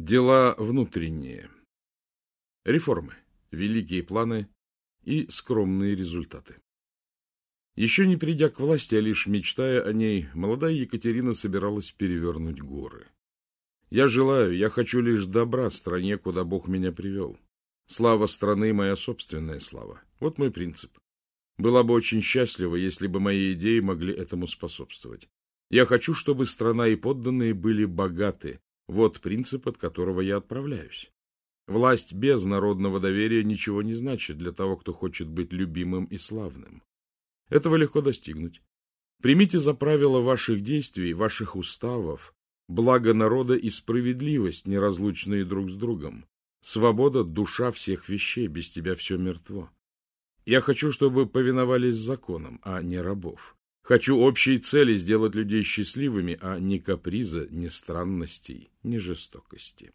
Дела внутренние. Реформы, великие планы и скромные результаты. Еще не придя к власти, а лишь мечтая о ней, молодая Екатерина собиралась перевернуть горы. Я желаю, я хочу лишь добра стране, куда Бог меня привел. Слава страны — моя собственная слава. Вот мой принцип. Была бы очень счастлива, если бы мои идеи могли этому способствовать. Я хочу, чтобы страна и подданные были богаты, вот принцип, от которого я отправляюсь. Власть без народного доверия ничего не значит для того, кто хочет быть любимым и славным. Этого легко достигнуть. Примите за правило ваших действий, ваших уставов, благо народа и справедливость, неразлучные друг с другом. Свобода – душа всех вещей, без тебя все мертво. Я хочу, чтобы повиновались законам, а не рабов. Хочу общей цели сделать людей счастливыми, а не каприза, не странностей, не жестокости.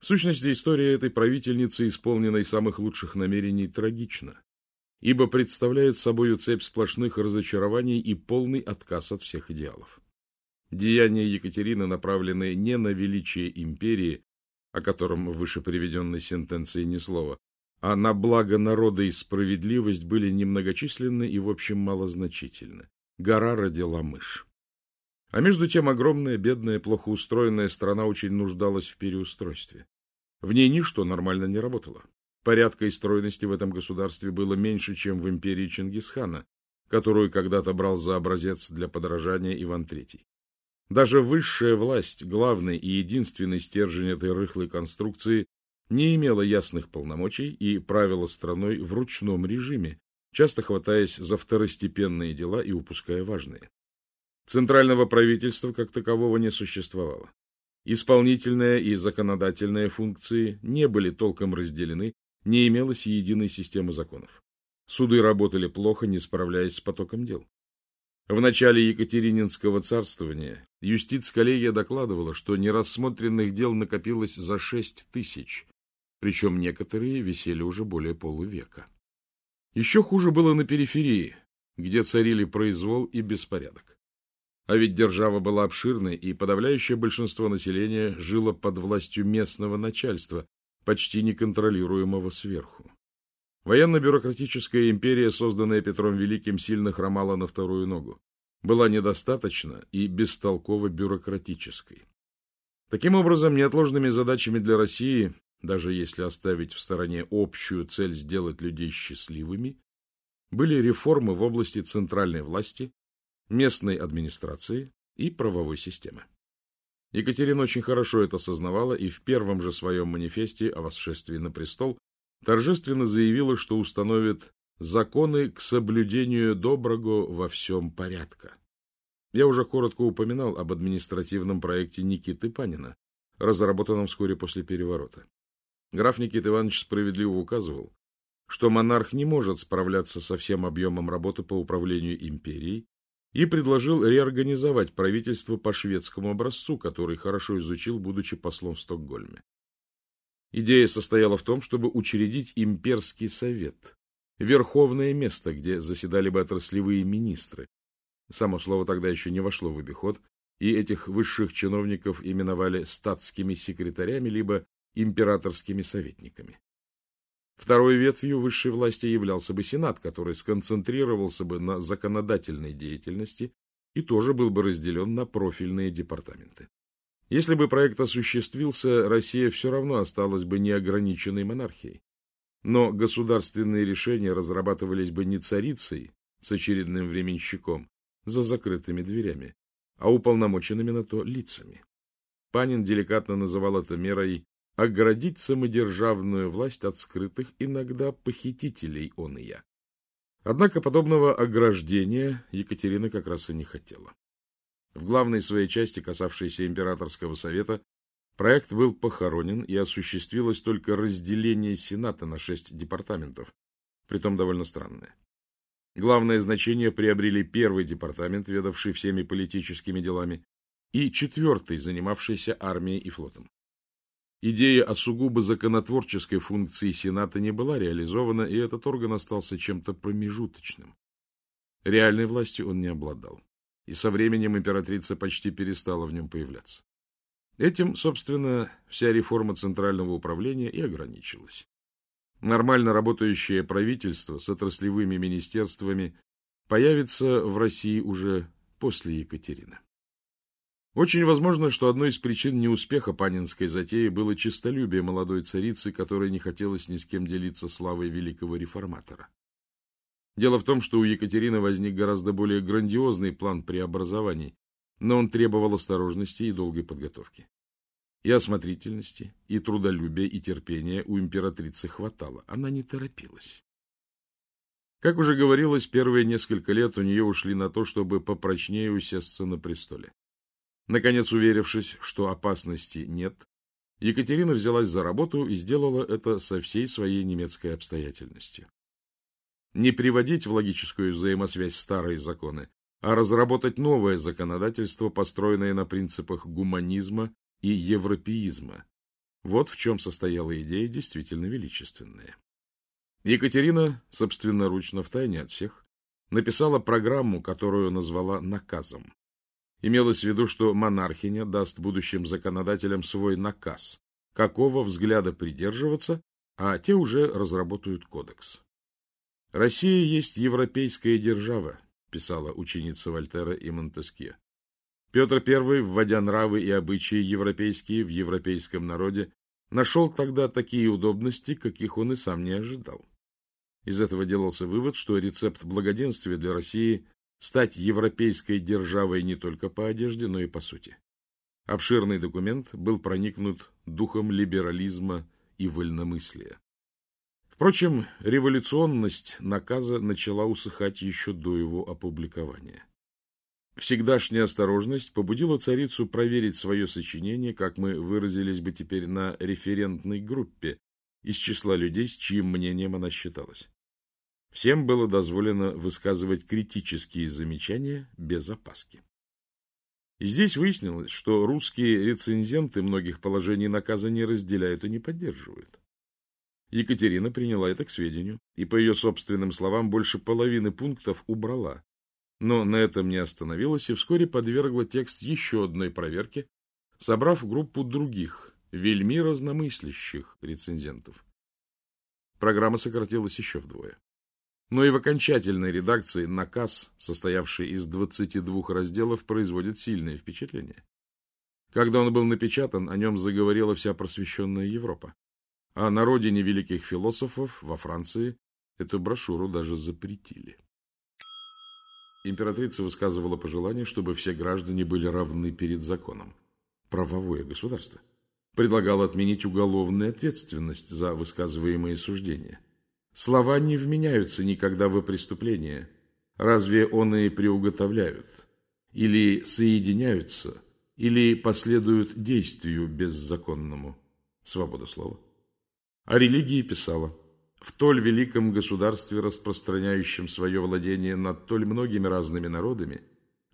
В сущности, история этой правительницы, исполненной самых лучших намерений, трагична, ибо представляет собою цепь сплошных разочарований и полный отказ от всех идеалов. Деяния Екатерины, направленные не на величие империи, о котором в выше приведенной сентенции ни слова, а на благо народа и справедливость были немногочисленны и, в общем, малозначительны гора родила мышь. А между тем огромная, бедная, плохо устроенная страна очень нуждалась в переустройстве. В ней ничто нормально не работало. Порядка и стройности в этом государстве было меньше, чем в империи Чингисхана, которую когда-то брал за образец для подражания Иван III. Даже высшая власть, главный и единственный стержень этой рыхлой конструкции, не имела ясных полномочий и правила страной в ручном режиме, часто хватаясь за второстепенные дела и упуская важные. Центрального правительства как такового не существовало. Исполнительная и законодательная функции не были толком разделены, не имелось единой системы законов. Суды работали плохо, не справляясь с потоком дел. В начале Екатерининского царствования юстиц-коллегия докладывала, что нерассмотренных дел накопилось за шесть тысяч, причем некоторые висели уже более полувека. Еще хуже было на периферии, где царили произвол и беспорядок. А ведь держава была обширной, и подавляющее большинство населения жило под властью местного начальства, почти неконтролируемого сверху. Военно-бюрократическая империя, созданная Петром Великим, сильно хромала на вторую ногу. Была недостаточно и бестолково бюрократической. Таким образом, неотложными задачами для России даже если оставить в стороне общую цель сделать людей счастливыми, были реформы в области центральной власти, местной администрации и правовой системы. Екатерина очень хорошо это осознавала и в первом же своем манифесте о восшествии на престол торжественно заявила, что установит законы к соблюдению доброго во всем порядка. Я уже коротко упоминал об административном проекте Никиты Панина, разработанном вскоре после переворота. Граф Никита Иванович справедливо указывал, что монарх не может справляться со всем объемом работы по управлению империей и предложил реорганизовать правительство по шведскому образцу, который хорошо изучил, будучи послом в Стокгольме. Идея состояла в том, чтобы учредить имперский совет, верховное место, где заседали бы отраслевые министры. Само слово тогда еще не вошло в обиход, и этих высших чиновников именовали статскими секретарями либо императорскими советниками. Второй ветвью высшей власти являлся бы Сенат, который сконцентрировался бы на законодательной деятельности и тоже был бы разделен на профильные департаменты. Если бы проект осуществился, Россия все равно осталась бы неограниченной монархией. Но государственные решения разрабатывались бы не царицей с очередным временщиком за закрытыми дверями, а уполномоченными на то лицами. Панин деликатно называл это мерой оградить самодержавную власть от скрытых иногда похитителей он и я. Однако подобного ограждения Екатерина как раз и не хотела. В главной своей части, касавшейся императорского совета, проект был похоронен и осуществилось только разделение Сената на шесть департаментов, притом довольно странное. Главное значение приобрели первый департамент, ведавший всеми политическими делами, и четвертый, занимавшийся армией и флотом. Идея о сугубо законотворческой функции Сената не была реализована, и этот орган остался чем-то промежуточным. Реальной властью он не обладал, и со временем императрица почти перестала в нем появляться. Этим, собственно, вся реформа центрального управления и ограничилась. Нормально работающее правительство с отраслевыми министерствами появится в России уже после Екатерины. Очень возможно, что одной из причин неуспеха панинской затеи было честолюбие молодой царицы, которой не хотелось ни с кем делиться славой великого реформатора. Дело в том, что у Екатерины возник гораздо более грандиозный план преобразований, но он требовал осторожности и долгой подготовки. И осмотрительности, и трудолюбия, и терпения у императрицы хватало. Она не торопилась. Как уже говорилось, первые несколько лет у нее ушли на то, чтобы попрочнее усесться на престоле. Наконец, уверившись, что опасности нет, Екатерина взялась за работу и сделала это со всей своей немецкой обстоятельностью. Не приводить в логическую взаимосвязь старые законы, а разработать новое законодательство, построенное на принципах гуманизма и европеизма. Вот в чем состояла идея действительно величественная. Екатерина, собственноручно, втайне от всех, написала программу, которую назвала наказом. Имелось в виду, что монархиня даст будущим законодателям свой наказ, какого взгляда придерживаться, а те уже разработают кодекс. «Россия есть европейская держава», — писала ученица Вольтера и Монтескье. Петр I, вводя нравы и обычаи европейские в европейском народе, нашел тогда такие удобности, каких он и сам не ожидал. Из этого делался вывод, что рецепт благоденствия для России – стать европейской державой не только по одежде, но и по сути. Обширный документ был проникнут духом либерализма и вольномыслия. Впрочем, революционность наказа начала усыхать еще до его опубликования. Всегдашняя осторожность побудила царицу проверить свое сочинение, как мы выразились бы теперь на референтной группе, из числа людей, с чьим мнением она считалась. Всем было дозволено высказывать критические замечания без опаски. И здесь выяснилось, что русские рецензенты многих положений наказа не разделяют и не поддерживают. Екатерина приняла это к сведению и, по ее собственным словам, больше половины пунктов убрала, но на этом не остановилась и вскоре подвергла текст еще одной проверке, собрав группу других, вельми разномыслящих рецензентов. Программа сократилась еще вдвое. Но и в окончательной редакции наказ, состоявший из 22 разделов, производит сильное впечатление. Когда он был напечатан, о нем заговорила вся просвещенная Европа. А на родине великих философов, во Франции, эту брошюру даже запретили. Императрица высказывала пожелание, чтобы все граждане были равны перед законом. Правовое государство. Предлагала отменить уголовную ответственность за высказываемые суждения. Слова не вменяются никогда в преступление. Разве он и приуготовляют? Или соединяются, или последуют действию беззаконному? Свобода слова. О религии писала в толь великом государстве, распространяющем свое владение над толь многими разными народами,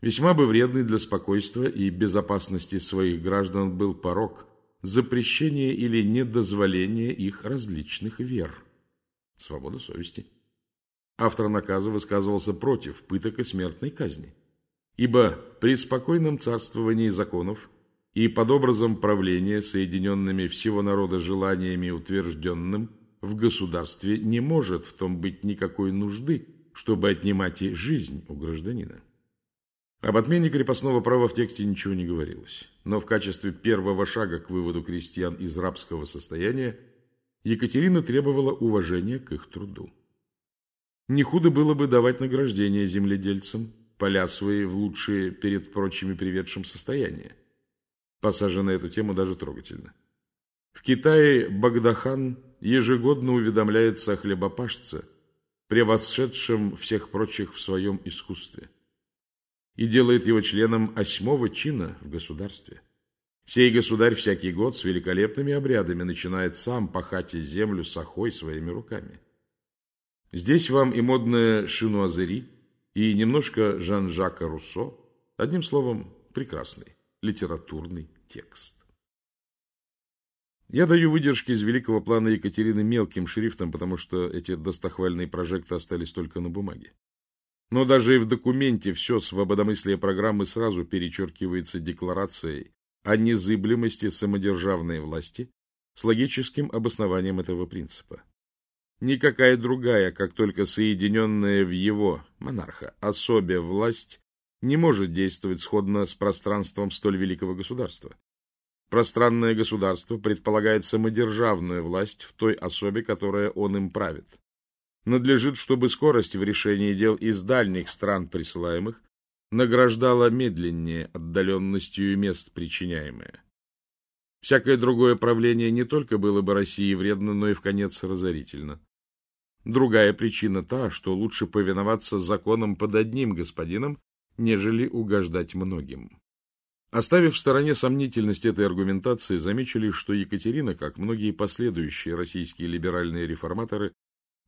весьма бы вредный для спокойствия и безопасности своих граждан был порог запрещения или недозволения их различных вер. Свобода совести. Автор наказа высказывался против пыток и смертной казни. Ибо при спокойном царствовании законов и под образом правления, соединенными всего народа желаниями утвержденным, в государстве не может в том быть никакой нужды, чтобы отнимать и жизнь у гражданина. Об отмене крепостного права в тексте ничего не говорилось, но в качестве первого шага к выводу крестьян из рабского состояния Екатерина требовала уважения к их труду. Не худо было бы давать награждение земледельцам, поля свои в лучшие перед прочими приведшим состояние. Пассажи на эту тему даже трогательно. В Китае Багдахан ежегодно уведомляется о хлебопашце, превосшедшем всех прочих в своем искусстве, и делает его членом осьмого чина в государстве. Сей государь всякий год с великолепными обрядами начинает сам пахать землю сахой своими руками. Здесь вам и модная шинуазери, и немножко Жан-Жака Руссо, одним словом, прекрасный литературный текст. Я даю выдержки из великого плана Екатерины мелким шрифтом, потому что эти достохвальные прожекты остались только на бумаге. Но даже и в документе все свободомыслие программы сразу перечеркивается декларацией о незыблемости самодержавной власти с логическим обоснованием этого принципа. Никакая другая, как только соединенная в его, монарха, особе власть, не может действовать сходно с пространством столь великого государства. Пространное государство предполагает самодержавную власть в той особе, которая он им правит. Надлежит, чтобы скорость в решении дел из дальних стран присылаемых награждала медленнее отдаленностью мест причиняемое. Всякое другое правление не только было бы России вредно, но и в конец разорительно. Другая причина та, что лучше повиноваться законам под одним господином, нежели угождать многим. Оставив в стороне сомнительность этой аргументации, замечу лишь, что Екатерина, как многие последующие российские либеральные реформаторы,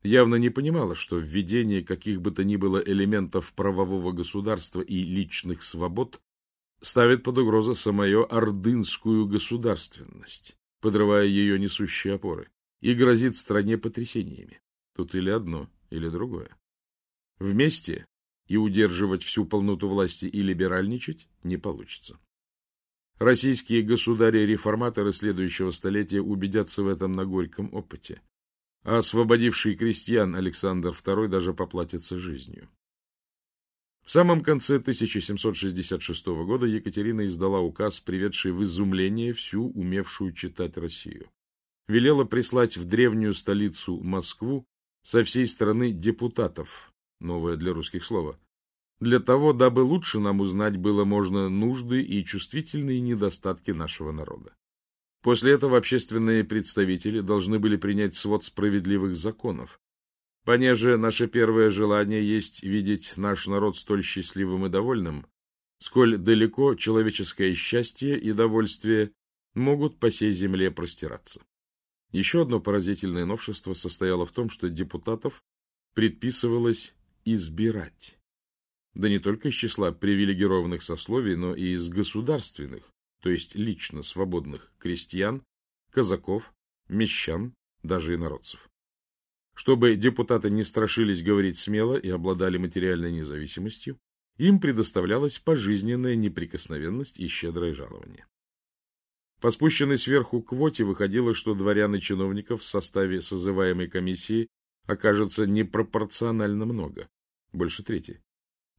явно не понимала, что введение каких бы то ни было элементов правового государства и личных свобод ставит под угрозу самую ордынскую государственность, подрывая ее несущие опоры, и грозит стране потрясениями. Тут или одно, или другое. Вместе и удерживать всю полноту власти и либеральничать не получится. Российские государи-реформаторы следующего столетия убедятся в этом на горьком опыте, а освободивший крестьян Александр II даже поплатится жизнью. В самом конце 1766 года Екатерина издала указ, приведший в изумление всю умевшую читать Россию. Велела прислать в древнюю столицу Москву со всей страны депутатов, новое для русских слово, для того, дабы лучше нам узнать было можно нужды и чувствительные недостатки нашего народа. После этого общественные представители должны были принять свод справедливых законов. Понеже наше первое желание есть видеть наш народ столь счастливым и довольным, сколь далеко человеческое счастье и довольствие могут по сей земле простираться. Еще одно поразительное новшество состояло в том, что депутатов предписывалось избирать. Да не только из числа привилегированных сословий, но и из государственных, то есть лично свободных крестьян, казаков, мещан, даже инородцев. Чтобы депутаты не страшились говорить смело и обладали материальной независимостью, им предоставлялась пожизненная неприкосновенность и щедрое жалование. По спущенной сверху квоте выходило, что дворян и чиновников в составе созываемой комиссии окажется непропорционально много, больше трети.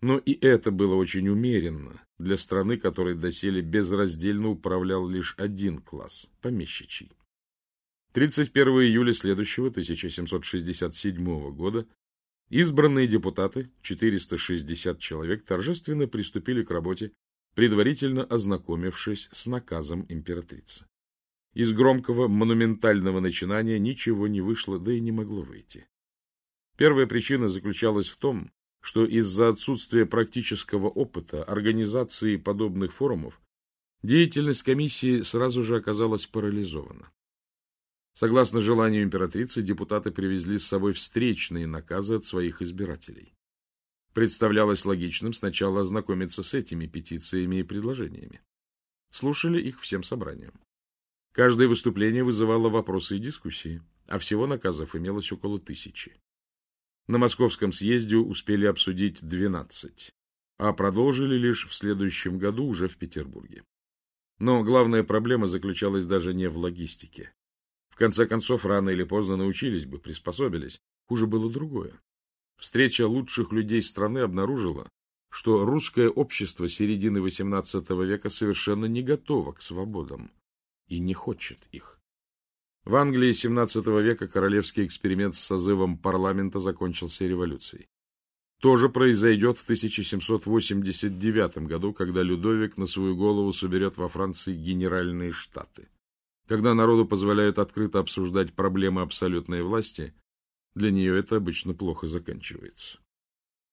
Но и это было очень умеренно для страны, которой доселе безраздельно управлял лишь один класс – помещичий. 31 июля следующего 1767 года избранные депутаты, 460 человек, торжественно приступили к работе предварительно ознакомившись с наказом императрицы. Из громкого монументального начинания ничего не вышло, да и не могло выйти. Первая причина заключалась в том, что из-за отсутствия практического опыта организации подобных форумов деятельность комиссии сразу же оказалась парализована. Согласно желанию императрицы, депутаты привезли с собой встречные наказы от своих избирателей представлялось логичным сначала ознакомиться с этими петициями и предложениями. Слушали их всем собранием. Каждое выступление вызывало вопросы и дискуссии, а всего наказов имелось около тысячи. На Московском съезде успели обсудить 12, а продолжили лишь в следующем году уже в Петербурге. Но главная проблема заключалась даже не в логистике. В конце концов, рано или поздно научились бы, приспособились. Хуже было другое. Встреча лучших людей страны обнаружила, что русское общество середины XVIII века совершенно не готово к свободам и не хочет их. В Англии XVII века королевский эксперимент с созывом парламента закончился революцией. То же произойдет в 1789 году, когда Людовик на свою голову соберет во Франции генеральные штаты. Когда народу позволяют открыто обсуждать проблемы абсолютной власти, для нее это обычно плохо заканчивается.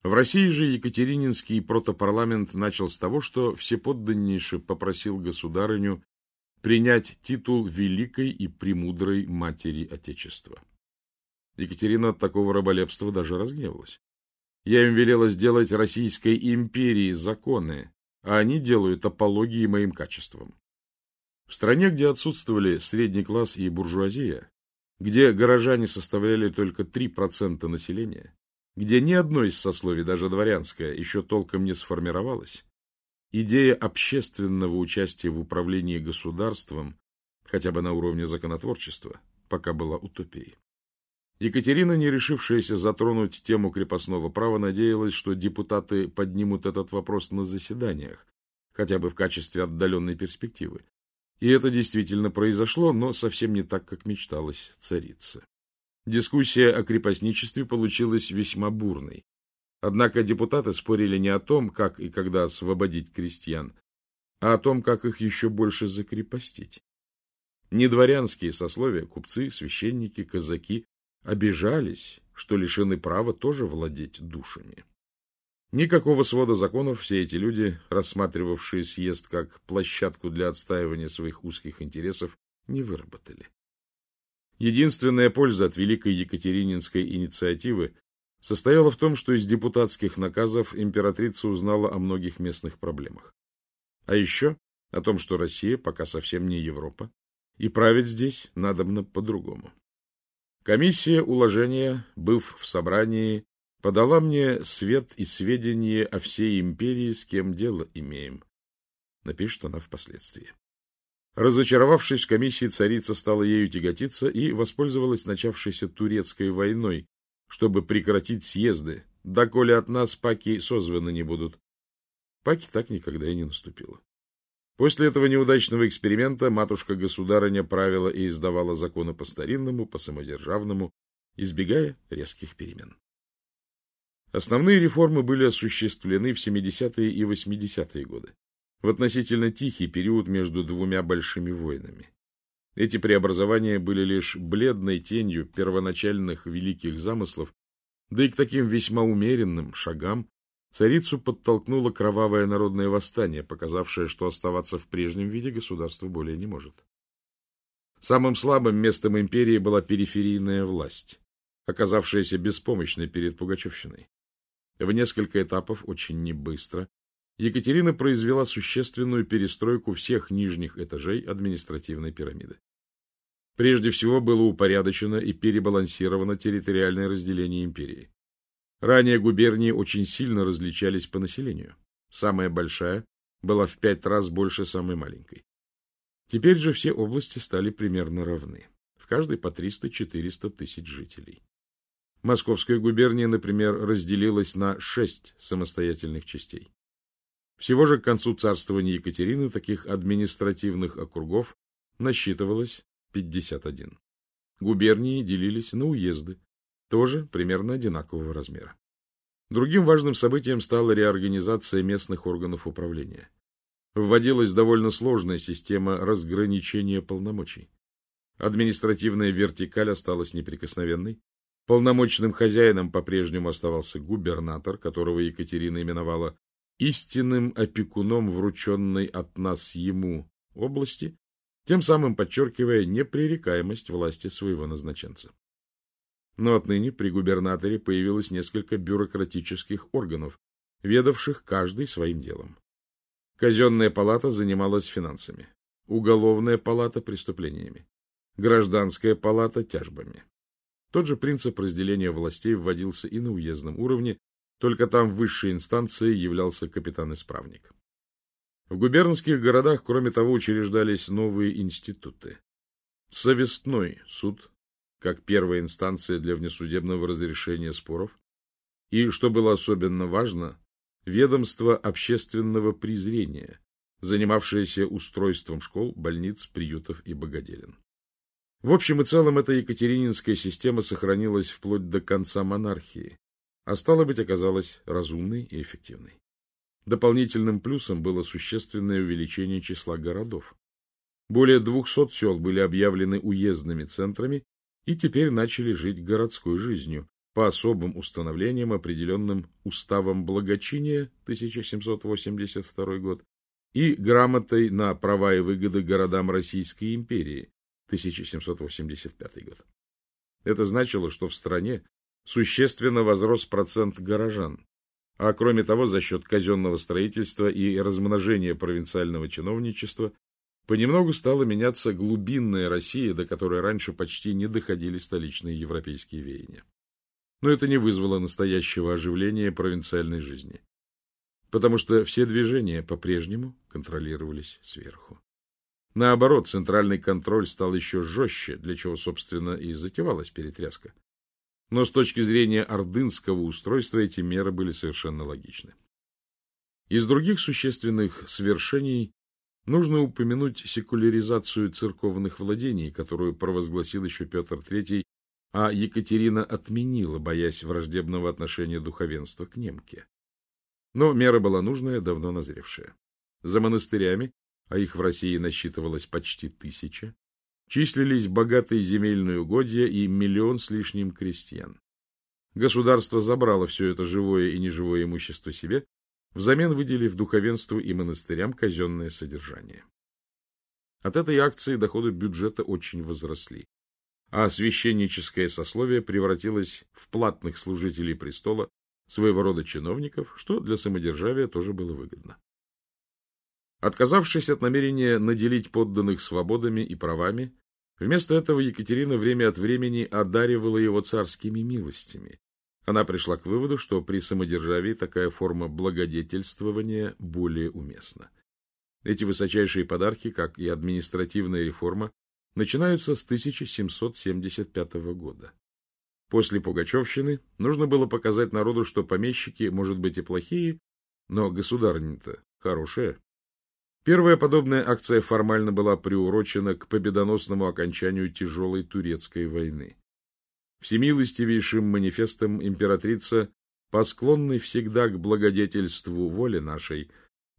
В России же Екатерининский протопарламент начал с того, что всеподданнейше попросил государыню принять титул великой и премудрой матери Отечества. Екатерина от такого раболепства даже разгневалась. Я им велела сделать Российской империи законы, а они делают апологии моим качествам. В стране, где отсутствовали средний класс и буржуазия, где горожане составляли только 3% населения, где ни одно из сословий, даже дворянское, еще толком не сформировалось, идея общественного участия в управлении государством, хотя бы на уровне законотворчества, пока была утопией. Екатерина, не решившаяся затронуть тему крепостного права, надеялась, что депутаты поднимут этот вопрос на заседаниях, хотя бы в качестве отдаленной перспективы. И это действительно произошло, но совсем не так, как мечталось царица. Дискуссия о крепостничестве получилась весьма бурной. Однако депутаты спорили не о том, как и когда освободить крестьян, а о том, как их еще больше закрепостить. Недворянские сословия, купцы, священники, казаки обижались, что лишены права тоже владеть душами. Никакого свода законов все эти люди, рассматривавшие съезд как площадку для отстаивания своих узких интересов, не выработали. Единственная польза от Великой Екатерининской инициативы состояла в том, что из депутатских наказов императрица узнала о многих местных проблемах. А еще о том, что Россия пока совсем не Европа, и править здесь надобно по-другому. Комиссия уложения, быв в собрании, подала мне свет и сведения о всей империи, с кем дело имеем. Напишет она впоследствии. Разочаровавшись в комиссии, царица стала ею тяготиться и воспользовалась начавшейся турецкой войной, чтобы прекратить съезды, доколе от нас паки созваны не будут. Паки так никогда и не наступило. После этого неудачного эксперимента матушка-государыня правила и издавала законы по старинному, по самодержавному, избегая резких перемен. Основные реформы были осуществлены в 70-е и 80-е годы, в относительно тихий период между двумя большими войнами. Эти преобразования были лишь бледной тенью первоначальных великих замыслов, да и к таким весьма умеренным шагам царицу подтолкнуло кровавое народное восстание, показавшее, что оставаться в прежнем виде государство более не может. Самым слабым местом империи была периферийная власть, оказавшаяся беспомощной перед Пугачевщиной. В несколько этапов, очень небыстро, Екатерина произвела существенную перестройку всех нижних этажей административной пирамиды. Прежде всего было упорядочено и перебалансировано территориальное разделение империи. Ранее губернии очень сильно различались по населению. Самая большая была в пять раз больше самой маленькой. Теперь же все области стали примерно равны. В каждой по 300-400 тысяч жителей. Московская губерния, например, разделилась на шесть самостоятельных частей. Всего же к концу царствования Екатерины таких административных округов насчитывалось 51. Губернии делились на уезды, тоже примерно одинакового размера. Другим важным событием стала реорганизация местных органов управления. Вводилась довольно сложная система разграничения полномочий. Административная вертикаль осталась неприкосновенной, Полномочным хозяином по-прежнему оставался губернатор, которого Екатерина именовала истинным опекуном врученной от нас ему области, тем самым подчеркивая непререкаемость власти своего назначенца. Но отныне при губернаторе появилось несколько бюрократических органов, ведавших каждый своим делом. Казенная палата занималась финансами, уголовная палата – преступлениями, гражданская палата – тяжбами. Тот же принцип разделения властей вводился и на уездном уровне, только там высшей инстанцией являлся капитан-исправник. В губернских городах, кроме того, учреждались новые институты. Совестной суд, как первая инстанция для внесудебного разрешения споров, и, что было особенно важно, ведомство общественного презрения, занимавшееся устройством школ, больниц, приютов и богоделин. В общем и целом, эта екатерининская система сохранилась вплоть до конца монархии, а стало быть, оказалась разумной и эффективной. Дополнительным плюсом было существенное увеличение числа городов. Более 200 сел были объявлены уездными центрами и теперь начали жить городской жизнью по особым установлениям, определенным Уставом Благочиния 1782 год и грамотой на права и выгоды городам Российской империи 1785 год. Это значило, что в стране существенно возрос процент горожан, а кроме того, за счет казенного строительства и размножения провинциального чиновничества понемногу стала меняться глубинная Россия, до которой раньше почти не доходили столичные европейские веяния. Но это не вызвало настоящего оживления провинциальной жизни. потому что все движения по-прежнему контролировались сверху. Наоборот, центральный контроль стал еще жестче, для чего, собственно, и затевалась перетряска. Но с точки зрения ордынского устройства эти меры были совершенно логичны. Из других существенных свершений нужно упомянуть секуляризацию церковных владений, которую провозгласил еще Петр III, а Екатерина отменила, боясь враждебного отношения духовенства к немке. Но мера была нужная, давно назревшая. За монастырями, а их в России насчитывалось почти тысяча, числились богатые земельные угодья и миллион с лишним крестьян. Государство забрало все это живое и неживое имущество себе, взамен выделив духовенству и монастырям казенное содержание. От этой акции доходы бюджета очень возросли, а священническое сословие превратилось в платных служителей престола, своего рода чиновников, что для самодержавия тоже было выгодно. Отказавшись от намерения наделить подданных свободами и правами, вместо этого Екатерина время от времени одаривала его царскими милостями. Она пришла к выводу, что при самодержавии такая форма благодетельствования более уместна. Эти высочайшие подарки, как и административная реформа, начинаются с 1775 года. После Пугачевщины нужно было показать народу, что помещики, может быть, и плохие, но государыня-то хорошая. Первая подобная акция формально была приурочена к победоносному окончанию тяжелой турецкой войны. Всемилостивейшим манифестом императрица, по склонной всегда к благодетельству воли нашей,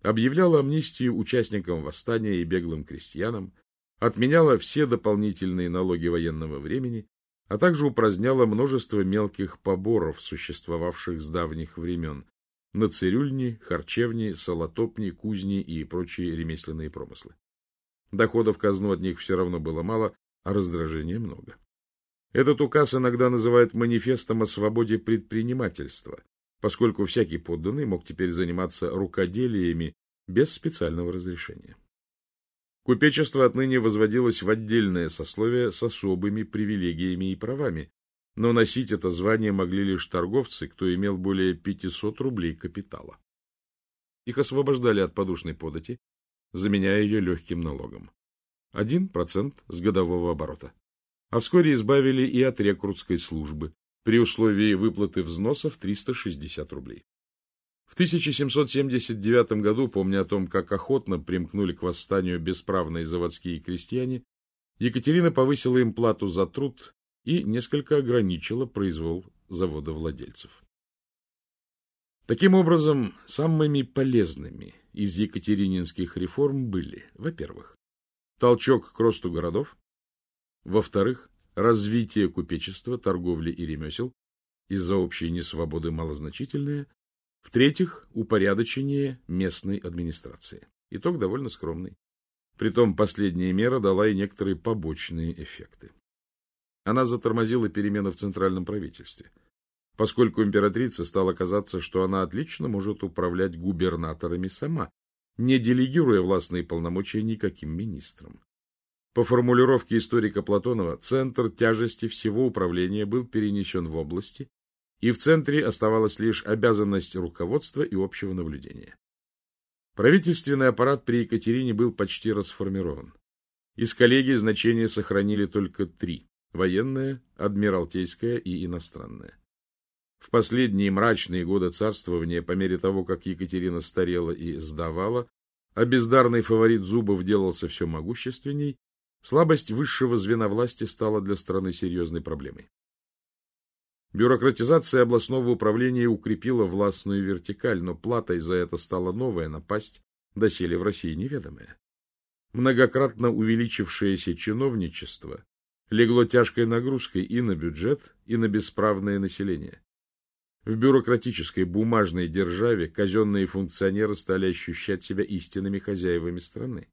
объявляла амнистию участникам восстания и беглым крестьянам, отменяла все дополнительные налоги военного времени, а также упраздняла множество мелких поборов, существовавших с давних времен, на цирюльни, харчевни, солотопни, кузни и прочие ремесленные промыслы. Доходов казну от них все равно было мало, а раздражения много. Этот указ иногда называют манифестом о свободе предпринимательства, поскольку всякий подданный мог теперь заниматься рукоделиями без специального разрешения. Купечество отныне возводилось в отдельное сословие с особыми привилегиями и правами, но носить это звание могли лишь торговцы, кто имел более 500 рублей капитала. Их освобождали от подушной подати, заменяя ее легким налогом. Один процент с годового оборота. А вскоре избавили и от рекрутской службы при условии выплаты взносов 360 рублей. В 1779 году, помня о том, как охотно примкнули к восстанию бесправные заводские крестьяне, Екатерина повысила им плату за труд и несколько ограничила произвол заводовладельцев. Таким образом, самыми полезными из екатерининских реформ были, во-первых, толчок к росту городов, во-вторых, развитие купечества, торговли и ремесел, из-за общей несвободы малозначительное, в-третьих, упорядочение местной администрации. Итог довольно скромный. Притом последняя мера дала и некоторые побочные эффекты. Она затормозила перемены в центральном правительстве, поскольку императрица стала казаться, что она отлично может управлять губернаторами сама, не делегируя властные полномочия никаким министрам. По формулировке историка Платонова, центр тяжести всего управления был перенесен в области, и в центре оставалась лишь обязанность руководства и общего наблюдения. Правительственный аппарат при Екатерине был почти расформирован. Из коллегии значения сохранили только три – военное, адмиралтейское и иностранное. В последние мрачные годы царствования, по мере того, как Екатерина старела и сдавала, а бездарный фаворит Зубов делался все могущественней, слабость высшего звена власти стала для страны серьезной проблемой. Бюрократизация областного управления укрепила властную вертикаль, но платой за это стала новая напасть, доселе в России неведомая. Многократно увеличившееся чиновничество легло тяжкой нагрузкой и на бюджет, и на бесправное население. В бюрократической бумажной державе казенные функционеры стали ощущать себя истинными хозяевами страны.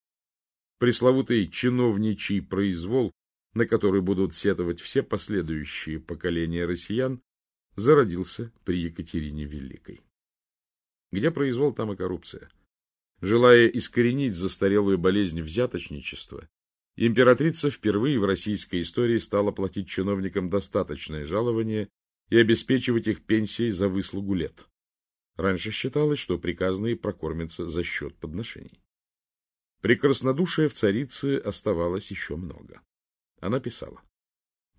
Пресловутый чиновничий произвол на который будут сетовать все последующие поколения россиян, зародился при Екатерине Великой. Где произвол, там и коррупция. Желая искоренить застарелую болезнь взяточничества, императрица впервые в российской истории стала платить чиновникам достаточное жалование и обеспечивать их пенсией за выслугу лет. Раньше считалось, что приказные прокормятся за счет подношений. Прекраснодушия в царице оставалось еще много. Она писала.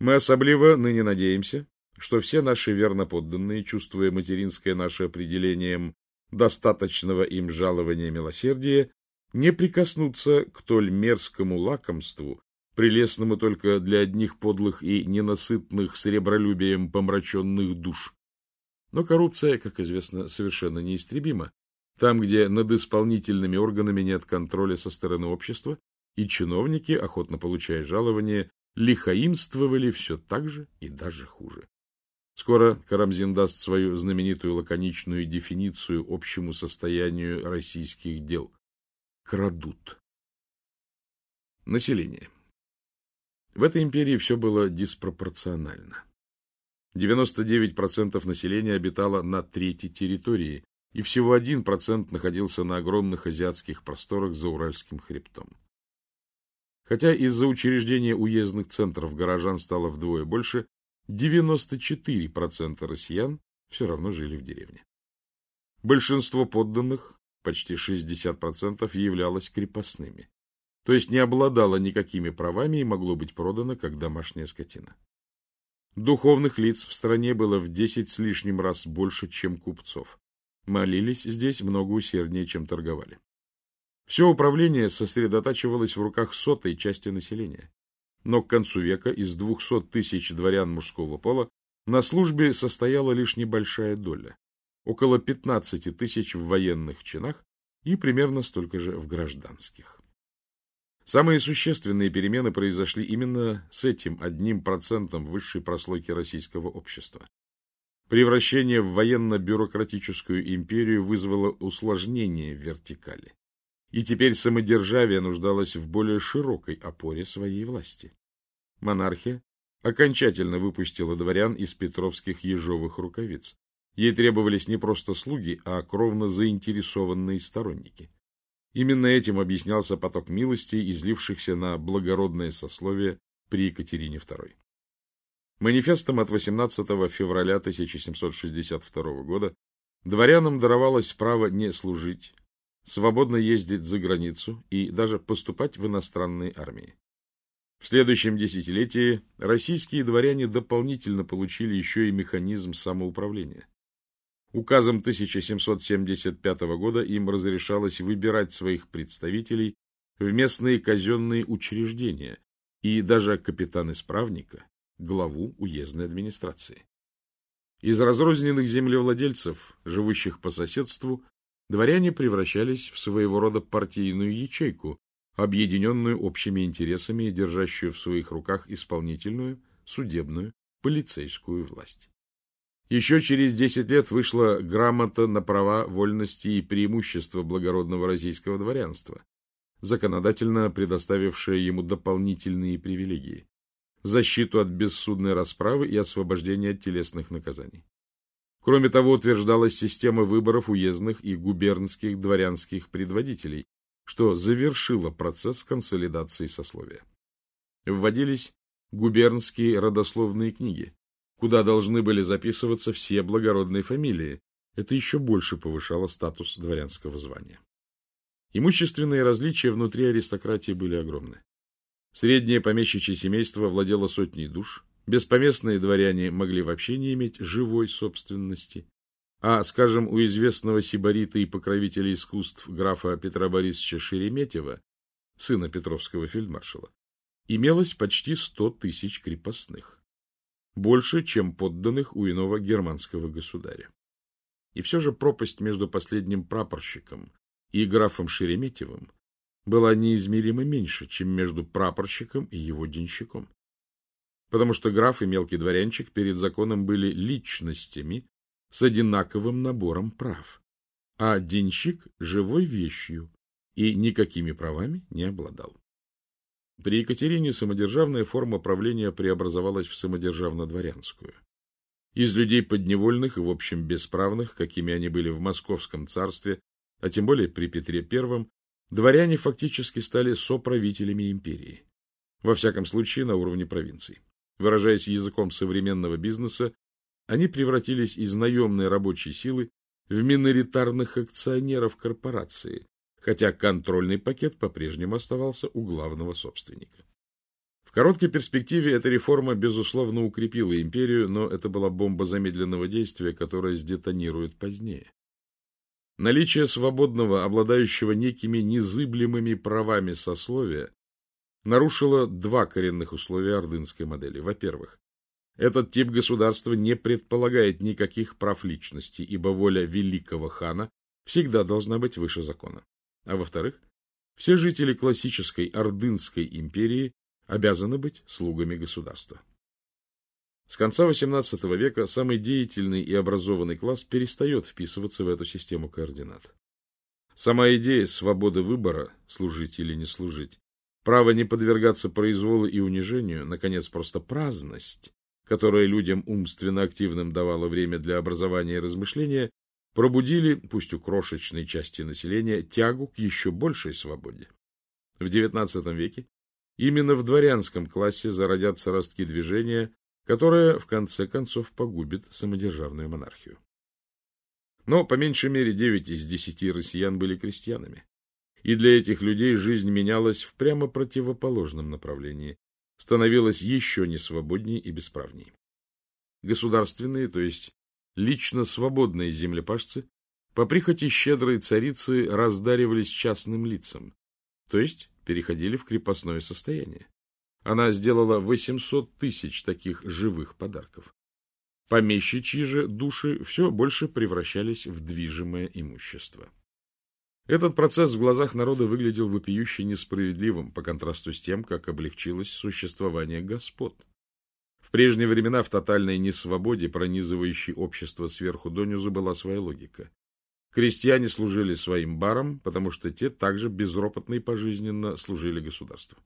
«Мы особливо ныне надеемся, что все наши верноподданные, чувствуя материнское наше определением достаточного им жалования милосердия, не прикоснутся к толь мерзкому лакомству, прелестному только для одних подлых и ненасытных сребролюбием помраченных душ. Но коррупция, как известно, совершенно неистребима. Там, где над исполнительными органами нет контроля со стороны общества, и чиновники, охотно получая жалование, лихаимствовали все так же и даже хуже. Скоро Карамзин даст свою знаменитую лаконичную дефиницию общему состоянию российских дел. Крадут. Население. В этой империи все было диспропорционально. 99% населения обитало на третьей территории, и всего 1% находился на огромных азиатских просторах за Уральским хребтом. Хотя из-за учреждения уездных центров горожан стало вдвое больше, 94% россиян все равно жили в деревне. Большинство подданных, почти 60%, являлось крепостными, то есть не обладало никакими правами и могло быть продано как домашняя скотина. Духовных лиц в стране было в 10 с лишним раз больше, чем купцов. Молились здесь много усерднее, чем торговали. Все управление сосредотачивалось в руках сотой части населения. Но к концу века из 200 тысяч дворян мужского пола на службе состояла лишь небольшая доля. Около 15 тысяч в военных чинах и примерно столько же в гражданских. Самые существенные перемены произошли именно с этим одним процентом высшей прослойки российского общества. Превращение в военно-бюрократическую империю вызвало усложнение вертикали. И теперь самодержавие нуждалось в более широкой опоре своей власти. Монархия окончательно выпустила дворян из петровских ежовых рукавиц. Ей требовались не просто слуги, а кровно заинтересованные сторонники. Именно этим объяснялся поток милостей, излившихся на благородное сословие при Екатерине II. Манифестом от 18 февраля 1762 года дворянам даровалось право не служить, свободно ездить за границу и даже поступать в иностранные армии. В следующем десятилетии российские дворяне дополнительно получили еще и механизм самоуправления. Указом 1775 года им разрешалось выбирать своих представителей в местные казенные учреждения и даже капитан-исправника, главу уездной администрации. Из разрозненных землевладельцев, живущих по соседству, дворяне превращались в своего рода партийную ячейку, объединенную общими интересами и держащую в своих руках исполнительную, судебную, полицейскую власть. Еще через десять лет вышла грамота на права, вольности и преимущества благородного российского дворянства, законодательно предоставившая ему дополнительные привилегии, защиту от бессудной расправы и освобождение от телесных наказаний. Кроме того, утверждалась система выборов уездных и губернских дворянских предводителей, что завершило процесс консолидации сословия. Вводились губернские родословные книги, куда должны были записываться все благородные фамилии. Это еще больше повышало статус дворянского звания. Имущественные различия внутри аристократии были огромны. Среднее помещичье семейство владело сотней душ, беспоместные дворяне могли вообще не иметь живой собственности, а, скажем, у известного сибарита и покровителя искусств графа Петра Борисовича Шереметьева, сына Петровского фельдмаршала, имелось почти сто тысяч крепостных больше, чем подданных у иного германского государя. И все же пропасть между последним прапорщиком и графом Шереметьевым была неизмеримо меньше, чем между прапорщиком и его денщиком. Потому что граф и мелкий дворянчик перед законом были личностями с одинаковым набором прав, а денщик — живой вещью и никакими правами не обладал. При Екатерине самодержавная форма правления преобразовалась в самодержавно-дворянскую. Из людей подневольных и, в общем, бесправных, какими они были в Московском царстве, а тем более при Петре I, дворяне фактически стали соправителями империи. Во всяком случае, на уровне провинций. Выражаясь языком современного бизнеса, они превратились из наемной рабочей силы в миноритарных акционеров корпорации, хотя контрольный пакет по-прежнему оставался у главного собственника. В короткой перспективе эта реформа, безусловно, укрепила империю, но это была бомба замедленного действия, которая сдетонирует позднее. Наличие свободного, обладающего некими незыблемыми правами сословия, нарушило два коренных условия ордынской модели. Во-первых, этот тип государства не предполагает никаких прав личности, ибо воля великого хана всегда должна быть выше закона. А во-вторых, все жители классической Ордынской империи обязаны быть слугами государства. С конца XVIII века самый деятельный и образованный класс перестает вписываться в эту систему координат. Сама идея свободы выбора, служить или не служить, право не подвергаться произволу и унижению, наконец, просто праздность, которая людям умственно активным давала время для образования и размышления, пробудили, пусть у крошечной части населения, тягу к еще большей свободе. В XIX веке именно в дворянском классе зародятся ростки движения, которое в конце концов погубит самодержавную монархию. Но по меньшей мере 9 из 10 россиян были крестьянами. И для этих людей жизнь менялась в прямо противоположном направлении, становилась еще несвободнее и бесправней. Государственные, то есть лично свободные землепашцы, по прихоти щедрой царицы раздаривались частным лицам, то есть переходили в крепостное состояние. Она сделала 800 тысяч таких живых подарков. Помещичьи же души все больше превращались в движимое имущество. Этот процесс в глазах народа выглядел вопиюще несправедливым по контрасту с тем, как облегчилось существование господ. В прежние времена в тотальной несвободе, пронизывающей общество сверху донизу, была своя логика. Крестьяне служили своим барам, потому что те также безропотно и пожизненно служили государству.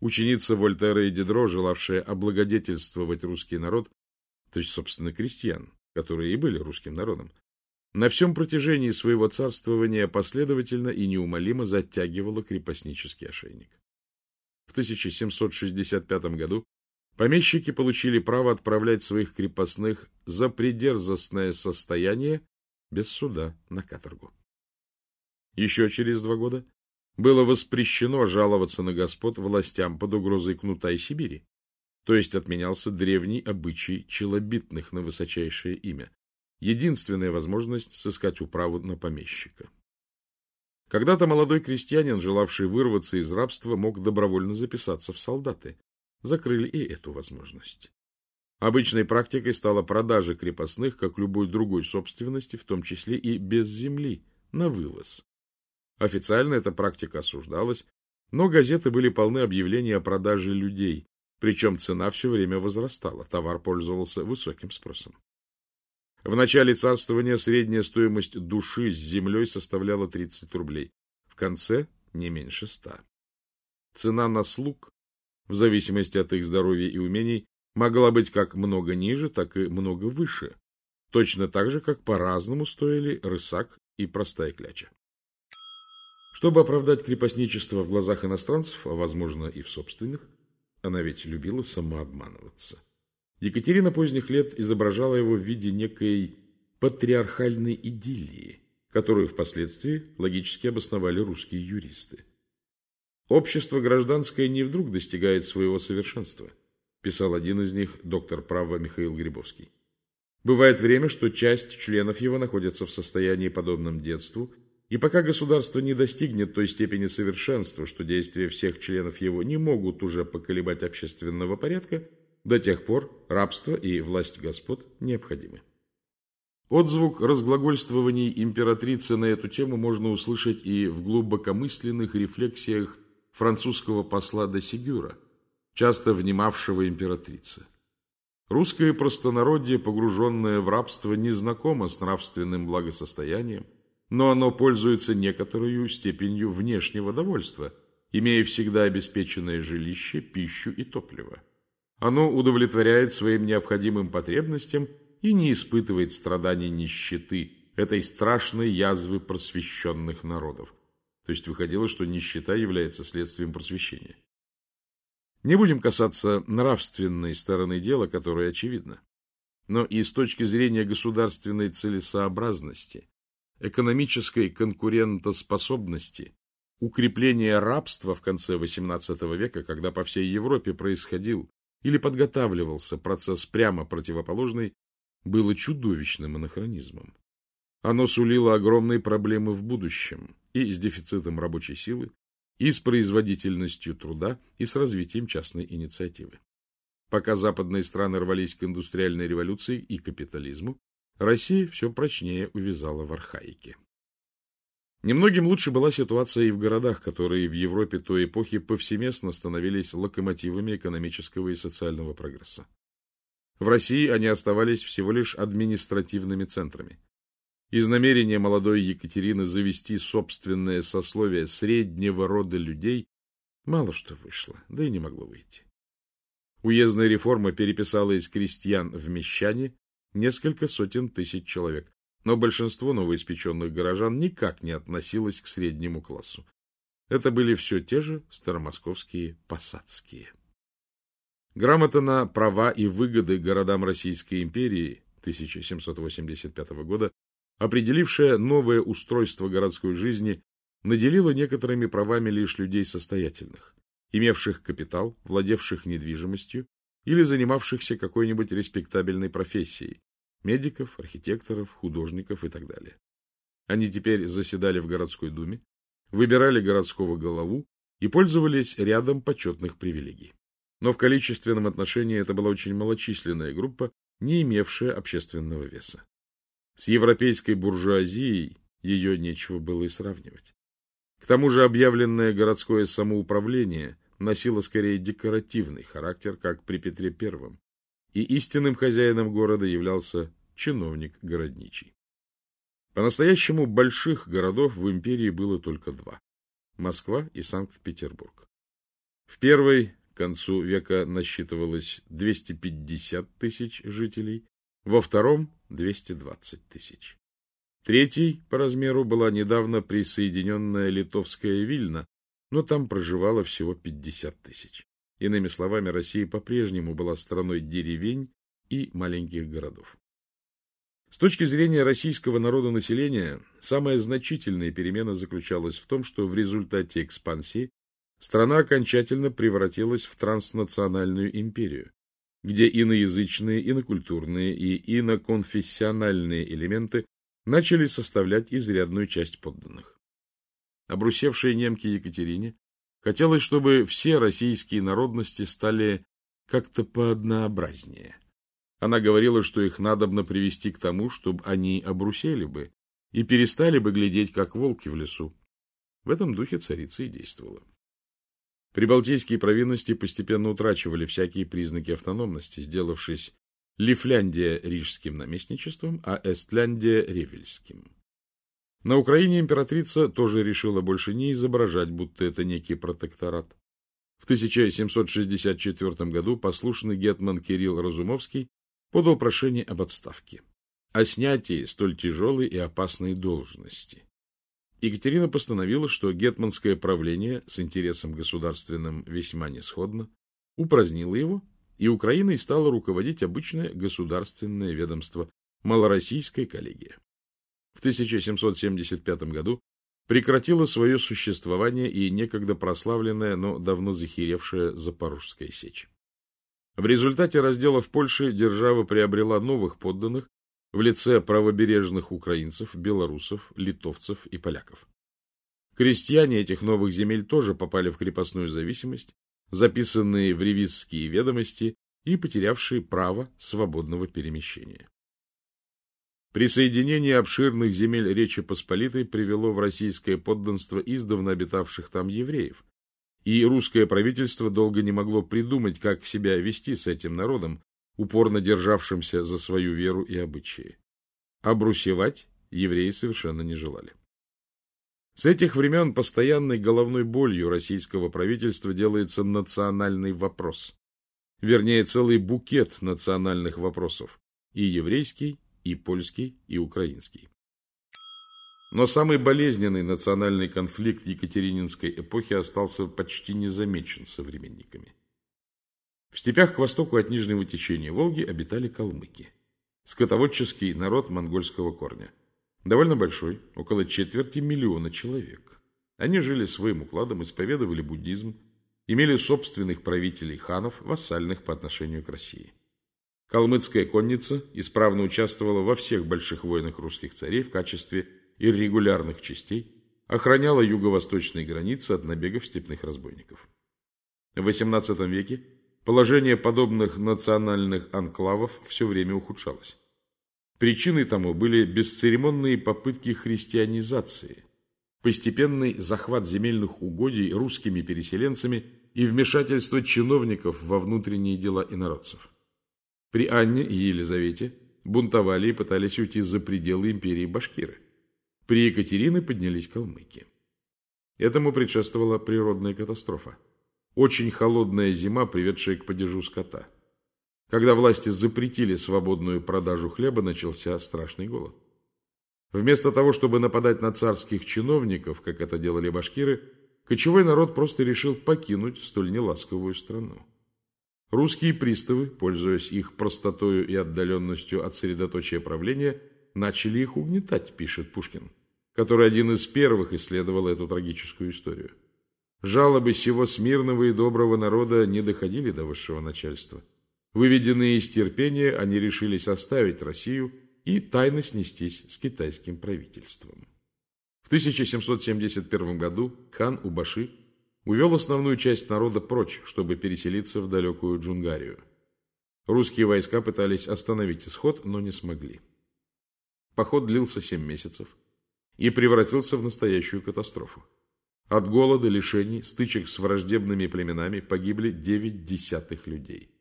Ученица Вольтера и Дидро, желавшая облагодетельствовать русский народ, то есть, собственно, крестьян, которые и были русским народом, на всем протяжении своего царствования последовательно и неумолимо затягивала крепостнический ошейник. В 1765 году помещики получили право отправлять своих крепостных за придерзостное состояние без суда на каторгу. Еще через два года было воспрещено жаловаться на господ властям под угрозой кнута и Сибири, то есть отменялся древний обычай челобитных на высочайшее имя, единственная возможность сыскать управу на помещика. Когда-то молодой крестьянин, желавший вырваться из рабства, мог добровольно записаться в солдаты. Закрыли и эту возможность. Обычной практикой стала продажа крепостных, как любой другой собственности, в том числе и без земли, на вывоз. Официально эта практика осуждалась, но газеты были полны объявлений о продаже людей, причем цена все время возрастала, товар пользовался высоким спросом. В начале царствования средняя стоимость души с землей составляла 30 рублей, в конце не меньше 100. Цена на слуг, в зависимости от их здоровья и умений, могла быть как много ниже, так и много выше, точно так же, как по-разному стоили рысак и простая кляча. Чтобы оправдать крепостничество в глазах иностранцев, а, возможно, и в собственных, она ведь любила самообманываться. Екатерина поздних лет изображала его в виде некой патриархальной идиллии, которую впоследствии логически обосновали русские юристы. Общество гражданское не вдруг достигает своего совершенства, писал один из них, доктор права Михаил Грибовский. Бывает время, что часть членов его находится в состоянии подобном детству, и пока государство не достигнет той степени совершенства, что действия всех членов его не могут уже поколебать общественного порядка, до тех пор рабство и власть господ необходимы. Отзвук разглагольствований императрицы на эту тему можно услышать и в глубокомысленных рефлексиях французского посла де Сигюра, часто внимавшего императрице. Русское простонародье, погруженное в рабство, не знакомо с нравственным благосостоянием, но оно пользуется некоторой степенью внешнего довольства, имея всегда обеспеченное жилище, пищу и топливо. Оно удовлетворяет своим необходимым потребностям и не испытывает страданий нищеты, этой страшной язвы просвещенных народов. То есть выходило, что нищета является следствием просвещения. Не будем касаться нравственной стороны дела, которая очевидна. но и с точки зрения государственной целесообразности, экономической конкурентоспособности, укрепления рабства в конце XVIII века, когда по всей Европе происходил или подготавливался процесс прямо противоположный, было чудовищным анахронизмом. Оно сулило огромные проблемы в будущем и с дефицитом рабочей силы, и с производительностью труда, и с развитием частной инициативы. Пока западные страны рвались к индустриальной революции и капитализму, Россия все прочнее увязала в архаике. Немногим лучше была ситуация и в городах, которые в Европе той эпохи повсеместно становились локомотивами экономического и социального прогресса. В России они оставались всего лишь административными центрами. Из намерения молодой Екатерины завести собственное сословие среднего рода людей мало что вышло, да и не могло выйти. Уездная реформа переписала из крестьян в мещане несколько сотен тысяч человек, но большинство новоиспеченных горожан никак не относилось к среднему классу. Это были все те же старомосковские посадские. Грамота на права и выгоды городам Российской империи 1785 года, определившая новое устройство городской жизни, наделила некоторыми правами лишь людей состоятельных, имевших капитал, владевших недвижимостью или занимавшихся какой-нибудь респектабельной профессией, медиков, архитекторов, художников и так далее. Они теперь заседали в городской думе, выбирали городского голову и пользовались рядом почетных привилегий. Но в количественном отношении это была очень малочисленная группа, не имевшая общественного веса. С европейской буржуазией ее нечего было и сравнивать. К тому же объявленное городское самоуправление носило скорее декоративный характер, как при Петре I, и истинным хозяином города являлся чиновник городничий. По-настоящему больших городов в империи было только два – Москва и Санкт-Петербург. В первой к концу века насчитывалось 250 тысяч жителей, во втором – 220 тысяч. Третьей по размеру была недавно присоединенная литовская Вильна, но там проживало всего 50 тысяч. Иными словами, Россия по-прежнему была страной деревень и маленьких городов. С точки зрения российского народонаселения, самая значительная перемена заключалась в том, что в результате экспансии страна окончательно превратилась в транснациональную империю, где иноязычные, инокультурные и иноконфессиональные элементы начали составлять изрядную часть подданных. Обрусевшие немки Екатерине Хотелось, чтобы все российские народности стали как-то пооднообразнее. Она говорила, что их надобно привести к тому, чтобы они обрусели бы и перестали бы глядеть, как волки в лесу. В этом духе царица и действовала. Прибалтийские провинности постепенно утрачивали всякие признаки автономности, сделавшись Лифляндия рижским наместничеством, а Эстляндия ревельским. На Украине императрица тоже решила больше не изображать, будто это некий протекторат. В 1764 году послушный гетман Кирилл Разумовский подал прошение об отставке, о снятии столь тяжелой и опасной должности. Екатерина постановила, что гетманское правление с интересом государственным весьма не сходно, упразднила его, и Украиной стало руководить обычное государственное ведомство Малороссийская коллегия в 1775 году прекратила свое существование и некогда прославленная, но давно захеревшая Запорожская сечь. В результате раздела в Польше держава приобрела новых подданных в лице правобережных украинцев, белорусов, литовцев и поляков. Крестьяне этих новых земель тоже попали в крепостную зависимость, записанные в ревизские ведомости и потерявшие право свободного перемещения. Присоединение обширных земель Речи Посполитой привело в российское подданство издавна обитавших там евреев, и русское правительство долго не могло придумать, как себя вести с этим народом, упорно державшимся за свою веру и обычаи. Обрусевать евреи совершенно не желали. С этих времен постоянной головной болью российского правительства делается национальный вопрос. Вернее, целый букет национальных вопросов, и еврейский, и польский, и украинский. Но самый болезненный национальный конфликт Екатерининской эпохи остался почти незамечен современниками. В степях к востоку от нижнего течения Волги обитали калмыки. скотоводческий народ монгольского корня. Довольно большой, около четверти миллиона человек. Они жили своим укладом, исповедовали буддизм, имели собственных правителей ханов, вассальных по отношению к России. Калмыцкая конница исправно участвовала во всех больших войнах русских царей в качестве иррегулярных частей, охраняла юго-восточные границы от набегов степных разбойников. В XVIII веке положение подобных национальных анклавов все время ухудшалось. Причиной тому были бесцеремонные попытки христианизации, постепенный захват земельных угодий русскими переселенцами и вмешательство чиновников во внутренние дела инородцев. При Анне и Елизавете бунтовали и пытались уйти за пределы империи башкиры. При Екатерине поднялись калмыки. Этому предшествовала природная катастрофа. Очень холодная зима, приведшая к падежу скота. Когда власти запретили свободную продажу хлеба, начался страшный голод. Вместо того, чтобы нападать на царских чиновников, как это делали башкиры, кочевой народ просто решил покинуть столь неласковую страну. Русские приставы, пользуясь их простотою и отдаленностью от средоточия правления, начали их угнетать, пишет Пушкин который один из первых исследовал эту трагическую историю. Жалобы сего смирного и доброго народа не доходили до высшего начальства. Выведенные из терпения, они решились оставить Россию и тайно снестись с китайским правительством. В 1771 году хан Убаши увел основную часть народа прочь, чтобы переселиться в далекую Джунгарию. Русские войска пытались остановить исход, но не смогли. Поход длился семь месяцев и превратился в настоящую катастрофу. От голода, лишений, стычек с враждебными племенами погибли 9 десятых людей.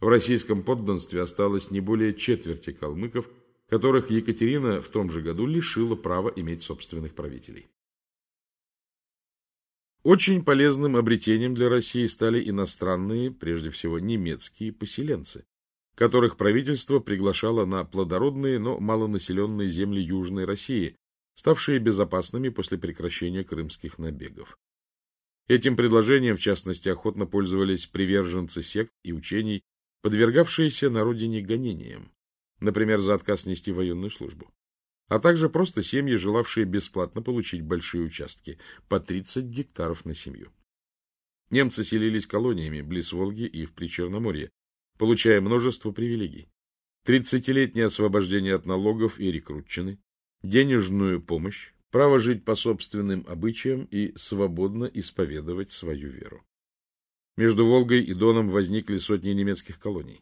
В российском подданстве осталось не более четверти калмыков, которых Екатерина в том же году лишила права иметь собственных правителей. Очень полезным обретением для России стали иностранные, прежде всего немецкие поселенцы, которых правительство приглашало на плодородные, но малонаселенные земли Южной России, ставшие безопасными после прекращения крымских набегов. Этим предложением, в частности, охотно пользовались приверженцы сект и учений, подвергавшиеся на родине гонениям, например, за отказ нести военную службу, а также просто семьи, желавшие бесплатно получить большие участки, по 30 гектаров на семью. Немцы селились колониями близ Волги и в Причерноморье, получая множество привилегий. Тридцатилетнее освобождение от налогов и рекрутчины, денежную помощь, право жить по собственным обычаям и свободно исповедовать свою веру. Между Волгой и Доном возникли сотни немецких колоний.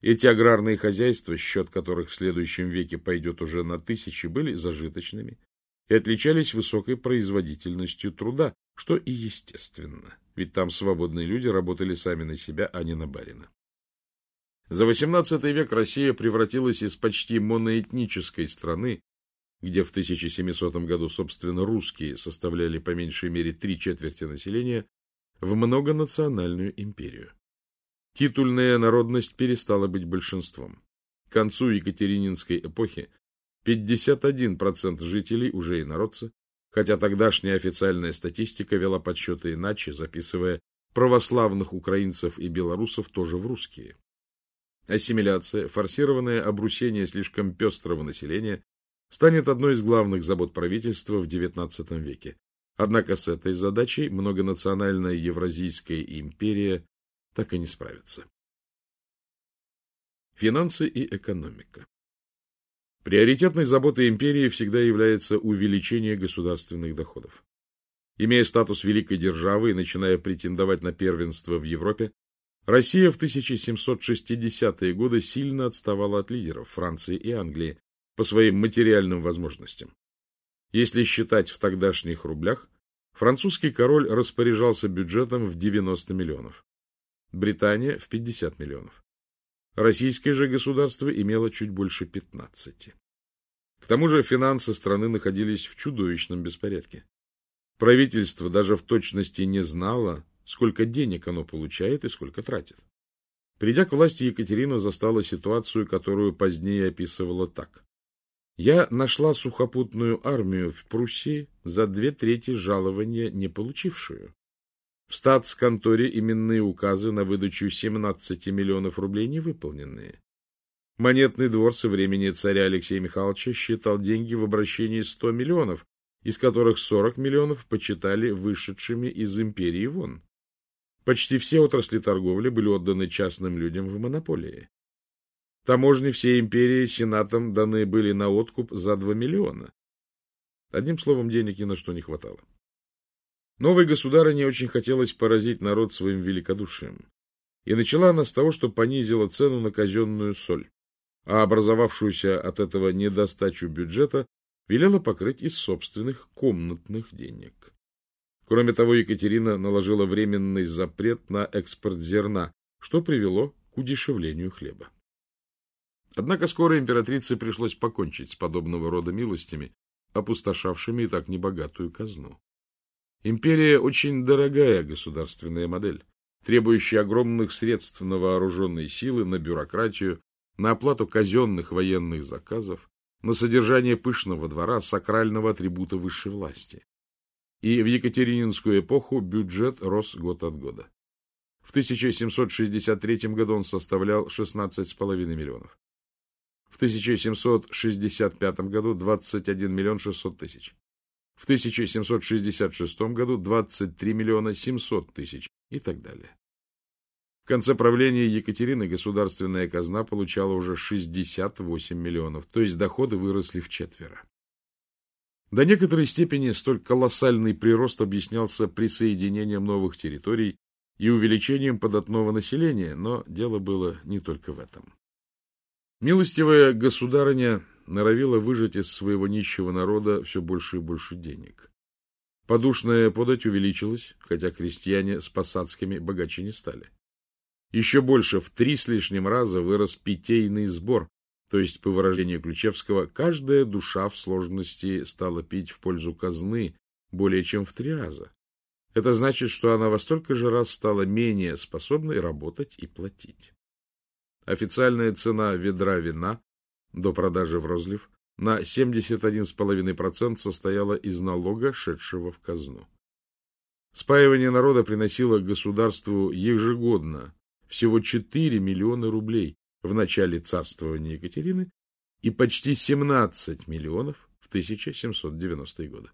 Эти аграрные хозяйства, счет которых в следующем веке пойдет уже на тысячи, были зажиточными и отличались высокой производительностью труда, что и естественно, ведь там свободные люди работали сами на себя, а не на барина. За XVIII век Россия превратилась из почти моноэтнической страны где в 1700 году, собственно, русские составляли по меньшей мере три четверти населения, в многонациональную империю. Титульная народность перестала быть большинством. К концу Екатерининской эпохи 51% жителей уже инородцы, хотя тогдашняя официальная статистика вела подсчеты иначе, записывая православных украинцев и белорусов тоже в русские. Ассимиляция, форсированное обрусение слишком пестрого населения станет одной из главных забот правительства в XIX веке. Однако с этой задачей многонациональная Евразийская империя так и не справится. Финансы и экономика. Приоритетной заботой империи всегда является увеличение государственных доходов. Имея статус великой державы и начиная претендовать на первенство в Европе, Россия в 1760-е годы сильно отставала от лидеров Франции и Англии, по своим материальным возможностям. Если считать в тогдашних рублях, французский король распоряжался бюджетом в 90 миллионов, Британия в 50 миллионов. Российское же государство имело чуть больше 15. К тому же финансы страны находились в чудовищном беспорядке. Правительство даже в точности не знало, сколько денег оно получает и сколько тратит. Придя к власти, Екатерина застала ситуацию, которую позднее описывала так. Я нашла сухопутную армию в Пруссии за две трети жалования не получившую. В статсконторе именные указы на выдачу 17 миллионов рублей не выполненные. Монетный двор со времени царя Алексея Михайловича считал деньги в обращении 100 миллионов, из которых 40 миллионов почитали вышедшими из империи вон. Почти все отрасли торговли были отданы частным людям в монополии. Таможни всей империи сенатом даны были на откуп за 2 миллиона. Одним словом, денег ни на что не хватало. Новой государыне очень хотелось поразить народ своим великодушием. И начала она с того, что понизила цену на казенную соль, а образовавшуюся от этого недостачу бюджета велела покрыть из собственных комнатных денег. Кроме того, Екатерина наложила временный запрет на экспорт зерна, что привело к удешевлению хлеба. Однако скоро императрице пришлось покончить с подобного рода милостями, опустошавшими и так небогатую казну. Империя очень дорогая государственная модель, требующая огромных средств на вооруженные силы, на бюрократию, на оплату казенных военных заказов, на содержание пышного двора, сакрального атрибута высшей власти. И в Екатерининскую эпоху бюджет рос год от года. В 1763 году он составлял 16,5 миллионов. В 1765 году 21 миллион 600 тысяч. В 1766 году 23 миллиона 700 тысяч и так далее. В конце правления Екатерины государственная казна получала уже 68 миллионов, то есть доходы выросли в четверо. До некоторой степени столь колоссальный прирост объяснялся присоединением новых территорий и увеличением податного населения, но дело было не только в этом. Милостивая государыня норовила выжать из своего нищего народа все больше и больше денег. Подушная подать увеличилась, хотя крестьяне с посадскими богаче не стали. Еще больше, в три с лишним раза вырос питейный сбор, то есть, по выражению Ключевского, каждая душа в сложности стала пить в пользу казны более чем в три раза. Это значит, что она во столько же раз стала менее способной работать и платить. Официальная цена ведра вина до продажи в розлив на 71,5% состояла из налога, шедшего в казну. Спаивание народа приносило государству ежегодно всего 4 миллиона рублей в начале царствования Екатерины и почти 17 миллионов в 1790-е годы.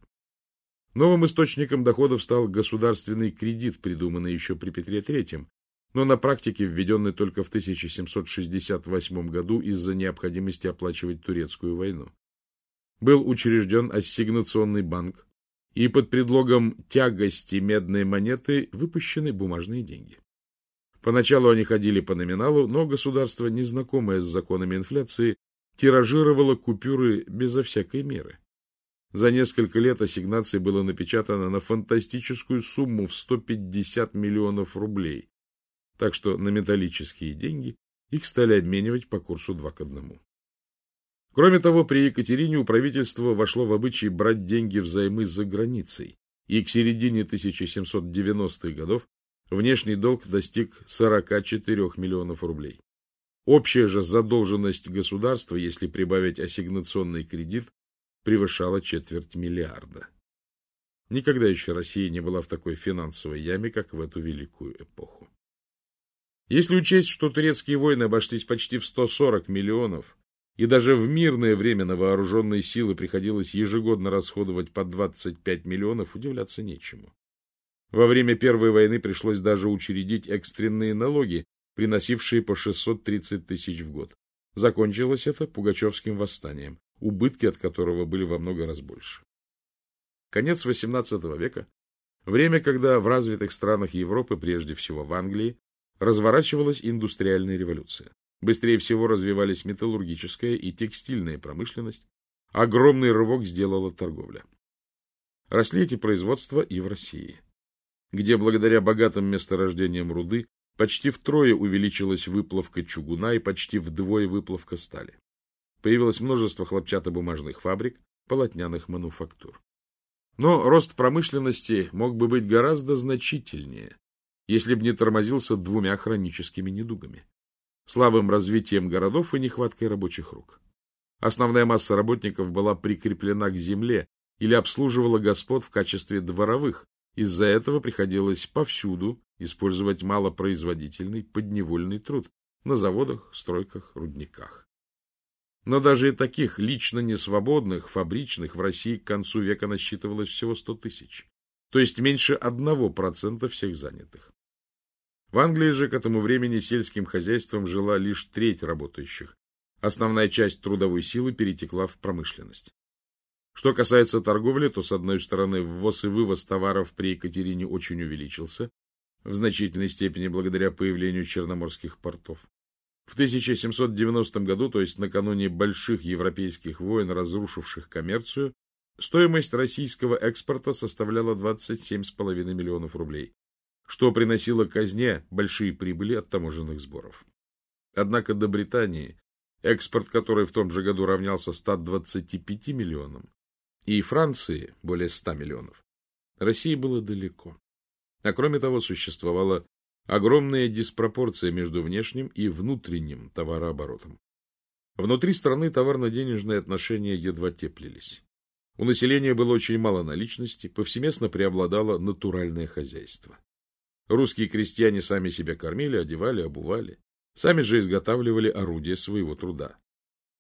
Новым источником доходов стал государственный кредит, придуманный еще при Петре III, но на практике введенный только в 1768 году из-за необходимости оплачивать турецкую войну. Был учрежден ассигнационный банк, и под предлогом тягости медной монеты выпущены бумажные деньги. Поначалу они ходили по номиналу, но государство, незнакомое с законами инфляции, тиражировало купюры безо всякой меры. За несколько лет ассигнаций было напечатано на фантастическую сумму в 150 миллионов рублей, так что на металлические деньги их стали обменивать по курсу 2 к 1. Кроме того, при Екатерине у правительства вошло в обычай брать деньги взаймы за границей, и к середине 1790-х годов внешний долг достиг 44 миллионов рублей. Общая же задолженность государства, если прибавить ассигнационный кредит, превышала четверть миллиарда. Никогда еще Россия не была в такой финансовой яме, как в эту великую эпоху. Если учесть, что турецкие войны обошлись почти в 140 миллионов, и даже в мирное время на вооруженные силы приходилось ежегодно расходовать по 25 миллионов, удивляться нечему. Во время Первой войны пришлось даже учредить экстренные налоги, приносившие по 630 тысяч в год. Закончилось это Пугачевским восстанием, убытки от которого были во много раз больше. Конец XVIII века – время, когда в развитых странах Европы, прежде всего в Англии, разворачивалась индустриальная революция. Быстрее всего развивались металлургическая и текстильная промышленность. Огромный рывок сделала торговля. Росли эти производства и в России, где благодаря богатым месторождениям руды почти втрое увеличилась выплавка чугуна и почти вдвое выплавка стали. Появилось множество хлопчатобумажных фабрик, полотняных мануфактур. Но рост промышленности мог бы быть гораздо значительнее, если б не тормозился двумя хроническими недугами – слабым развитием городов и нехваткой рабочих рук. Основная масса работников была прикреплена к земле или обслуживала господ в качестве дворовых, из-за этого приходилось повсюду использовать малопроизводительный подневольный труд на заводах, стройках, рудниках. Но даже и таких лично несвободных, фабричных в России к концу века насчитывалось всего 100 тысяч, то есть меньше 1% всех занятых. В Англии же к этому времени сельским хозяйством жила лишь треть работающих. Основная часть трудовой силы перетекла в промышленность. Что касается торговли, то, с одной стороны, ввоз и вывоз товаров при Екатерине очень увеличился, в значительной степени благодаря появлению черноморских портов. В 1790 году, то есть накануне больших европейских войн, разрушивших коммерцию, стоимость российского экспорта составляла 27,5 миллионов рублей, что приносило казне большие прибыли от таможенных сборов. Однако до Британии, экспорт которой в том же году равнялся 125 миллионам, и Франции более 100 миллионов, России было далеко. А кроме того, существовала огромная диспропорция между внешним и внутренним товарооборотом. Внутри страны товарно-денежные отношения едва теплились. У населения было очень мало наличности, повсеместно преобладало натуральное хозяйство. Русские крестьяне сами себя кормили, одевали, обували, сами же изготавливали орудия своего труда.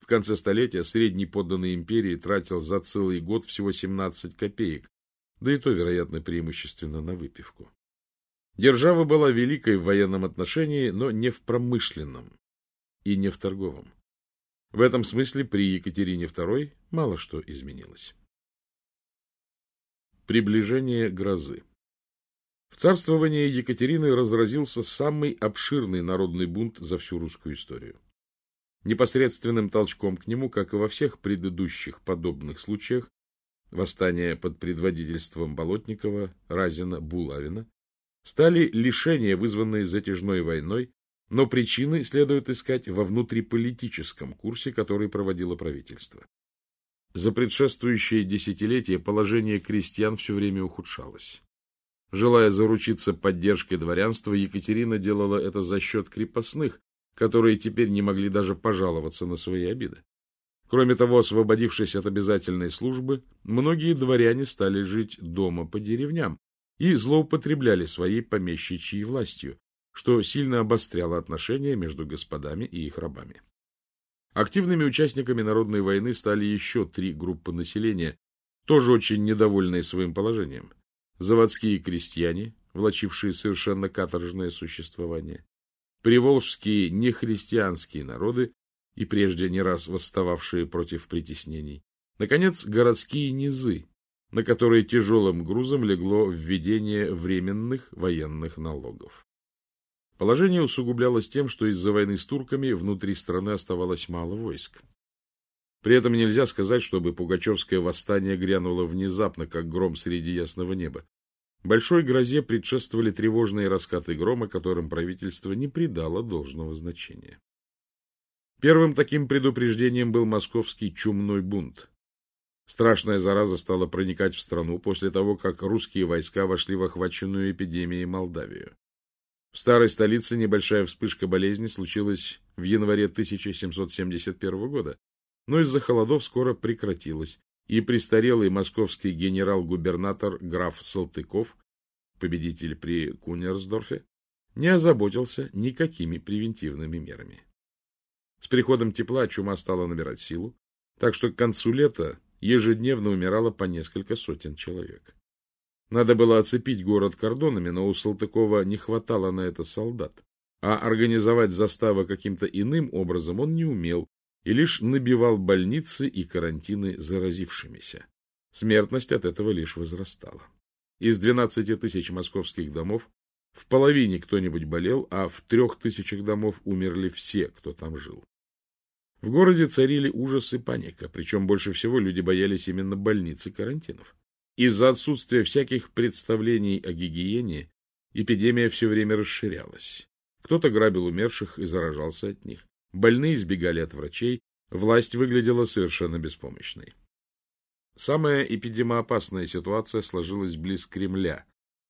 В конце столетия средний подданный империи тратил за целый год всего 17 копеек, да и то, вероятно, преимущественно на выпивку. Держава была великой в военном отношении, но не в промышленном и не в торговом. В этом смысле при Екатерине II мало что изменилось. Приближение грозы В царствовании Екатерины разразился самый обширный народный бунт за всю русскую историю. Непосредственным толчком к нему, как и во всех предыдущих подобных случаях, восстания под предводительством Болотникова, Разина, Булавина, стали лишения, вызванные затяжной войной, но причины следует искать во внутриполитическом курсе, который проводило правительство. За предшествующие десятилетия положение крестьян все время ухудшалось. Желая заручиться поддержкой дворянства, Екатерина делала это за счет крепостных, которые теперь не могли даже пожаловаться на свои обиды. Кроме того, освободившись от обязательной службы, многие дворяне стали жить дома по деревням, и злоупотребляли своей помещичьей властью, что сильно обостряло отношения между господами и их рабами. Активными участниками народной войны стали еще три группы населения, тоже очень недовольные своим положением. Заводские крестьяне, влачившие совершенно каторжное существование, приволжские нехристианские народы и прежде не раз восстававшие против притеснений, наконец, городские низы, на которые тяжелым грузом легло введение временных военных налогов. Положение усугублялось тем, что из-за войны с турками внутри страны оставалось мало войск. При этом нельзя сказать, чтобы Пугачевское восстание грянуло внезапно, как гром среди ясного неба. Большой грозе предшествовали тревожные раскаты грома, которым правительство не придало должного значения. Первым таким предупреждением был московский чумной бунт, Страшная зараза стала проникать в страну после того, как русские войска вошли в охваченную эпидемией Молдавию. В старой столице небольшая вспышка болезни случилась в январе 1771 года, но из-за холодов скоро прекратилась, и престарелый московский генерал-губернатор граф Салтыков, победитель при Кунерсдорфе, не озаботился никакими превентивными мерами. С приходом тепла чума стала набирать силу, так что к концу лета ежедневно умирало по несколько сотен человек. Надо было оцепить город кордонами, но у Салтыкова не хватало на это солдат, а организовать заставы каким-то иным образом он не умел и лишь набивал больницы и карантины заразившимися. Смертность от этого лишь возрастала. Из 12 тысяч московских домов в половине кто-нибудь болел, а в трех тысячах домов умерли все, кто там жил. В городе царили ужас и паника, причем больше всего люди боялись именно больниц и карантинов. Из-за отсутствия всяких представлений о гигиене эпидемия все время расширялась. Кто-то грабил умерших и заражался от них. Больные избегали от врачей, власть выглядела совершенно беспомощной. Самая эпидемоопасная ситуация сложилась близ Кремля,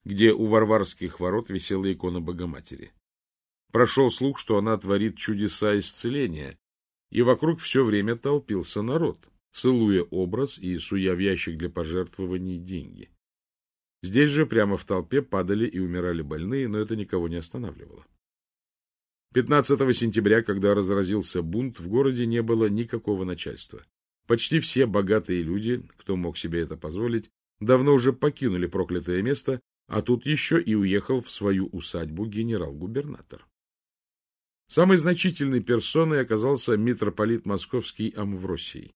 где у Варварских ворот висела икона Богоматери. Прошел слух, что она творит чудеса исцеления, и вокруг все время толпился народ, целуя образ и суя в ящик для пожертвований деньги. Здесь же прямо в толпе падали и умирали больные, но это никого не останавливало. 15 сентября, когда разразился бунт, в городе не было никакого начальства. Почти все богатые люди, кто мог себе это позволить, давно уже покинули проклятое место, а тут еще и уехал в свою усадьбу генерал-губернатор. Самой значительной персоной оказался митрополит московский Амвросий.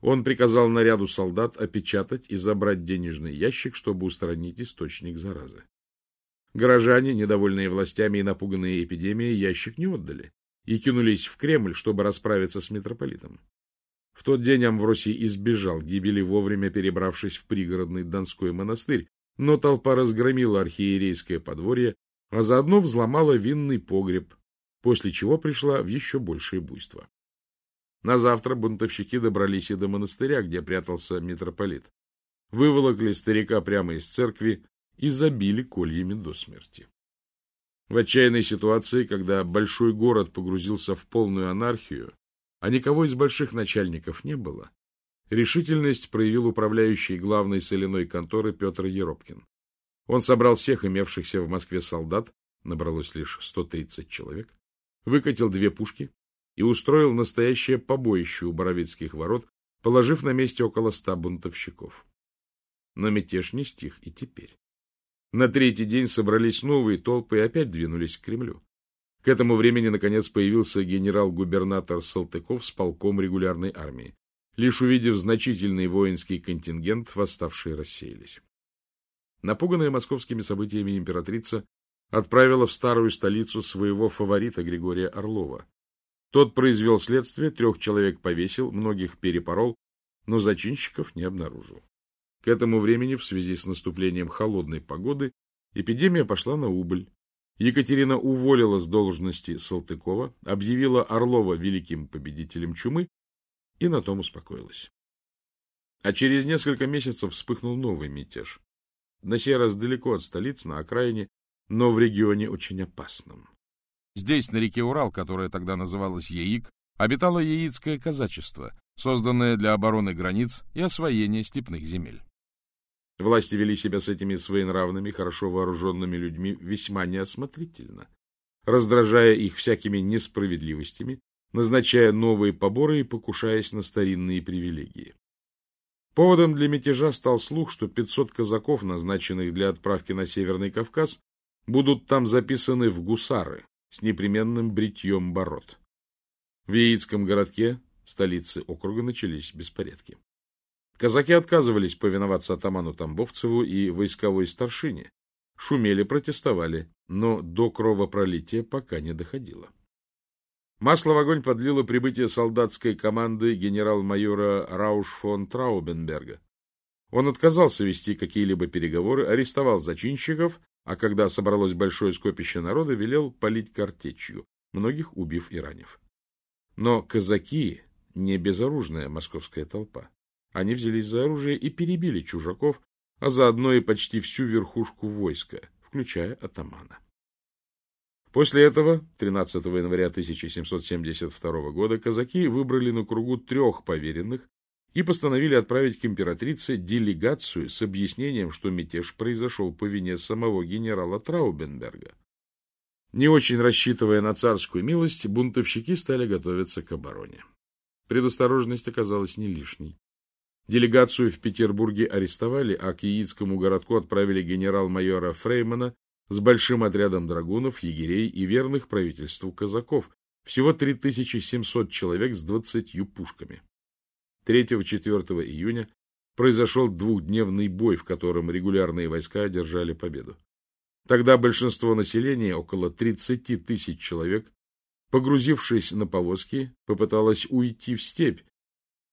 Он приказал наряду солдат опечатать и забрать денежный ящик, чтобы устранить источник заразы. Горожане, недовольные властями и напуганные эпидемией, ящик не отдали и кинулись в Кремль, чтобы расправиться с митрополитом. В тот день Амвросий избежал гибели, вовремя перебравшись в пригородный Донской монастырь, но толпа разгромила архиерейское подворье, а заодно взломала винный погреб, после чего пришла в еще большее буйство. На завтра бунтовщики добрались и до монастыря, где прятался митрополит. Выволокли старика прямо из церкви и забили кольями до смерти. В отчаянной ситуации, когда большой город погрузился в полную анархию, а никого из больших начальников не было, решительность проявил управляющий главной соляной конторы Петр Еропкин. Он собрал всех имевшихся в Москве солдат, набралось лишь 130 человек, выкатил две пушки и устроил настоящее побоище у Боровицких ворот, положив на месте около ста бунтовщиков. Но мятеж не стих и теперь. На третий день собрались новые толпы и опять двинулись к Кремлю. К этому времени, наконец, появился генерал-губернатор Салтыков с полком регулярной армии. Лишь увидев значительный воинский контингент, восставшие рассеялись. Напуганная московскими событиями императрица отправила в старую столицу своего фаворита Григория Орлова. Тот произвел следствие, трех человек повесил, многих перепорол, но зачинщиков не обнаружил. К этому времени, в связи с наступлением холодной погоды, эпидемия пошла на убыль. Екатерина уволила с должности Салтыкова, объявила Орлова великим победителем чумы и на том успокоилась. А через несколько месяцев вспыхнул новый мятеж. На сей раз далеко от столицы, на окраине, но в регионе очень опасном. Здесь, на реке Урал, которая тогда называлась Яик, обитало яицкое казачество, созданное для обороны границ и освоения степных земель. Власти вели себя с этими своенравными, хорошо вооруженными людьми весьма неосмотрительно, раздражая их всякими несправедливостями, назначая новые поборы и покушаясь на старинные привилегии. Поводом для мятежа стал слух, что 500 казаков, назначенных для отправки на Северный Кавказ, будут там записаны в гусары с непременным бритьем бород. В Яицком городке, столице округа, начались беспорядки. Казаки отказывались повиноваться атаману Тамбовцеву и войсковой старшине. Шумели, протестовали, но до кровопролития пока не доходило. Масло в огонь подлило прибытие солдатской команды генерал-майора Рауш фон Траубенберга. Он отказался вести какие-либо переговоры, арестовал зачинщиков, а когда собралось большое скопище народа, велел полить картечью, многих убив и ранив. Но казаки — не безоружная московская толпа. Они взялись за оружие и перебили чужаков, а заодно и почти всю верхушку войска, включая атамана. После этого, 13 января 1772 года, казаки выбрали на кругу трех поверенных и постановили отправить к императрице делегацию с объяснением, что мятеж произошел по вине самого генерала Траубенберга. Не очень рассчитывая на царскую милость, бунтовщики стали готовиться к обороне. Предосторожность оказалась не лишней. Делегацию в Петербурге арестовали, а к Яицкому городку отправили генерал-майора Фреймана с большим отрядом драгунов, егерей и верных правительству казаков, всего 3700 человек с 20 пушками. 3-4 июня произошел двухдневный бой, в котором регулярные войска одержали победу. Тогда большинство населения, около 30 тысяч человек, погрузившись на повозки, попыталось уйти в степь,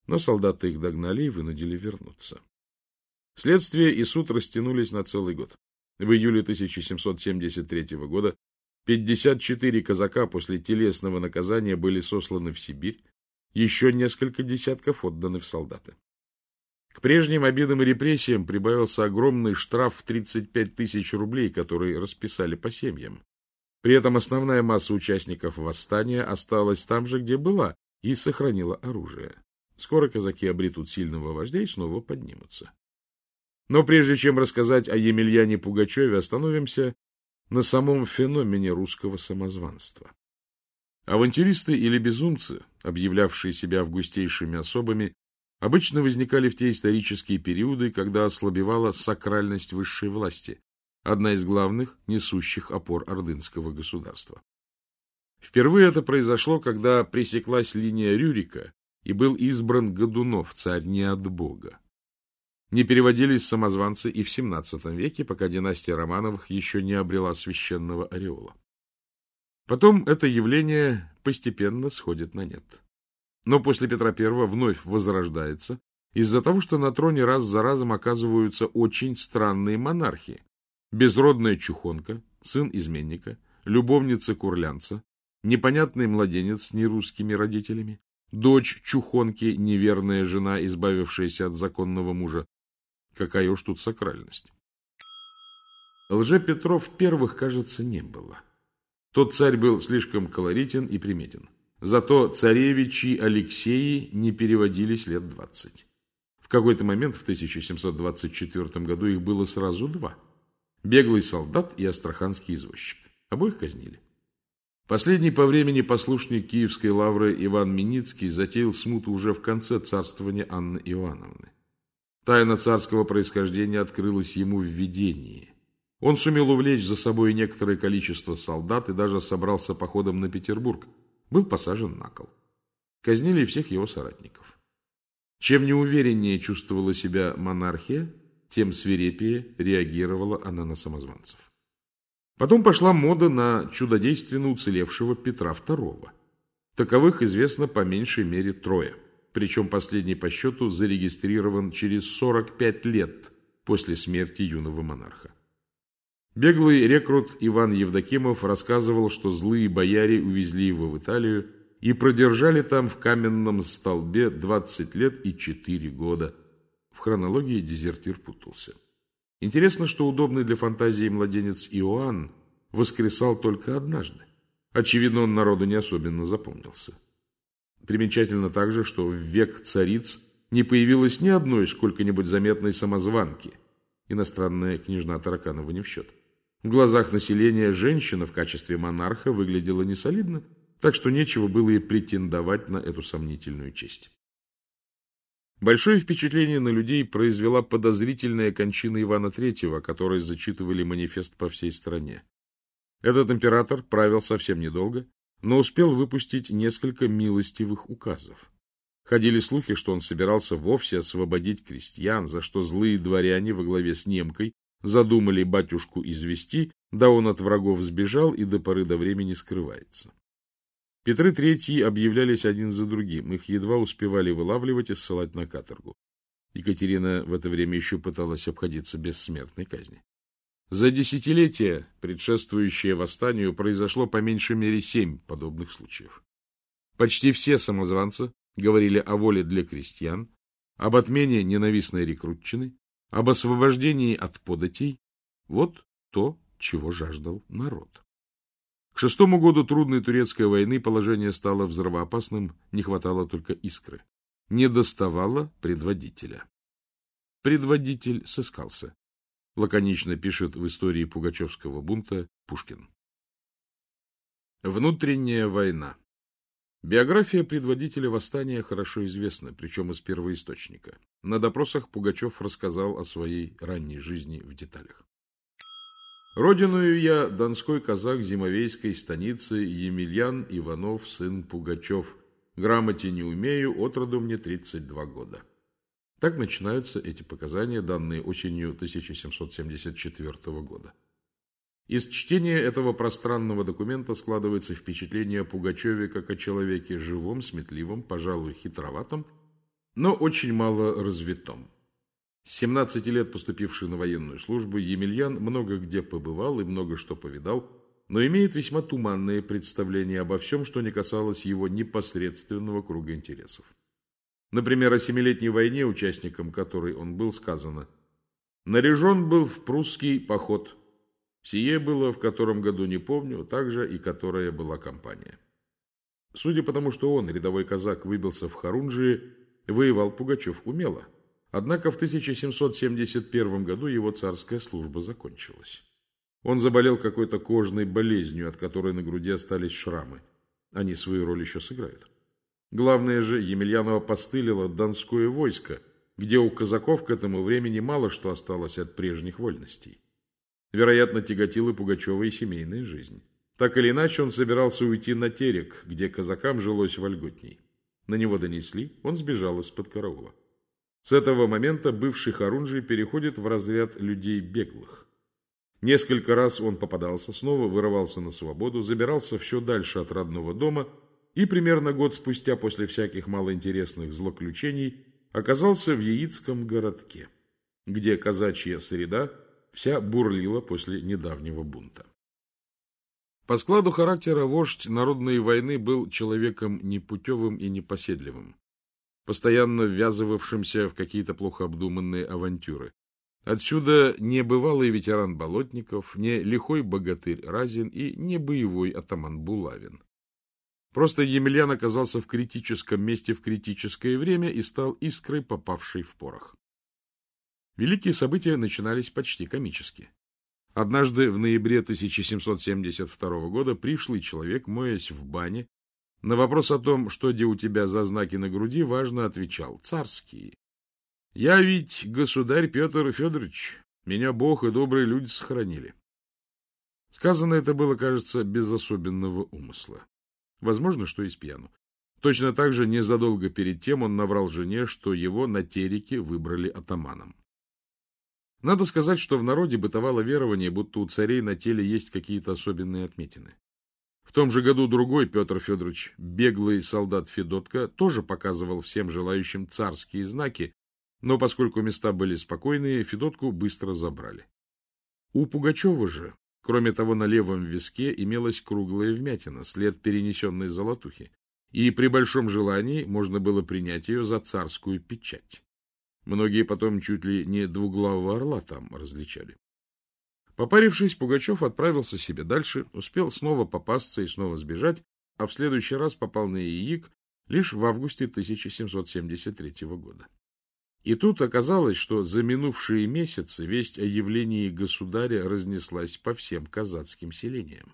но солдаты их догнали и вынудили вернуться. Следствие и суд растянулись на целый год. В июле 1773 года 54 казака после телесного наказания были сосланы в Сибирь, еще несколько десятков отданы в солдаты. К прежним обидам и репрессиям прибавился огромный штраф в 35 тысяч рублей, который расписали по семьям. При этом основная масса участников восстания осталась там же, где была, и сохранила оружие. Скоро казаки обретут сильного вождя и снова поднимутся. Но прежде чем рассказать о Емельяне Пугачеве, остановимся на самом феномене русского самозванства. Авантюристы или безумцы, объявлявшие себя августейшими особами, обычно возникали в те исторические периоды, когда ослабевала сакральность высшей власти, одна из главных несущих опор ордынского государства. Впервые это произошло, когда пресеклась линия Рюрика и был избран Годунов, царь не от Бога. Не переводились самозванцы и в XVII веке, пока династия Романовых еще не обрела священного ореола. Потом это явление постепенно сходит на нет. Но после Петра I вновь возрождается из-за того, что на троне раз за разом оказываются очень странные монархи. Безродная чухонка, сын изменника, любовница курлянца, непонятный младенец с нерусскими родителями, дочь чухонки, неверная жена, избавившаяся от законного мужа. Какая уж тут сакральность. Лже-Петров первых, кажется, не было. Тот царь был слишком колоритен и приметен. Зато царевичи Алексеи не переводились лет двадцать. В какой-то момент в 1724 году их было сразу два. Беглый солдат и астраханский извозчик. Обоих казнили. Последний по времени послушник Киевской лавры Иван Миницкий затеял смуту уже в конце царствования Анны Иоанновны. Тайна царского происхождения открылась ему в видении. Он сумел увлечь за собой некоторое количество солдат и даже собрался походом на Петербург. Был посажен на кол. Казнили всех его соратников. Чем неувереннее чувствовала себя монархия, тем свирепее реагировала она на самозванцев. Потом пошла мода на чудодейственно уцелевшего Петра II. Таковых известно по меньшей мере трое. Причем последний по счету зарегистрирован через 45 лет после смерти юного монарха. Беглый рекрут Иван Евдокимов рассказывал, что злые бояре увезли его в Италию и продержали там в каменном столбе 20 лет и 4 года. В хронологии дезертир путался. Интересно, что удобный для фантазии младенец Иоанн воскресал только однажды. Очевидно, он народу не особенно запомнился. Примечательно также, что в век цариц не появилось ни одной сколько-нибудь заметной самозванки. Иностранная княжна Тараканова не в счет. В глазах населения женщина в качестве монарха выглядела несолидно, так что нечего было и претендовать на эту сомнительную честь. Большое впечатление на людей произвела подозрительная кончина Ивана III, о которой зачитывали манифест по всей стране. Этот император правил совсем недолго, но успел выпустить несколько милостивых указов. Ходили слухи, что он собирался вовсе освободить крестьян, за что злые дворяне во главе с немкой Задумали батюшку извести, да он от врагов сбежал и до поры до времени скрывается. Петры Третьи объявлялись один за другим, их едва успевали вылавливать и ссылать на каторгу. Екатерина в это время еще пыталась обходиться без смертной казни. За десятилетия, предшествующее восстанию, произошло по меньшей мере семь подобных случаев. Почти все самозванцы говорили о воле для крестьян, об отмене ненавистной рекрутчины, об освобождении от податей – вот то, чего жаждал народ. К шестому году трудной турецкой войны положение стало взрывоопасным, не хватало только искры. Не доставало предводителя. Предводитель сыскался. Лаконично пишет в истории Пугачевского бунта Пушкин. Внутренняя война. Биография предводителя восстания хорошо известна, причем из первоисточника. На допросах Пугачев рассказал о своей ранней жизни в деталях. Родиною я донской казак Зимовейской станицы Емельян Иванов, сын Пугачев. Грамоте не умею, отроду мне 32 года. Так начинаются эти показания, данные осенью 1774 года. Из чтения этого пространного документа складывается впечатление о Пугачеве как о человеке живом, сметливом, пожалуй, хитроватом, но очень мало развитом. С 17 лет поступивший на военную службу, Емельян много где побывал и много что повидал, но имеет весьма туманное представление обо всем, что не касалось его непосредственного круга интересов. Например, о Семилетней войне, участником которой он был, сказано «Наряжен был в прусский поход». Сие было в котором году не помню, также и которая была компания. Судя по тому, что он, рядовой казак, выбился в Харунжии, воевал Пугачев умело. Однако в 1771 году его царская служба закончилась. Он заболел какой-то кожной болезнью, от которой на груди остались шрамы. Они свою роль еще сыграют. Главное же, Емельяну опостылило Донское войско, где у казаков к этому времени мало что осталось от прежних вольностей. Вероятно, тяготила Пугачева и семейная жизнь. Так или иначе, он собирался уйти на терек, где казакам жилось вольготней. На него донесли, он сбежал из-под караула. С этого момента бывший Харунжий переходит в разряд людей беглых. Несколько раз он попадался, снова вырывался на свободу, забирался все дальше от родного дома и примерно год спустя после всяких малоинтересных злоключений оказался в Яицком городке, где казачья среда вся бурлила после недавнего бунта. По складу характера вождь народной войны был человеком непутевым и непоседливым, постоянно ввязывавшимся в какие-то плохо обдуманные авантюры. Отсюда не бывалый ветеран Болотников, не лихой богатырь Разин и не боевой атаман Булавин. Просто Емельян оказался в критическом месте в критическое время и стал искрой, попавшей в порох. Великие события начинались почти комически. Однажды в ноябре 1772 года пришлый человек, моясь в бане, на вопрос о том, что где у тебя за знаки на груди, важно отвечал «царские». «Я ведь государь Петр Федорович, меня Бог и добрые люди сохранили». Сказано это было, кажется, без особенного умысла. Возможно, что и с пьяну. Точно так же незадолго перед тем он наврал жене, что его на тереке выбрали атаманом. Надо сказать, что в народе бытовало верование, будто у царей на теле есть какие-то особенные отметины. В том же году другой Петр Федорович, беглый солдат Федотка, тоже показывал всем желающим царские знаки, но поскольку места были спокойные, Федотку быстро забрали. У Пугачева же, кроме того, на левом виске имелась круглая вмятина, след перенесенной золотухи, и при большом желании можно было принять ее за царскую печать. Многие потом чуть ли не двуглавого орла там различали. Попарившись, Пугачев отправился себе дальше, успел снова попасться и снова сбежать, а в следующий раз попал на Яик лишь в августе 1773 года. И тут оказалось, что за минувшие месяцы весть о явлении государя разнеслась по всем казацким селениям.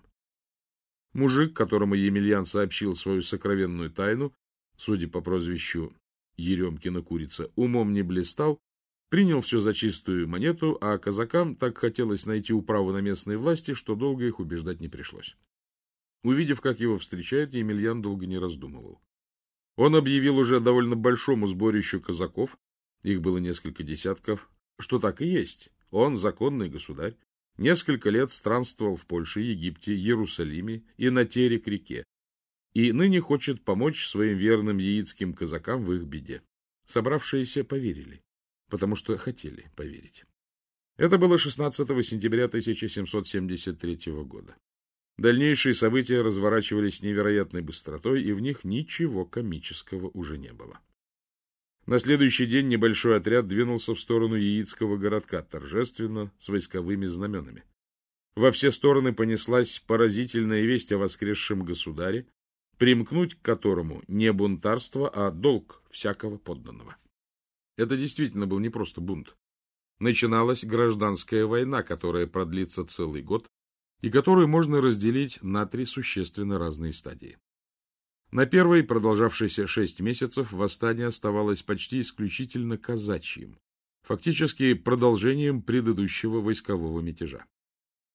Мужик, которому Емельян сообщил свою сокровенную тайну, судя по прозвищу Еремкина курица, умом не блистал, принял все за чистую монету, а казакам так хотелось найти управу на местной власти, что долго их убеждать не пришлось. Увидев, как его встречают, Емельян долго не раздумывал. Он объявил уже довольно большому сборищу казаков, их было несколько десятков, что так и есть. Он законный государь. Несколько лет странствовал в Польше, Египте, Иерусалиме и на Терек-реке, и ныне хочет помочь своим верным яицким казакам в их беде. Собравшиеся поверили, потому что хотели поверить. Это было 16 сентября 1773 года. Дальнейшие события разворачивались невероятной быстротой, и в них ничего комического уже не было. На следующий день небольшой отряд двинулся в сторону Яицкого городка, торжественно, с войсковыми знаменами. Во все стороны понеслась поразительная весть о воскресшем государе, примкнуть к которому не бунтарство, а долг всякого подданного. Это действительно был не просто бунт. Начиналась гражданская война, которая продлится целый год и которую можно разделить на три существенно разные стадии. На первой, продолжавшейся шесть месяцев, восстание оставалось почти исключительно казачьим, фактически продолжением предыдущего войскового мятежа.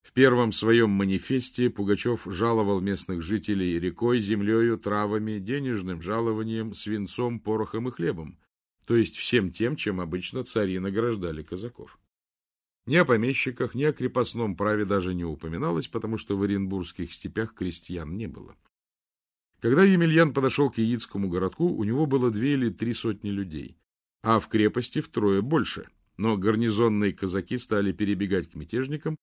В первом своем манифесте Пугачев жаловал местных жителей рекой, землею, травами, денежным жалованием, свинцом, порохом и хлебом, то есть всем тем, чем обычно цари награждали казаков. Ни о помещиках, ни о крепостном праве даже не упоминалось, потому что в Оренбургских степях крестьян не было. Когда Емельян подошел к Яицкому городку, у него было две или три сотни людей, а в крепости втрое больше, но гарнизонные казаки стали перебегать к мятежникам,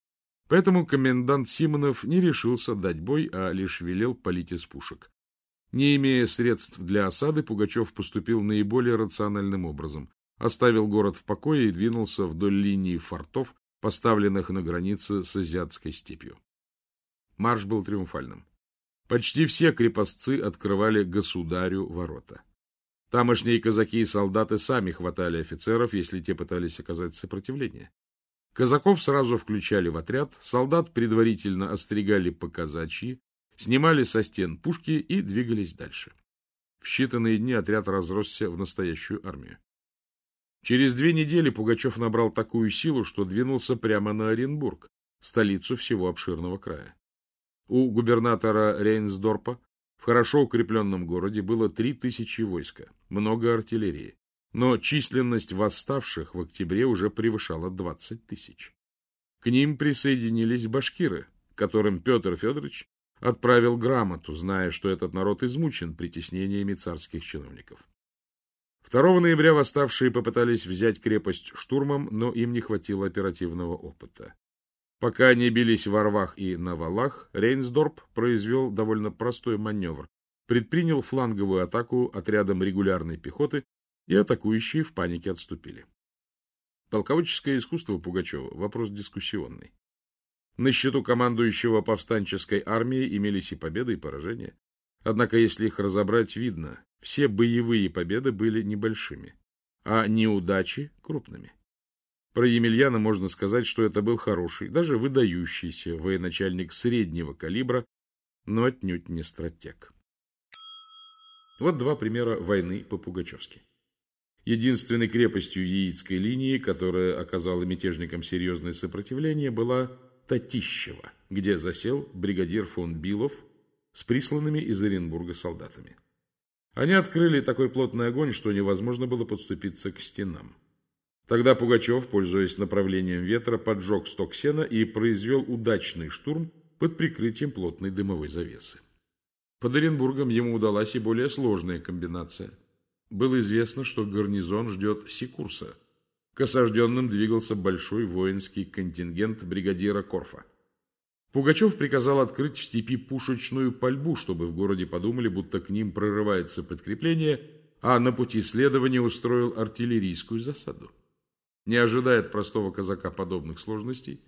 Поэтому комендант Симонов не решился дать бой, а лишь велел палить из пушек. Не имея средств для осады, Пугачев поступил наиболее рациональным образом. Оставил город в покое и двинулся вдоль линии фортов, поставленных на границе с Азиатской степью. Марш был триумфальным. Почти все крепостцы открывали государю ворота. Тамошние казаки и солдаты сами хватали офицеров, если те пытались оказать сопротивление. Казаков сразу включали в отряд, солдат предварительно остригали по казачьи, снимали со стен пушки и двигались дальше. В считанные дни отряд разросся в настоящую армию. Через две недели Пугачев набрал такую силу, что двинулся прямо на Оренбург, столицу всего обширного края. У губернатора Рейнсдорпа в хорошо укрепленном городе было три тысячи войска, много артиллерии, но численность восставших в октябре уже превышала двадцать тысяч. К ним присоединились башкиры, которым Петр Федорович отправил грамоту, зная, что этот народ измучен притеснениями царских чиновников. 2 ноября восставшие попытались взять крепость штурмом, но им не хватило оперативного опыта. Пока они бились в Орвах и на Валах, Рейнсдорп произвел довольно простой маневр, предпринял фланговую атаку отрядом регулярной пехоты, и атакующие в панике отступили. Полководческое искусство Пугачева – вопрос дискуссионный. На счету командующего повстанческой армией имелись и победы, и поражения. Однако, если их разобрать, видно, все боевые победы были небольшими, а неудачи – крупными. Про Емельяна можно сказать, что это был хороший, даже выдающийся военачальник среднего калибра, но отнюдь не стратег. Вот два примера войны по-пугачевски. Единственной крепостью Яицкой линии, которая оказала мятежникам серьезное сопротивление, была Татищева, где засел бригадир фон Билов с присланными из Оренбурга солдатами. Они открыли такой плотный огонь, что невозможно было подступиться к стенам. Тогда Пугачев, пользуясь направлением ветра, поджег сток сена и произвел удачный штурм под прикрытием плотной дымовой завесы. Под Оренбургом ему удалась и более сложная комбинация. Было известно, что гарнизон ждет Сикурса. К осажденным двигался большой воинский контингент бригадира Корфа. Пугачев приказал открыть в степи пушечную пальбу, чтобы в городе подумали, будто к ним прорывается подкрепление, а на пути следования устроил артиллерийскую засаду. Не ожидая от простого казака подобных сложностей,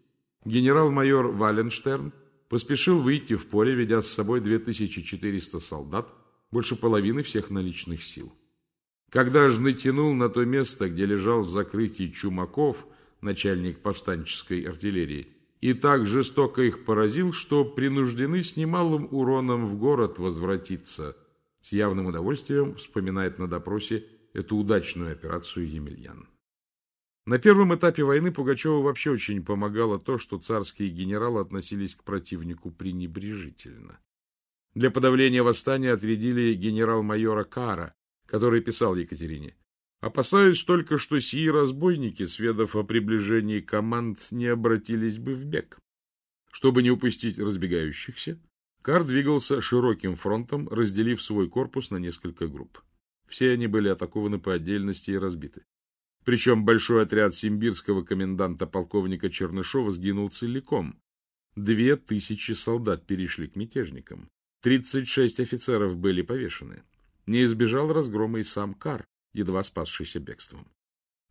генерал-майор Валенштерн поспешил выйти в поле, ведя с собой 2400 солдат, больше половины всех наличных сил. Когда же натянул на то место, где лежал в закрытии Чумаков, начальник повстанческой артиллерии, и так жестоко их поразил, что принуждены с немалым уроном в город возвратиться. С явным удовольствием вспоминает на допросе эту удачную операцию Емельян. На первом этапе войны Пугачеву вообще очень помогало то, что царские генералы относились к противнику пренебрежительно. Для подавления восстания отрядили генерал-майора Кара, который писал Екатерине. «Опасаюсь только, что сии разбойники, сведав о приближении команд, не обратились бы в бег. Чтобы не упустить разбегающихся, Кар двигался широким фронтом, разделив свой корпус на несколько групп. Все они были атакованы по отдельности и разбиты. Причем большой отряд симбирского коменданта полковника Чернышова сгинул целиком. Две тысячи солдат перешли к мятежникам. Тридцать шесть офицеров были повешены. Не избежал разгрома и сам Кар, едва спасшийся бегством.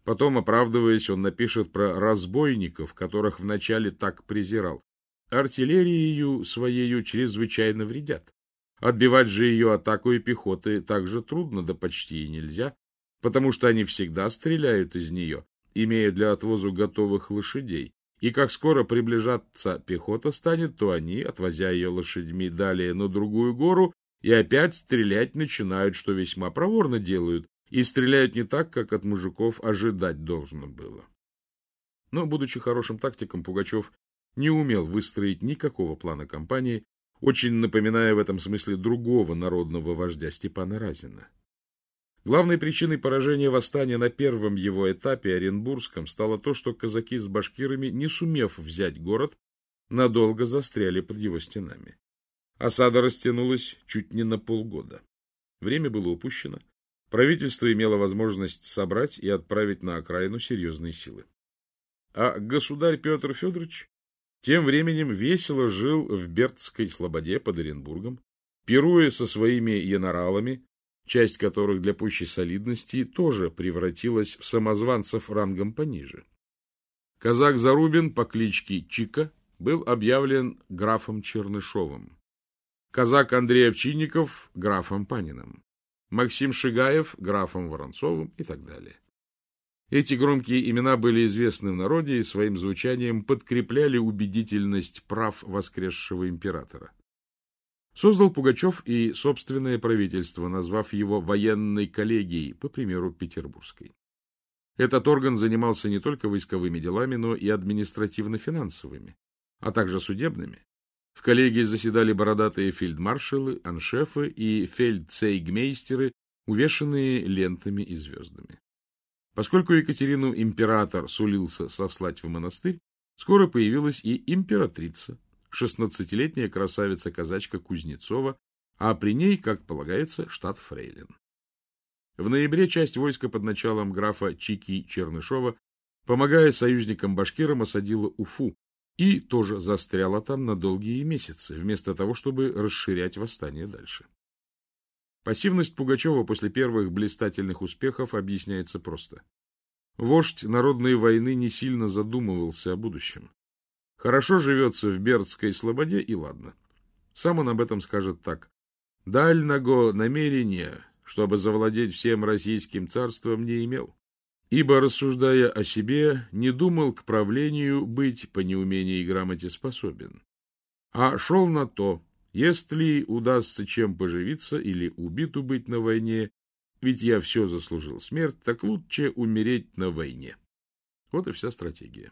Потом, оправдываясь, он напишет про разбойников, которых вначале так презирал. Артиллерию своею чрезвычайно вредят. Отбивать же ее атаку и пехоты так же трудно, да почти и нельзя, потому что они всегда стреляют из нее, имея для отвозу готовых лошадей. И как скоро приближаться пехота станет, то они, отвозя ее лошадьми далее на другую гору, и опять стрелять начинают, что весьма проворно делают, и стреляют не так, как от мужиков ожидать должно было. Но, будучи хорошим тактиком, Пугачев не умел выстроить никакого плана кампании, очень напоминая в этом смысле другого народного вождя Степана Разина. Главной причиной поражения восстания на первом его этапе, Оренбургском, стало то, что казаки с башкирами, не сумев взять город, надолго застряли под его стенами. Осада растянулась чуть не на полгода. Время было упущено. Правительство имело возможность собрать и отправить на окраину серьезные силы. А государь Петр Федорович тем временем весело жил в Бертской слободе под Оренбургом, пируя со своими яноралами, часть которых для пущей солидности тоже превратилась в самозванцев рангом пониже. Казак Зарубин по кличке Чика был объявлен графом Чернышовым. Казак Андрей Овчинников – графом Паниным. Максим Шигаев – графом Воронцовым и так далее. Эти громкие имена были известны в народе и своим звучанием подкрепляли убедительность прав воскресшего императора. Создал Пугачев и собственное правительство, назвав его военной коллегией, по примеру Петербургской. Этот орган занимался не только войсковыми делами, но и административно-финансовыми, а также судебными. В коллегии заседали бородатые фельдмаршалы, аншефы и фельдцейгмейстеры, увешанные лентами и звездами. Поскольку Екатерину император сулился сослать в монастырь, скоро появилась и императрица, шестнадцатилетняя красавица-казачка Кузнецова, а при ней, как полагается, штат Фрейлин. В ноябре часть войска под началом графа Чики Чернышова, помогая союзникам-башкирам, осадила Уфу и тоже застряла там на долгие месяцы, вместо того, чтобы расширять восстание дальше. Пассивность Пугачева после первых блистательных успехов объясняется просто. Вождь народной войны не сильно задумывался о будущем. Хорошо живется в Бердской слободе, и ладно. Сам он об этом скажет так. Дального намерения, чтобы завладеть всем российским царством, не имел. Ибо, рассуждая о себе, не думал к правлению быть по неумении и грамоте способен. А шел на то, если удастся чем поживиться или убиту быть на войне, ведь я все заслужил смерть, так лучше умереть на войне. Вот и вся стратегия.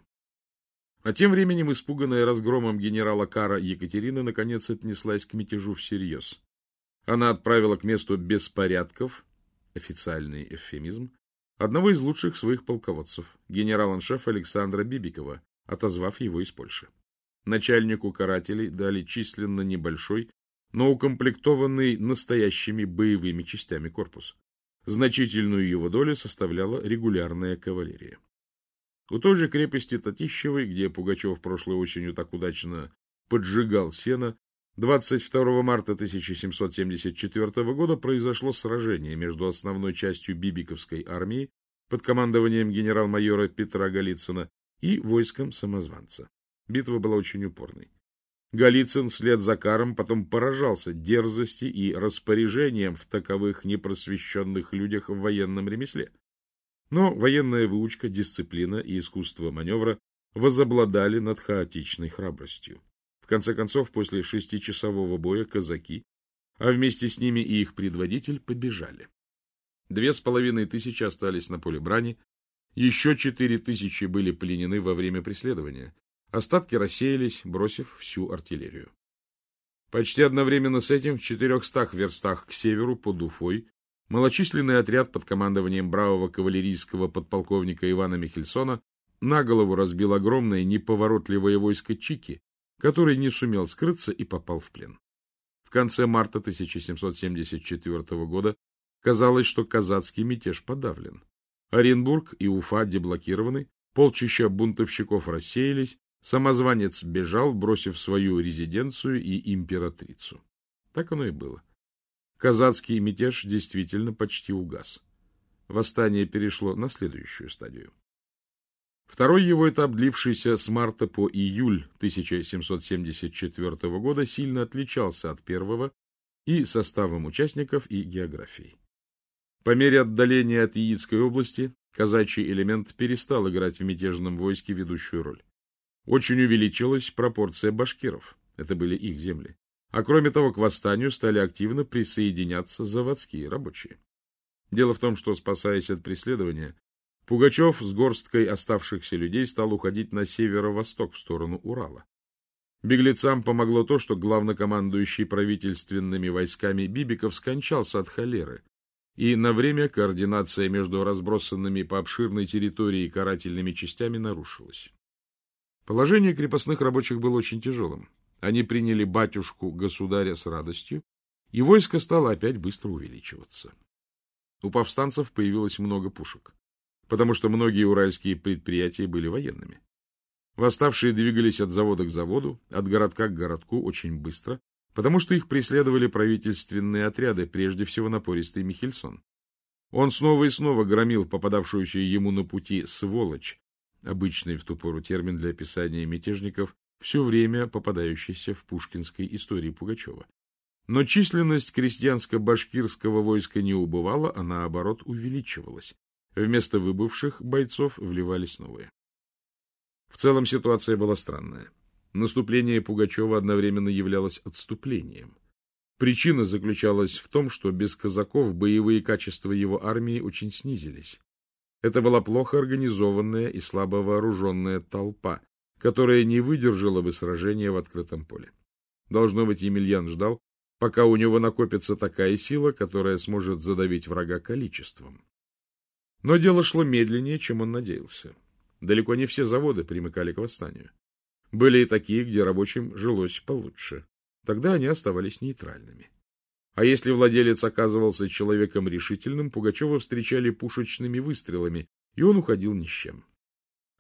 А тем временем испуганная разгромом генерала Кара Екатерина наконец отнеслась к мятежу всерьез. Она отправила к месту беспорядков, официальный эвфемизм, одного из лучших своих полководцев, генерал-аншефа Александра Бибикова, отозвав его из Польши. Начальнику карателей дали численно небольшой, но укомплектованный настоящими боевыми частями корпус. Значительную его долю составляла регулярная кавалерия. У той же крепости Татищевой, где Пугачев прошлой осенью так удачно поджигал сено, 22 марта 1774 года произошло сражение между основной частью Бибиковской армии под командованием генерал-майора Петра Голицына и войском самозванца. Битва была очень упорной. Голицын вслед за Каром потом поражался дерзости и распоряжением в таковых непросвещенных людях в военном ремесле. Но военная выучка, дисциплина и искусство маневра возобладали над хаотичной храбростью. Конце концов, после шестичасового боя казаки, а вместе с ними и их предводитель, побежали. Две с половиной тысячи остались на поле брани, еще четыре тысячи были пленены во время преследования, остатки рассеялись, бросив всю артиллерию. Почти одновременно с этим в четырехстах верстах к северу под Уфой Малочисленный отряд под командованием бравого кавалерийского подполковника Ивана Михельсона на голову разбил огромное неповоротливое войско Чики, который не сумел скрыться и попал в плен. В конце марта 1774 года казалось, что казацкий мятеж подавлен. Оренбург и Уфа деблокированы, полчища бунтовщиков рассеялись, самозванец бежал, бросив свою резиденцию и императрицу. Так оно и было. Казацкий мятеж действительно почти угас. Восстание перешло на следующую стадию. Второй его этап, длившийся с марта по июль 1774 года, сильно отличался от первого и составом участников, и географией. По мере отдаления от Яицкой области казачий элемент перестал играть в мятежном войске ведущую роль. Очень увеличилась пропорция башкиров, это были их земли. А кроме того, к восстанию стали активно присоединяться заводские рабочие. Дело в том, что, спасаясь от преследования, Пугачев с горсткой оставшихся людей стал уходить на северо-восток, в сторону Урала. Беглецам помогло то, что главнокомандующий правительственными войсками Бибиков скончался от холеры, и на время координация между разбросанными по обширной территории карательными частями нарушилась. Положение крепостных рабочих было очень тяжелым. Они приняли батюшку государя с радостью, и войско стало опять быстро увеличиваться. У повстанцев появилось много пушек, потому что многие уральские предприятия были военными. Восставшие двигались от завода к заводу, от городка к городку очень быстро, потому что их преследовали правительственные отряды, прежде всего напористый Михельсон. Он снова и снова громил попадавшуюся ему на пути сволочь, обычный в ту пору термин для описания мятежников, все время попадающийся в пушкинской истории Пугачева. Но численность крестьянско-башкирского войска не убывала, а наоборот увеличивалась. Вместо выбывших бойцов вливались новые. В целом ситуация была странная. Наступление Пугачева одновременно являлось отступлением. Причина заключалась в том, что без казаков боевые качества его армии очень снизились. Это была плохо организованная и слабо вооруженная толпа, которая не выдержала бы сражения в открытом поле. Должно быть, Емельян ждал, пока у него накопится такая сила, которая сможет задавить врага количеством. Но дело шло медленнее, чем он надеялся. Далеко не все заводы примыкали к восстанию. Были и такие, где рабочим жилось получше. Тогда они оставались нейтральными. А если владелец оказывался человеком решительным, Пугачева встречали пушечными выстрелами, и он уходил ни с чем.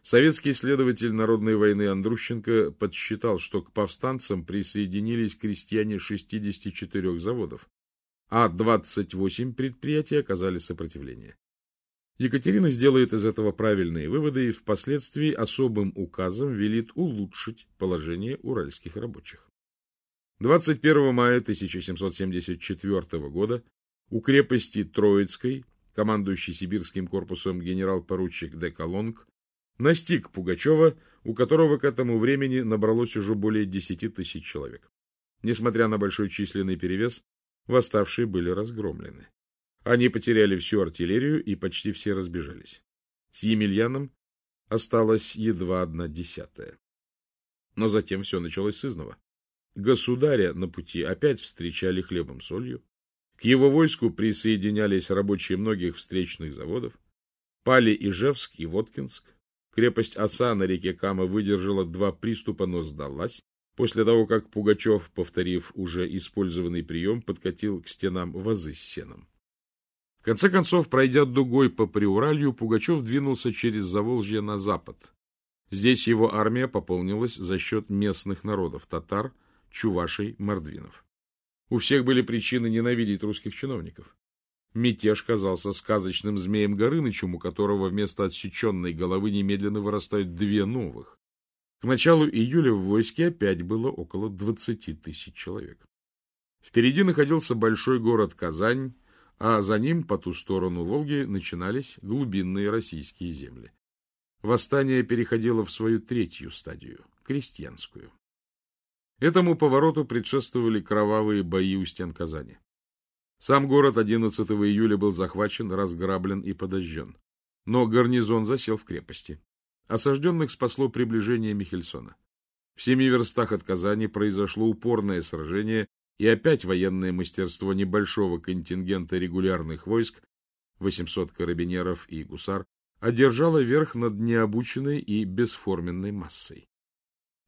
Советский исследователь народной войны Андрущенко подсчитал, что к повстанцам присоединились крестьяне 64 заводов, а 28 предприятий оказали сопротивление. Екатерина сделает из этого правильные выводы и впоследствии особым указом велит улучшить положение уральских рабочих. 21 мая 1774 года у крепости Троицкой командующий сибирским корпусом генерал-поручик де Колонг настиг Пугачева, у которого к этому времени набралось уже более 10 тысяч человек. Несмотря на большой численный перевес, восставшие были разгромлены. Они потеряли всю артиллерию и почти все разбежались. С Емельяном осталось едва одна десятая. Но затем все началось с изного. Государя на пути опять встречали хлебом-солью. К его войску присоединялись рабочие многих встречных заводов. Пали Ижевск и Воткинск. Крепость Оса на реке Кама выдержала два приступа, но сдалась, после того, как Пугачев, повторив уже использованный прием, подкатил к стенам вазы с сеном. В конце концов, пройдя дугой по Приуралью, Пугачев двинулся через Заволжье на запад. Здесь его армия пополнилась за счет местных народов – татар, чувашей, мордвинов. У всех были причины ненавидеть русских чиновников. Мятеж казался сказочным змеем Горынычем, у которого вместо отсеченной головы немедленно вырастают две новых. К началу июля в войске опять было около 20 тысяч человек. Впереди находился большой город Казань, а за ним, по ту сторону Волги, начинались глубинные российские земли. Восстание переходило в свою третью стадию – крестьянскую. Этому повороту предшествовали кровавые бои у стен Казани. Сам город 11 июля был захвачен, разграблен и подожжен. Но гарнизон засел в крепости. Осажденных спасло приближение Михельсона. В семи верстах от Казани произошло упорное сражение, и опять военное мастерство небольшого контингента регулярных войск, 800 карабинеров и гусар, одержало верх над необученной и бесформенной массой.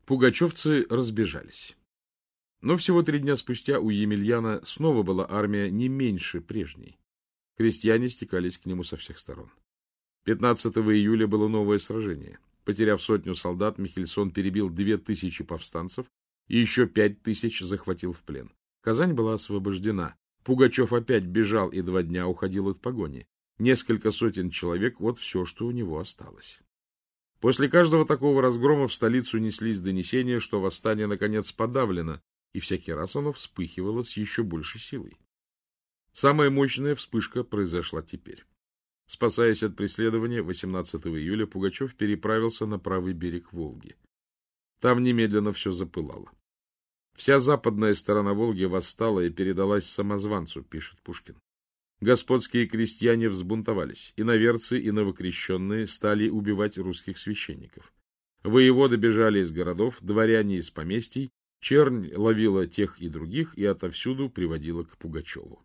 Пугачевцы разбежались. Но всего три дня спустя у Емельяна снова была армия не меньше прежней. Крестьяне стекались к нему со всех сторон. 15 июля было новое сражение. Потеряв сотню солдат, Михельсон перебил две тысячи повстанцев и еще пять тысяч захватил в плен. Казань была освобождена. Пугачев опять бежал и два дня уходил от погони. Несколько сотен человек — вот все, что у него осталось. После каждого такого разгрома в столицу неслись донесения, что восстание наконец подавлено, и всякий раз оно вспыхивало с еще большей силой. Самая мощная вспышка произошла теперь. Спасаясь от преследования, 18 июля Пугачев переправился на правый берег Волги. Там немедленно все запылало. Вся западная сторона Волги восстала и передалась самозванцу, пишет Пушкин. Господские крестьяне взбунтовались, и наверцы, и новокрещенные стали убивать русских священников. Воеводы бежали из городов, дворяне из поместий, чернь ловила тех и других и отовсюду приводила к Пугачеву.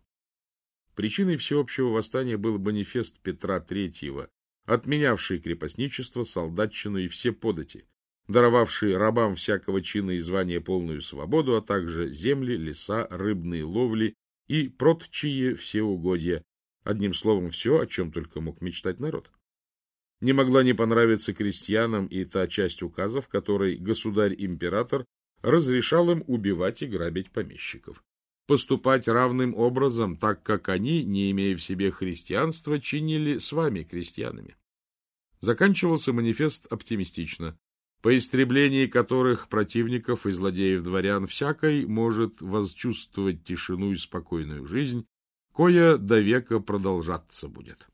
Причиной всеобщего восстания был манифест Петра III, отменявший крепостничество, солдатчину и все подати, даровавший рабам всякого чина и звания полную свободу, а также земли, леса, рыбные ловли и прочие все угодья, одним словом, все, о чем только мог мечтать народ. Не могла не понравиться крестьянам и та часть указов, которой государь-император разрешал им убивать и грабить помещиков. Поступать равным образом, так как они, не имея в себе христианства, чинили с вами, крестьянами. Заканчивался манифест оптимистично по истреблении которых противников и злодеев-дворян всякой может возчувствовать тишину и спокойную жизнь, кое до века продолжаться будет.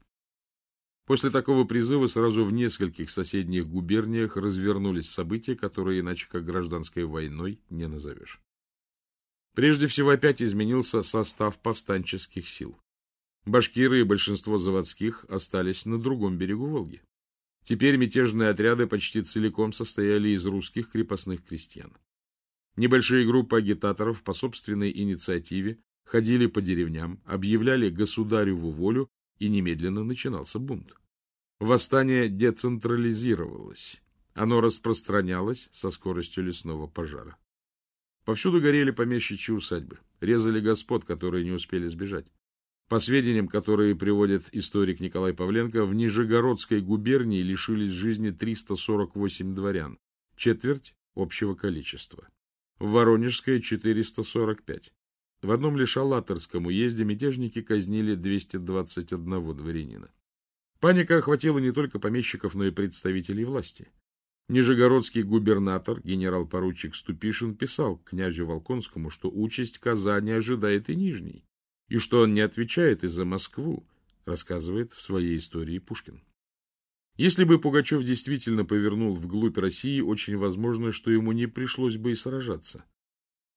После такого призыва сразу в нескольких соседних губерниях развернулись события, которые иначе как гражданской войной не назовешь. Прежде всего опять изменился состав повстанческих сил. Башкиры и большинство заводских остались на другом берегу Волги. Теперь мятежные отряды почти целиком состояли из русских крепостных крестьян. Небольшие группы агитаторов по собственной инициативе ходили по деревням, объявляли государеву волю, и немедленно начинался бунт. Восстание децентрализировалось. Оно распространялось со скоростью лесного пожара. Повсюду горели помещичьи усадьбы, резали господ, которые не успели сбежать. По сведениям, которые приводит историк Николай Павленко, в Нижегородской губернии лишились жизни 348 дворян, четверть общего количества. В Воронежской – 445. В одном лишь Алаторском уезде мятежники казнили 221 дворянина. Паника охватила не только помещиков, но и представителей власти. Нижегородский губернатор, генерал-поручик Ступишин, писал князю Волконскому, что участь Казани ожидает и Нижней, и что он не отвечает и за Москву, рассказывает в своей истории Пушкин. Если бы Пугачев действительно повернул вглубь России, очень возможно, что ему не пришлось бы и сражаться.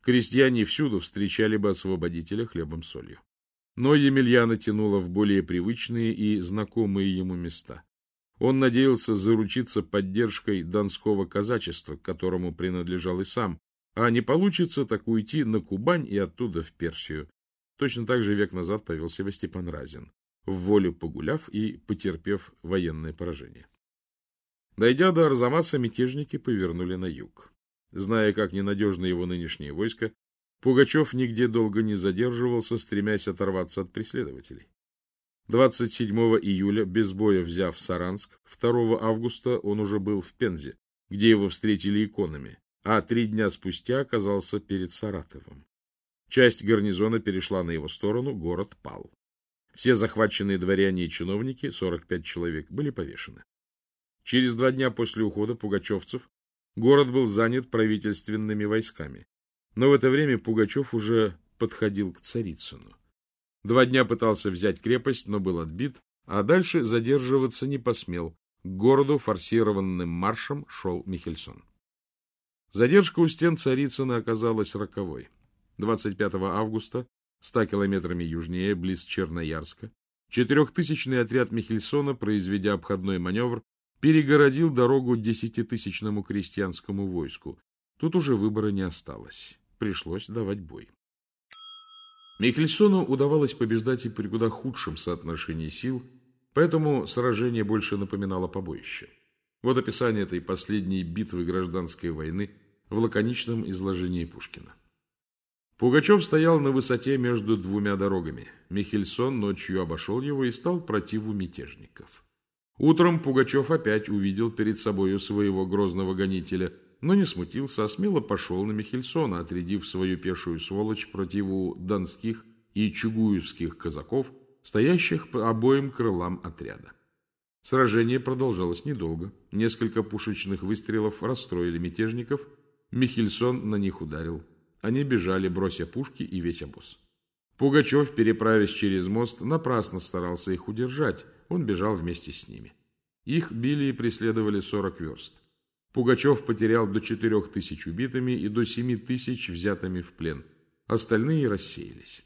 Крестьяне всюду встречали бы освободителя хлебом-солью. Но Емельяна тянуло в более привычные и знакомые ему места. Он надеялся заручиться поддержкой донского казачества, к которому принадлежал и сам, а не получится так уйти на Кубань и оттуда в Персию. Точно так же век назад повел себя Степан Разин, в волю погуляв и потерпев военное поражение. Дойдя до Арзамаса, мятежники повернули на юг. Зная, как ненадежно его нынешнее войско, Пугачев нигде долго не задерживался, стремясь оторваться от преследователей. 27 июля, без боя взяв Саранск, 2 августа он уже был в Пензе, где его встретили иконами, а три дня спустя оказался перед Саратовым. Часть гарнизона перешла на его сторону, город пал. Все захваченные дворяне и чиновники, 45 человек, были повешены. Через два дня после ухода пугачевцев город был занят правительственными войсками. Но в это время Пугачев уже подходил к Царицыну. Два дня пытался взять крепость, но был отбит, а дальше задерживаться не посмел. К городу форсированным маршем шел Михельсон. Задержка у стен Царицына оказалась роковой. 25 августа, 100 километрами южнее, близ Черноярска, четырехтысячный отряд Михельсона, произведя обходной маневр, перегородил дорогу десятитысячному крестьянскому войску. Тут уже выбора не осталось. Пришлось давать бой. Михельсону удавалось побеждать и при куда худшем соотношении сил, поэтому сражение больше напоминало побоище. Вот описание этой последней битвы гражданской войны в лаконичном изложении Пушкина. Пугачев стоял на высоте между двумя дорогами. Михельсон ночью обошел его и стал противу мятежников. Утром Пугачев опять увидел перед собою своего грозного гонителя – но не смутился, а смело пошел на Михельсона, отрядив свою пешую сволочь противу донских и чугуевских казаков, стоящих по обоим крылам отряда. Сражение продолжалось недолго. Несколько пушечных выстрелов расстроили мятежников. Михельсон на них ударил. Они бежали, брося пушки и весь обоз. Пугачев, переправясь через мост, напрасно старался их удержать. Он бежал вместе с ними. Их били и преследовали сорок верст. Пугачев потерял до четырех тысяч убитыми и до семи тысяч взятыми в плен. Остальные рассеялись.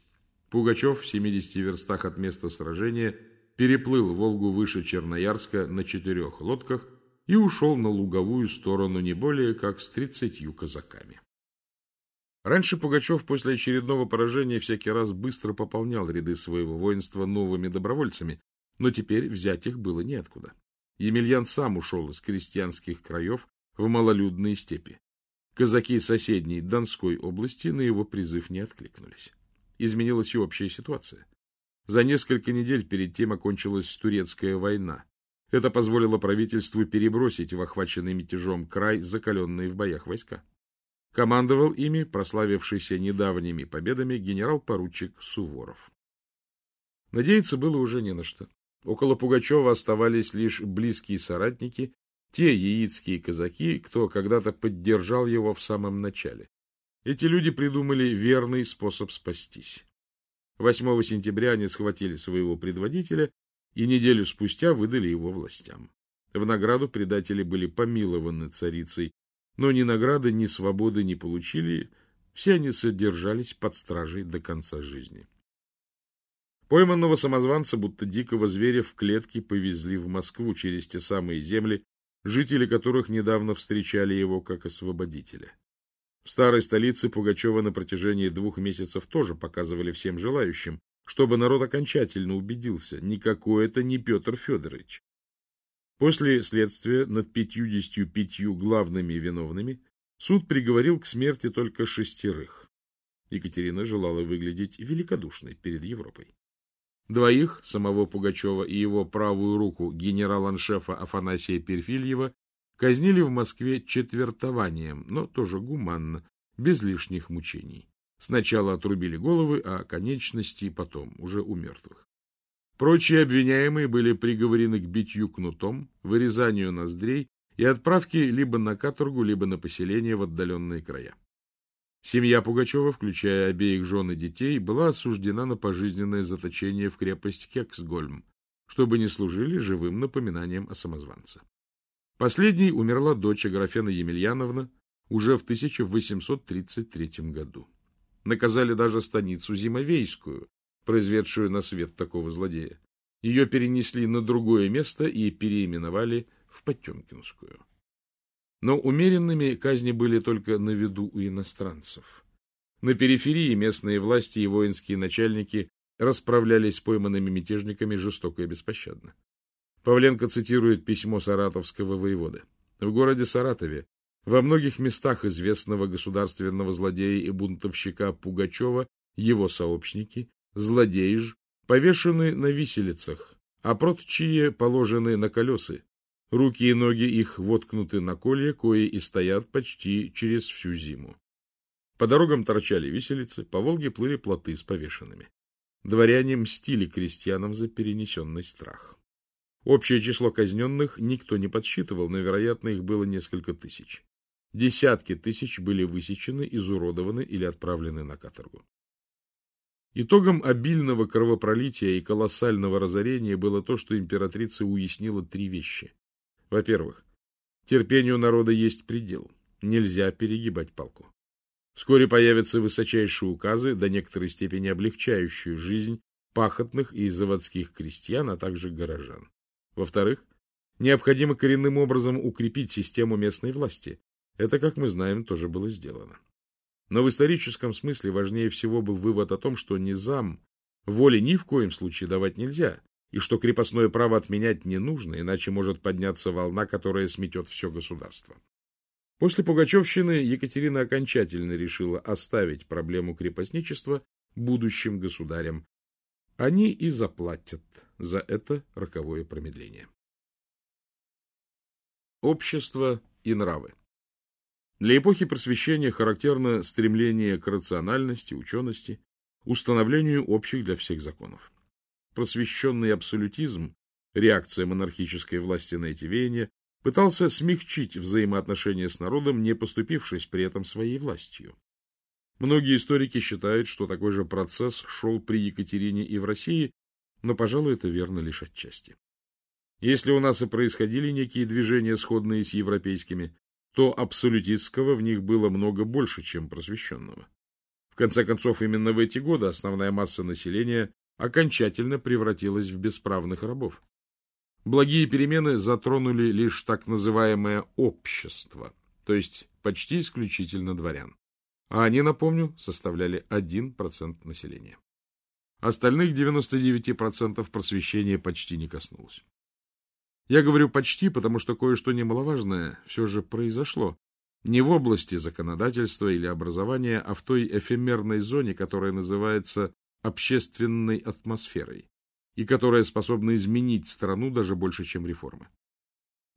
Пугачев в 70 верстах от места сражения переплыл Волгу выше Черноярска на четырех лодках и ушел на луговую сторону не более как с тридцатью казаками. Раньше Пугачев после очередного поражения всякий раз быстро пополнял ряды своего воинства новыми добровольцами, но теперь взять их было неоткуда. Емельян сам ушел из крестьянских краев в малолюдные степи. Казаки соседней Донской области на его призыв не откликнулись. Изменилась и общая ситуация. За несколько недель перед тем окончилась Турецкая война. Это позволило правительству перебросить в охваченный мятежом край закаленные в боях войска. Командовал ими прославившийся недавними победами генерал-поручик Суворов. Надеяться было уже не на что. Около Пугачева оставались лишь близкие соратники те яицкие казаки, кто когда-то поддержал его в самом начале. Эти люди придумали верный способ спастись. 8 сентября они схватили своего предводителя и неделю спустя выдали его властям. В награду предатели были помилованы царицей, но ни награды, ни свободы не получили, Все они содержались под стражей до конца жизни. Пойманного самозванца, будто дикого зверя, в клетке повезли в Москву через те самые земли, жители которых недавно встречали его как освободителя. В старой столице Пугачева на протяжении двух месяцев тоже показывали всем желающим, чтобы народ окончательно убедился, никакой это не Петр Федорович. После следствия над пятьюдесятью пятью главными виновными суд приговорил к смерти только шестерых. Екатерина желала выглядеть великодушной перед Европой. Двоих, самого Пугачева и его правую руку генерал-аншефа Афанасия Перфильева, казнили в Москве четвертованием, но тоже гуманно, без лишних мучений. Сначала отрубили головы, а конечности потом, уже у мертвых. Прочие обвиняемые были приговорены к битью кнутом, вырезанию ноздрей и отправке либо на каторгу, либо на поселение в отдаленные края. Семья Пугачева, включая обеих жен и детей, была осуждена на пожизненное заточение в крепость Кексгольм, чтобы не служили живым напоминанием о самозванце. Последней умерла дочь Аграфена Емельяновна уже в 1833 году. Наказали даже станицу Зимовейскую, произведшую на свет такого злодея. Ее перенесли на другое место и переименовали в Потемкинскую. Но умеренными казни были только на виду у иностранцев. На периферии местные власти и воинские начальники расправлялись с пойманными мятежниками жестоко и беспощадно. Павленко цитирует письмо саратовского воевода. В городе Саратове во многих местах известного государственного злодея и бунтовщика Пугачева его сообщники, злодеи ж, повешены на виселицах, а прочие положены на колесы, Руки и ноги их воткнуты на колья, кои и стоят почти через всю зиму. По дорогам торчали виселицы, по Волге плыли плоты с повешенными. Дворяне мстили крестьянам за перенесенный страх. Общее число казненных никто не подсчитывал, но, вероятно, их было несколько тысяч. Десятки тысяч были высечены, изуродованы или отправлены на каторгу. Итогом обильного кровопролития и колоссального разорения было то, что императрица уяснила три вещи. Во-первых, терпению народа есть предел. Нельзя перегибать палку. Вскоре появятся высочайшие указы, до некоторой степени облегчающие жизнь пахотных и заводских крестьян, а также горожан. Во-вторых, необходимо коренным образом укрепить систему местной власти. Это, как мы знаем, тоже было сделано. Но в историческом смысле важнее всего был вывод о том, что низам воли ни в коем случае давать нельзя, и что крепостное право отменять не нужно, иначе может подняться волна, которая сметет все государство. После Пугачевщины Екатерина окончательно решила оставить проблему крепостничества будущим государям. Они и заплатят за это роковое промедление. Общество и нравы Для эпохи просвещения характерно стремление к рациональности, учености, установлению общих для всех законов. Просвещенный абсолютизм, реакция монархической власти на эти веяния, пытался смягчить взаимоотношения с народом, не поступившись при этом своей властью. Многие историки считают, что такой же процесс шел при Екатерине и в России, но, пожалуй, это верно лишь отчасти. Если у нас и происходили некие движения, сходные с европейскими, то абсолютистского в них было много больше, чем просвещенного. В конце концов, именно в эти годы основная масса населения окончательно превратилась в бесправных рабов. Благие перемены затронули лишь так называемое общество, то есть почти исключительно дворян. А они, напомню, составляли 1% населения. Остальных 99% просвещения почти не коснулось. Я говорю «почти», потому что кое-что немаловажное все же произошло. Не в области законодательства или образования, а в той эфемерной зоне, которая называется общественной атмосферой и которая способна изменить страну даже больше, чем реформы.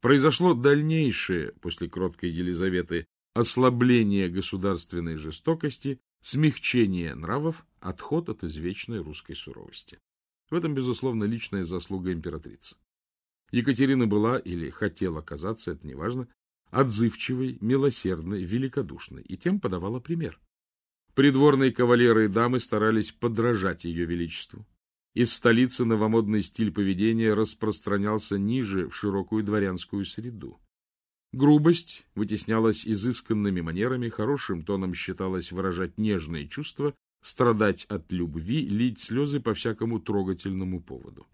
Произошло дальнейшее, после кроткой Елизаветы, ослабление государственной жестокости, смягчение нравов, отход от извечной русской суровости. В этом, безусловно, личная заслуга императрицы. Екатерина была, или хотела казаться, это неважно, отзывчивой, милосердной, великодушной, и тем подавала пример. Придворные кавалеры и дамы старались подражать ее величеству. Из столицы новомодный стиль поведения распространялся ниже в широкую дворянскую среду. Грубость вытеснялась изысканными манерами, хорошим тоном считалось выражать нежные чувства, страдать от любви, лить слезы по всякому трогательному поводу.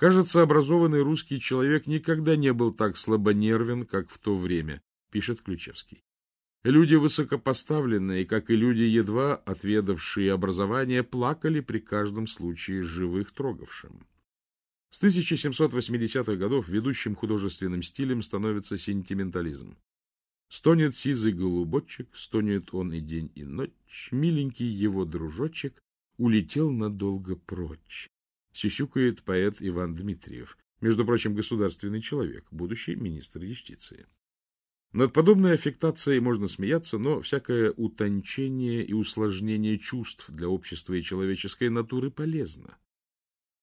Кажется, образованный русский человек никогда не был так слабонервен, как в то время, пишет Ключевский. Люди высокопоставленные, как и люди, едва отведавшие образование, плакали при каждом случае живых трогавшим. С 1780-х годов ведущим художественным стилем становится сентиментализм. Стонет сизый голубочек, стонет он и день, и ночь, миленький его дружочек улетел надолго прочь. Сисюкает поэт Иван Дмитриев, между прочим, государственный человек, будущий министр юстиции. Над подобной аффектацией можно смеяться, но всякое утончение и усложнение чувств для общества и человеческой натуры полезно.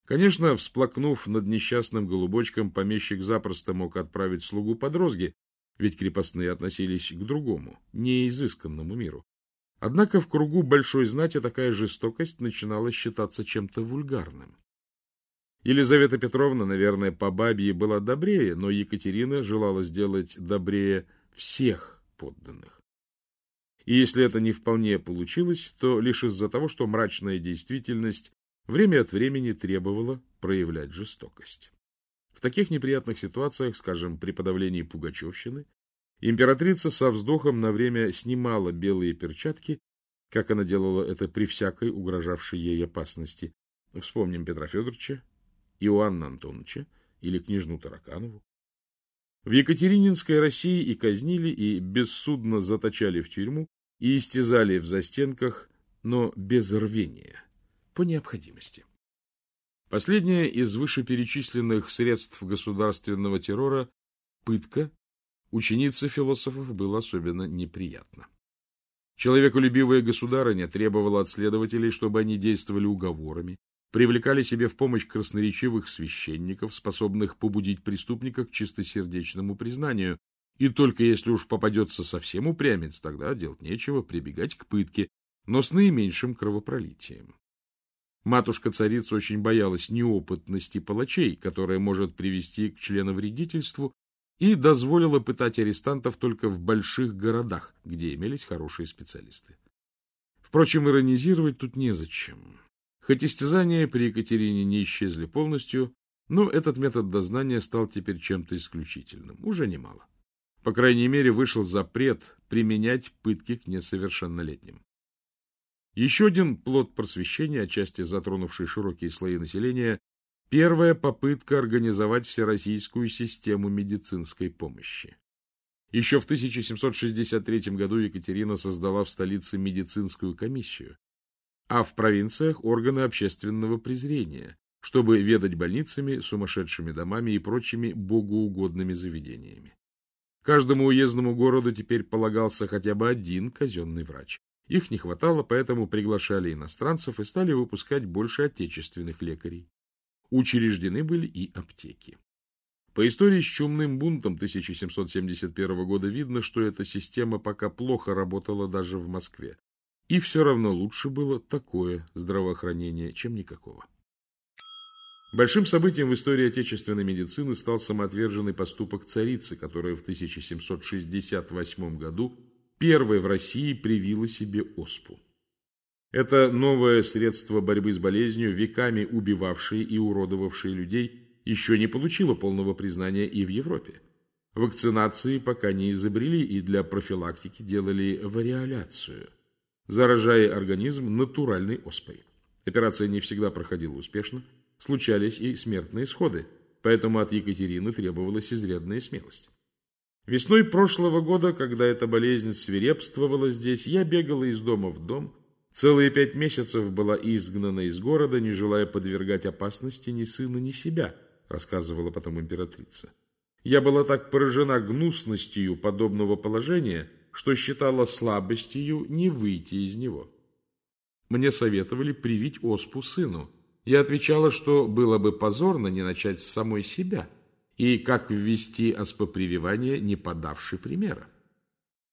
Конечно, всплакнув над несчастным голубочком, помещик запросто мог отправить слугу под розги, ведь крепостные относились к другому, неизысканному миру. Однако в кругу большой знати такая жестокость начинала считаться чем-то вульгарным. Елизавета Петровна, наверное, по бабье была добрее, но Екатерина желала сделать добрее всех подданных. И если это не вполне получилось, то лишь из-за того, что мрачная действительность время от времени требовала проявлять жестокость. В таких неприятных ситуациях, скажем, при подавлении пугачевщины, императрица со вздохом на время снимала белые перчатки, как она делала это при всякой угрожавшей ей опасности. Вспомним Петра Федоровича, Иоанна Антоновича или княжну Тараканову. В Екатерининской России и казнили, и бессудно заточали в тюрьму, и истязали в застенках, но без рвения, по необходимости. Последнее из вышеперечисленных средств государственного террора – пытка – ученица философов было особенно неприятно. Человеколюбивая государыня требовала от следователей, чтобы они действовали уговорами, привлекали себе в помощь красноречивых священников, способных побудить преступника к чистосердечному признанию, и только если уж попадется совсем упрямец, тогда делать нечего, прибегать к пытке, но с наименьшим кровопролитием. Матушка-царица очень боялась неопытности палачей, которая может привести к членовредительству, и дозволила пытать арестантов только в больших городах, где имелись хорошие специалисты. Впрочем, иронизировать тут незачем. Хоть истязания при Екатерине не исчезли полностью, но этот метод дознания стал теперь чем-то исключительным, уже немало. По крайней мере, вышел запрет применять пытки к несовершеннолетним. Еще один плод просвещения, отчасти затронувший широкие слои населения, первая попытка организовать всероссийскую систему медицинской помощи. Еще в 1763 году Екатерина создала в столице медицинскую комиссию, а в провинциях органы общественного презрения, чтобы ведать больницами, сумасшедшими домами и прочими богоугодными заведениями. Каждому уездному городу теперь полагался хотя бы один казенный врач. Их не хватало, поэтому приглашали иностранцев и стали выпускать больше отечественных лекарей. Учреждены были и аптеки. По истории с чумным бунтом 1771 года видно, что эта система пока плохо работала даже в Москве. И все равно лучше было такое здравоохранение, чем никакого. Большим событием в истории отечественной медицины стал самоотверженный поступок царицы, которая в 1768 году первой в России привила себе оспу. Это новое средство борьбы с болезнью, веками убивавшее и уродовавшее людей, еще не получило полного признания и в Европе. Вакцинации пока не изобрели и для профилактики делали вариоляцию, заражая организм натуральной оспой. Операция не всегда проходила успешно, случались и смертные исходы, поэтому от Екатерины требовалась изрядная смелость. Весной прошлого года, когда эта болезнь свирепствовала здесь, я бегала из дома в дом. Целые пять месяцев была изгнана из города, не желая подвергать опасности ни сына, ни себя, рассказывала потом императрица. Я была так поражена гнусностью подобного положения, что считала слабостью не выйти из него. Мне советовали привить оспу сыну. Я отвечала, что было бы позорно не начать с самой себя – и как ввести оспопрививание, не подавший примера.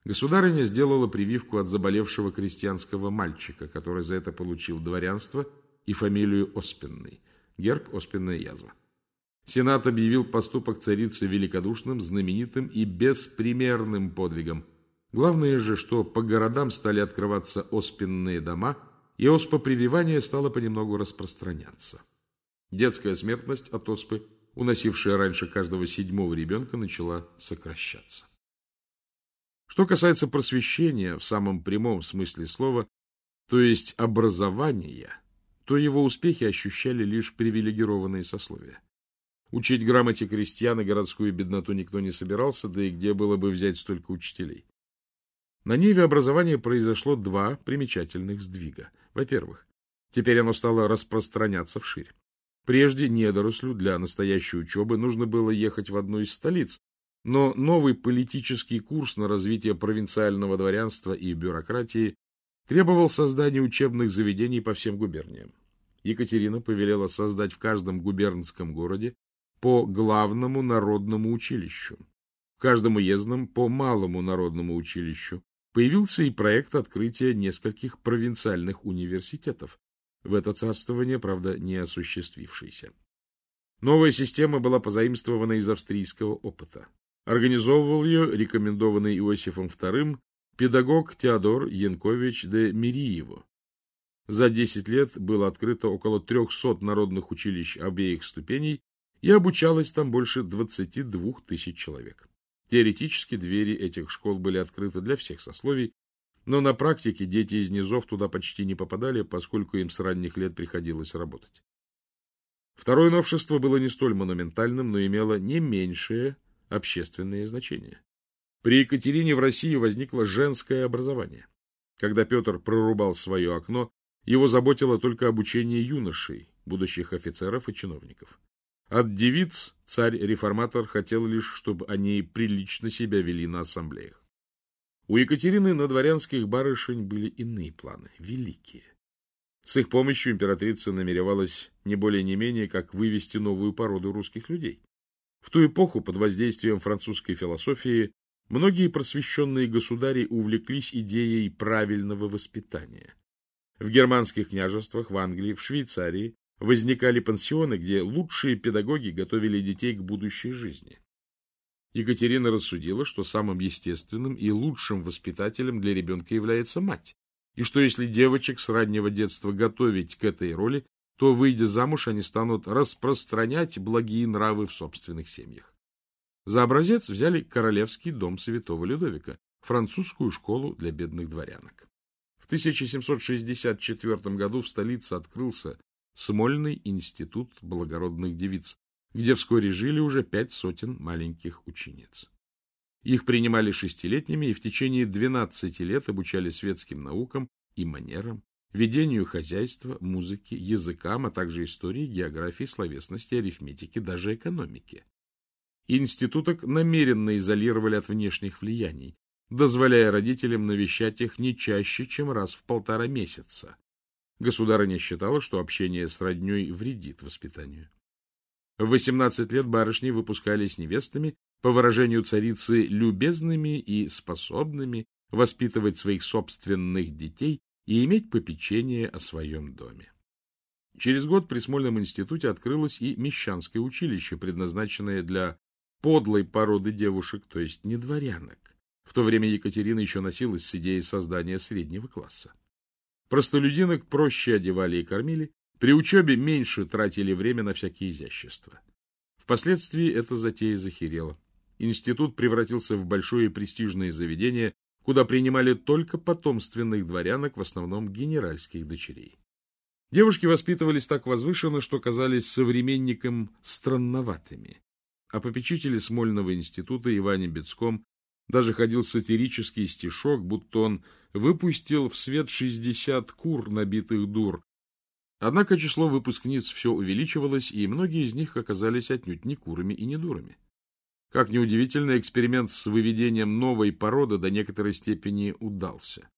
Государыня сделала прививку от заболевшего крестьянского мальчика, который за это получил дворянство и фамилию Оспенный, герб Оспенная язва. Сенат объявил поступок царицы великодушным, знаменитым и беспримерным подвигом. Главное же, что по городам стали открываться оспенные дома, и оспопрививание стало понемногу распространяться. Детская смертность от оспы, уносившая раньше каждого седьмого ребенка, начала сокращаться. Что касается просвещения в самом прямом смысле слова, то есть образования, то его успехи ощущали лишь привилегированные сословия. Учить грамоте крестьян и городскую бедноту никто не собирался, да и где было бы взять столько учителей. На Ниве образования произошло два примечательных сдвига. Во-первых, теперь оно стало распространяться вширь. Прежде недорослю для настоящей учебы нужно было ехать в одну из столиц, но новый политический курс на развитие провинциального дворянства и бюрократии требовал создания учебных заведений по всем губерниям. Екатерина повелела создать в каждом губернском городе по главному народному училищу, в каждом уездном по малому народному училищу. Появился и проект открытия нескольких провинциальных университетов, в это царствование, правда, не осуществившийся. Новая система была позаимствована из австрийского опыта. Организовывал ее рекомендованный Иосифом II педагог Теодор Янкович де Мириево. За 10 лет было открыто около 300 народных училищ обеих ступеней и обучалось там больше 22 тысяч человек. Теоретически двери этих школ были открыты для всех сословий, но на практике дети из низов туда почти не попадали, поскольку им с ранних лет приходилось работать. Второе новшество было не столь монументальным, но имело не меньшее общественное значение. При Екатерине в России возникло женское образование. Когда Петр прорубал свое окно, его заботило только обучение юношей, будущих офицеров и чиновников. От девиц царь-реформатор хотел лишь, чтобы они прилично себя вели на ассамблеях. У Екатерины на дворянских барышень были иные планы, великие. С их помощью императрица намеревалась не более не менее, как вывести новую породу русских людей. В ту эпоху под воздействием французской философии многие просвещенные государи увлеклись идеей правильного воспитания. В германских княжествах, в Англии, в Швейцарии возникали пансионы, где лучшие педагоги готовили детей к будущей жизни. Екатерина рассудила, что самым естественным и лучшим воспитателем для ребенка является мать, и что если девочек с раннего детства готовить к этой роли, то, выйдя замуж, они станут распространять благие нравы в собственных семьях. За образец взяли Королевский дом святого Людовика, французскую школу для бедных дворянок. В 1764 году в столице открылся Смольный институт благородных девиц, где вскоре жили уже пять сотен маленьких учениц. Их принимали шестилетними и в течение двенадцати лет обучали светским наукам и манерам, ведению хозяйства, музыке, языкам, а также истории, географии, словесности, арифметике, даже экономике. Институток намеренно изолировали от внешних влияний, дозволяя родителям навещать их не чаще, чем раз в полтора месяца. Государыня считала, что общение с родней вредит воспитанию. В 18 лет барышни выпускались невестами, по выражению царицы, любезными и способными воспитывать своих собственных детей и иметь попечение о своем доме. Через год при Смольном институте открылось и Мещанское училище, предназначенное для подлой породы девушек, то есть не дворянок. В то время Екатерина еще носилась с идеей создания среднего класса. Простолюдинок проще одевали и кормили, при учебе меньше тратили время на всякие изящества. Впоследствии эта затея захерела. Институт превратился в большое престижное заведение, куда принимали только потомственных дворянок, в основном генеральских дочерей. Девушки воспитывались так возвышенно, что казались современникам странноватыми. А попечители Смольного института Иване Бецком даже ходил сатирический стишок, будто он выпустил в свет шестьдесят кур, набитых дур, Однако число выпускниц все увеличивалось, и многие из них оказались отнюдь не курами и не дурами. Как неудивительно, эксперимент с выведением новой породы до некоторой степени удался.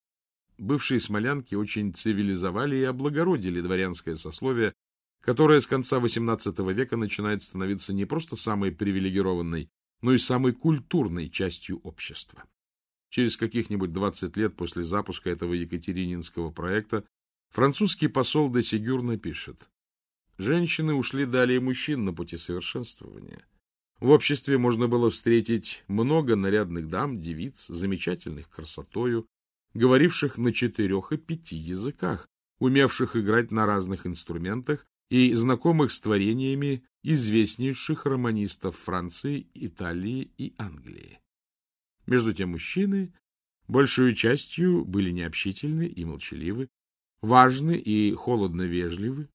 Бывшие смолянки очень цивилизовали и облагородили дворянское сословие, которое с конца XVIII века начинает становиться не просто самой привилегированной, но и самой культурной частью общества. Через каких-нибудь 20 лет после запуска этого екатерининского проекта Французский посол де Сигюр напишет. Женщины ушли далее мужчин на пути совершенствования. В обществе можно было встретить много нарядных дам, девиц, замечательных красотою, говоривших на четырех и пяти языках, умевших играть на разных инструментах и знакомых с творениями известнейших романистов Франции, Италии и Англии. Между тем мужчины большую частью были необщительны и молчаливы, важны и холодно вежливы,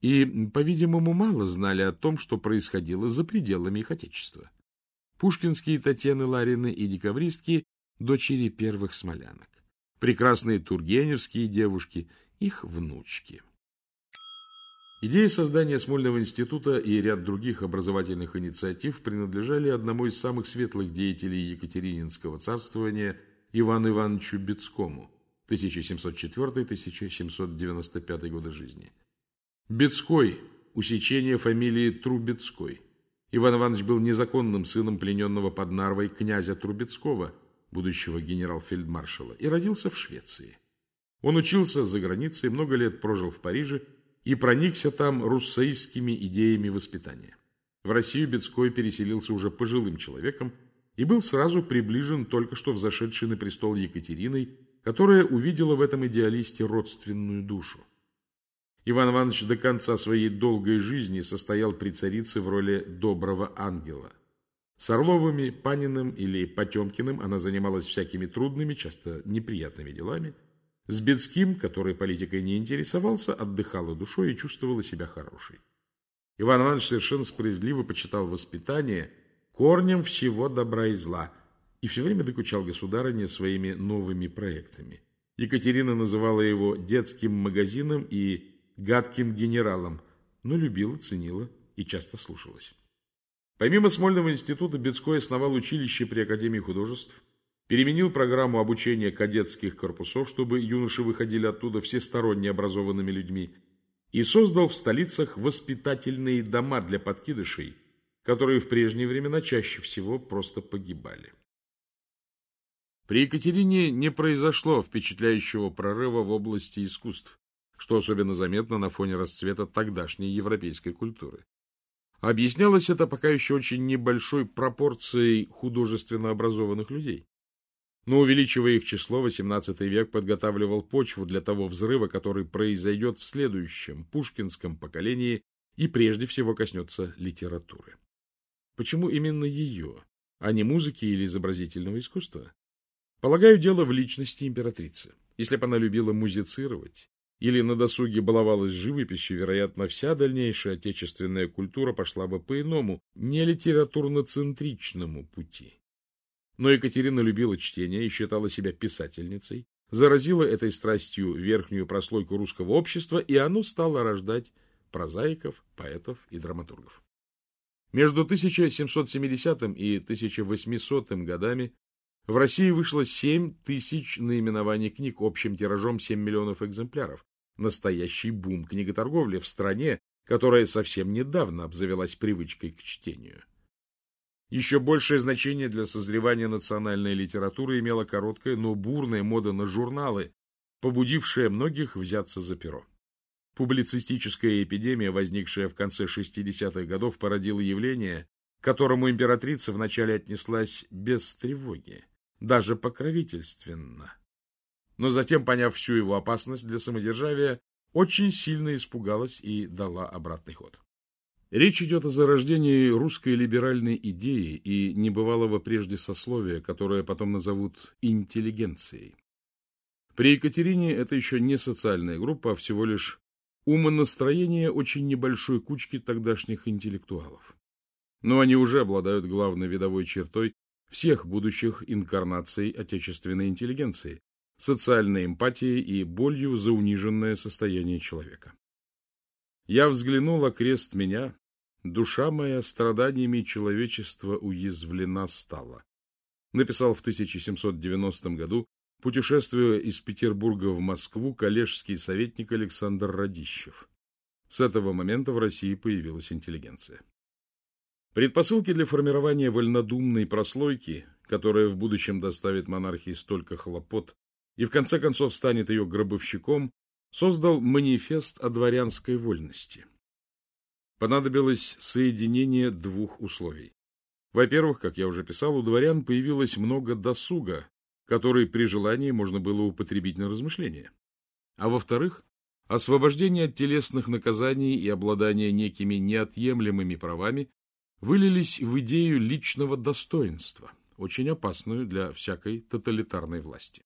и, по-видимому, мало знали о том, что происходило за пределами их отечества. Пушкинские Татьяны Ларины и декабристки — дочери первых смолянок. Прекрасные тургеневские девушки — их внучки. Идея создания Смольного института и ряд других образовательных инициатив принадлежали одному из самых светлых деятелей Екатерининского царствования Ивану Ивановичу Бецкому 1704-1795 годы жизни. Бецкой – усечение фамилии Трубецкой. Иван Иванович был незаконным сыном плененного под Нарвой князя Трубецкого, будущего генерал-фельдмаршала, и родился в Швеции. Он учился за границей, много лет прожил в Париже и проникся там руссейскими идеями воспитания. В Россию Бецкой переселился уже пожилым человеком и был сразу приближен только что взошедшей на престол Екатериной, которая увидела в этом идеалисте родственную душу. Иван Иванович до конца своей долгой жизни состоял при царице в роли доброго ангела. С Орловыми, Паниным или Потемкиным она занималась всякими трудными, часто неприятными делами. С Бедским, который политикой не интересовался, отдыхала душой и чувствовала себя хорошей. Иван Иванович совершенно справедливо почитал воспитание корнем всего добра и зла и все время докучал государыне своими новыми проектами. Екатерина называла его детским магазином и гадким генералом, но любила, ценила и часто слушалась. Помимо Смольного института, Бецкой основал училище при Академии художеств, переменил программу обучения кадетских корпусов, чтобы юноши выходили оттуда всесторонне образованными людьми, и создал в столицах воспитательные дома для подкидышей, которые в прежние времена чаще всего просто погибали. При Екатерине не произошло впечатляющего прорыва в области искусств что особенно заметно на фоне расцвета тогдашней европейской культуры. Объяснялось это пока еще очень небольшой пропорцией художественно образованных людей. Но увеличивая их число, XVIII век подготавливал почву для того взрыва, который произойдет в следующем, пушкинском поколении и прежде всего коснется литературы. Почему именно ее, а не музыки или изобразительного искусства? Полагаю, дело в личности императрицы. Если бы она любила музицировать, или на досуге баловалась живописью, вероятно, вся дальнейшая отечественная культура пошла бы по иному, не литературно-центричному пути. Но Екатерина любила чтение и считала себя писательницей, заразила этой страстью верхнюю прослойку русского общества, и оно стало рождать прозаиков, поэтов и драматургов. Между 1770 и 1800 годами в России вышло 7 тысяч наименований книг общим тиражом 7 миллионов экземпляров, настоящий бум книготорговли в стране, которая совсем недавно обзавелась привычкой к чтению. Еще большее значение для созревания национальной литературы имела короткая, но бурная мода на журналы, побудившая многих взяться за перо. Публицистическая эпидемия, возникшая в конце 60-х годов, породила явление, к которому императрица вначале отнеслась без тревоги, даже покровительственно но затем, поняв всю его опасность для самодержавия, очень сильно испугалась и дала обратный ход. Речь идет о зарождении русской либеральной идеи и небывалого прежде сословия, которое потом назовут интеллигенцией. При Екатерине это еще не социальная группа, а всего лишь умонастроение очень небольшой кучки тогдашних интеллектуалов. Но они уже обладают главной видовой чертой всех будущих инкарнаций отечественной интеллигенции, социальной эмпатией и болью за униженное состояние человека. Я взглянул, а крест меня, душа моя страданиями человечества уязвлена стала. Написал в 1790 году, путешествуя из Петербурга в Москву, коллежский советник Александр Радищев. С этого момента в России появилась интеллигенция. Предпосылки для формирования вольнодумной прослойки, которая в будущем доставит монархии столько хлопот, и в конце концов станет ее гробовщиком, создал манифест о дворянской вольности. Понадобилось соединение двух условий. Во-первых, как я уже писал, у дворян появилось много досуга, который при желании можно было употребить на размышления. А во-вторых, освобождение от телесных наказаний и обладание некими неотъемлемыми правами вылились в идею личного достоинства, очень опасную для всякой тоталитарной власти.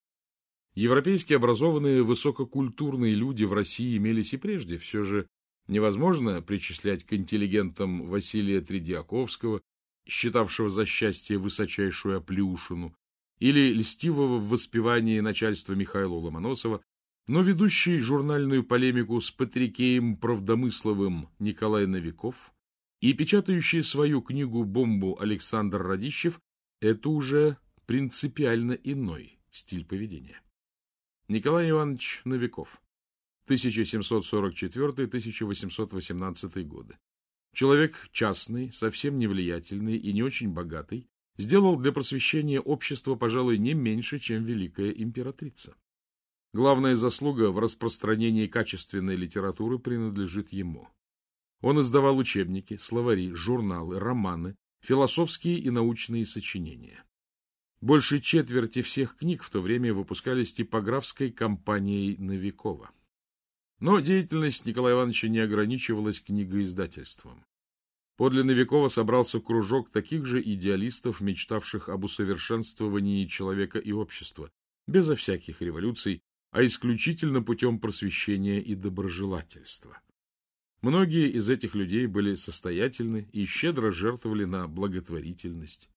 Европейские образованные высококультурные люди в России имелись и прежде, все же невозможно причислять к интеллигентам Василия Тредиаковского, считавшего за счастье высочайшую оплюшину, или льстивого в воспевании начальства Михаила Ломоносова, но ведущий журнальную полемику с Патрикеем Правдомысловым Николай Новиков и печатающий свою книгу «Бомбу» Александр Радищев – это уже принципиально иной стиль поведения. Николай Иванович Новиков, 1744-1818 годы. Человек частный, совсем невлиятельный и не очень богатый, сделал для просвещения общества, пожалуй, не меньше, чем великая императрица. Главная заслуга в распространении качественной литературы принадлежит ему. Он издавал учебники, словари, журналы, романы, философские и научные сочинения. Больше четверти всех книг в то время выпускались типографской компанией Новикова. Но деятельность Николая Ивановича не ограничивалась книгоиздательством. Подле Новикова собрался кружок таких же идеалистов, мечтавших об усовершенствовании человека и общества, безо всяких революций, а исключительно путем просвещения и доброжелательства. Многие из этих людей были состоятельны и щедро жертвовали на благотворительность.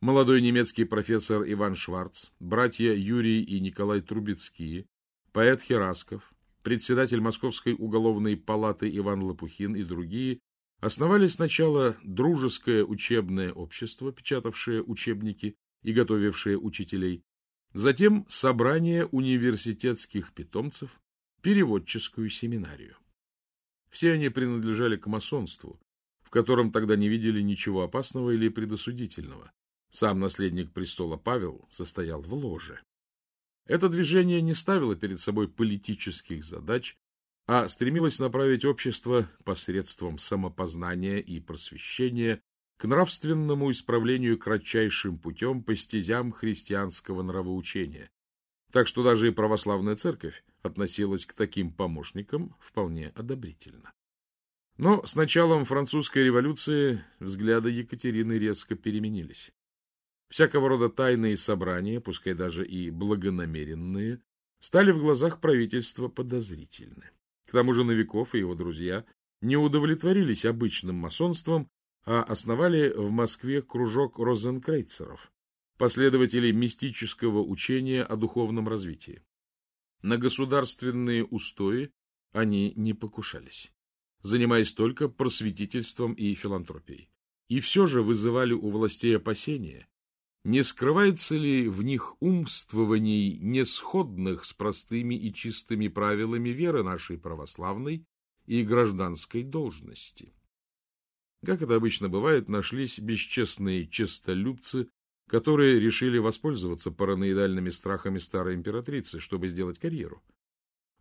Молодой немецкий профессор Иван Шварц, братья Юрий и Николай Трубецкие, поэт Херасков, председатель Московской уголовной палаты Иван Лопухин и другие Основали сначала дружеское учебное общество, печатавшее учебники и готовившее учителей, затем собрание университетских питомцев, переводческую семинарию. Все они принадлежали к масонству, в котором тогда не видели ничего опасного или предосудительного. Сам наследник престола Павел состоял в ложе. Это движение не ставило перед собой политических задач а стремилась направить общество посредством самопознания и просвещения к нравственному исправлению кратчайшим путем по стезям христианского нравоучения. Так что даже и православная церковь относилась к таким помощникам вполне одобрительно. Но с началом французской революции взгляды Екатерины резко переменились. Всякого рода тайные собрания, пускай даже и благонамеренные, стали в глазах правительства подозрительны. К тому же Новиков и его друзья не удовлетворились обычным масонством, а основали в Москве кружок розенкрейцеров, последователей мистического учения о духовном развитии. На государственные устои они не покушались, занимаясь только просветительством и филантропией. И все же вызывали у властей опасения, не скрывается ли в них умствований, не сходных с простыми и чистыми правилами веры нашей православной и гражданской должности? Как это обычно бывает, нашлись бесчестные честолюбцы, которые решили воспользоваться параноидальными страхами старой императрицы, чтобы сделать карьеру.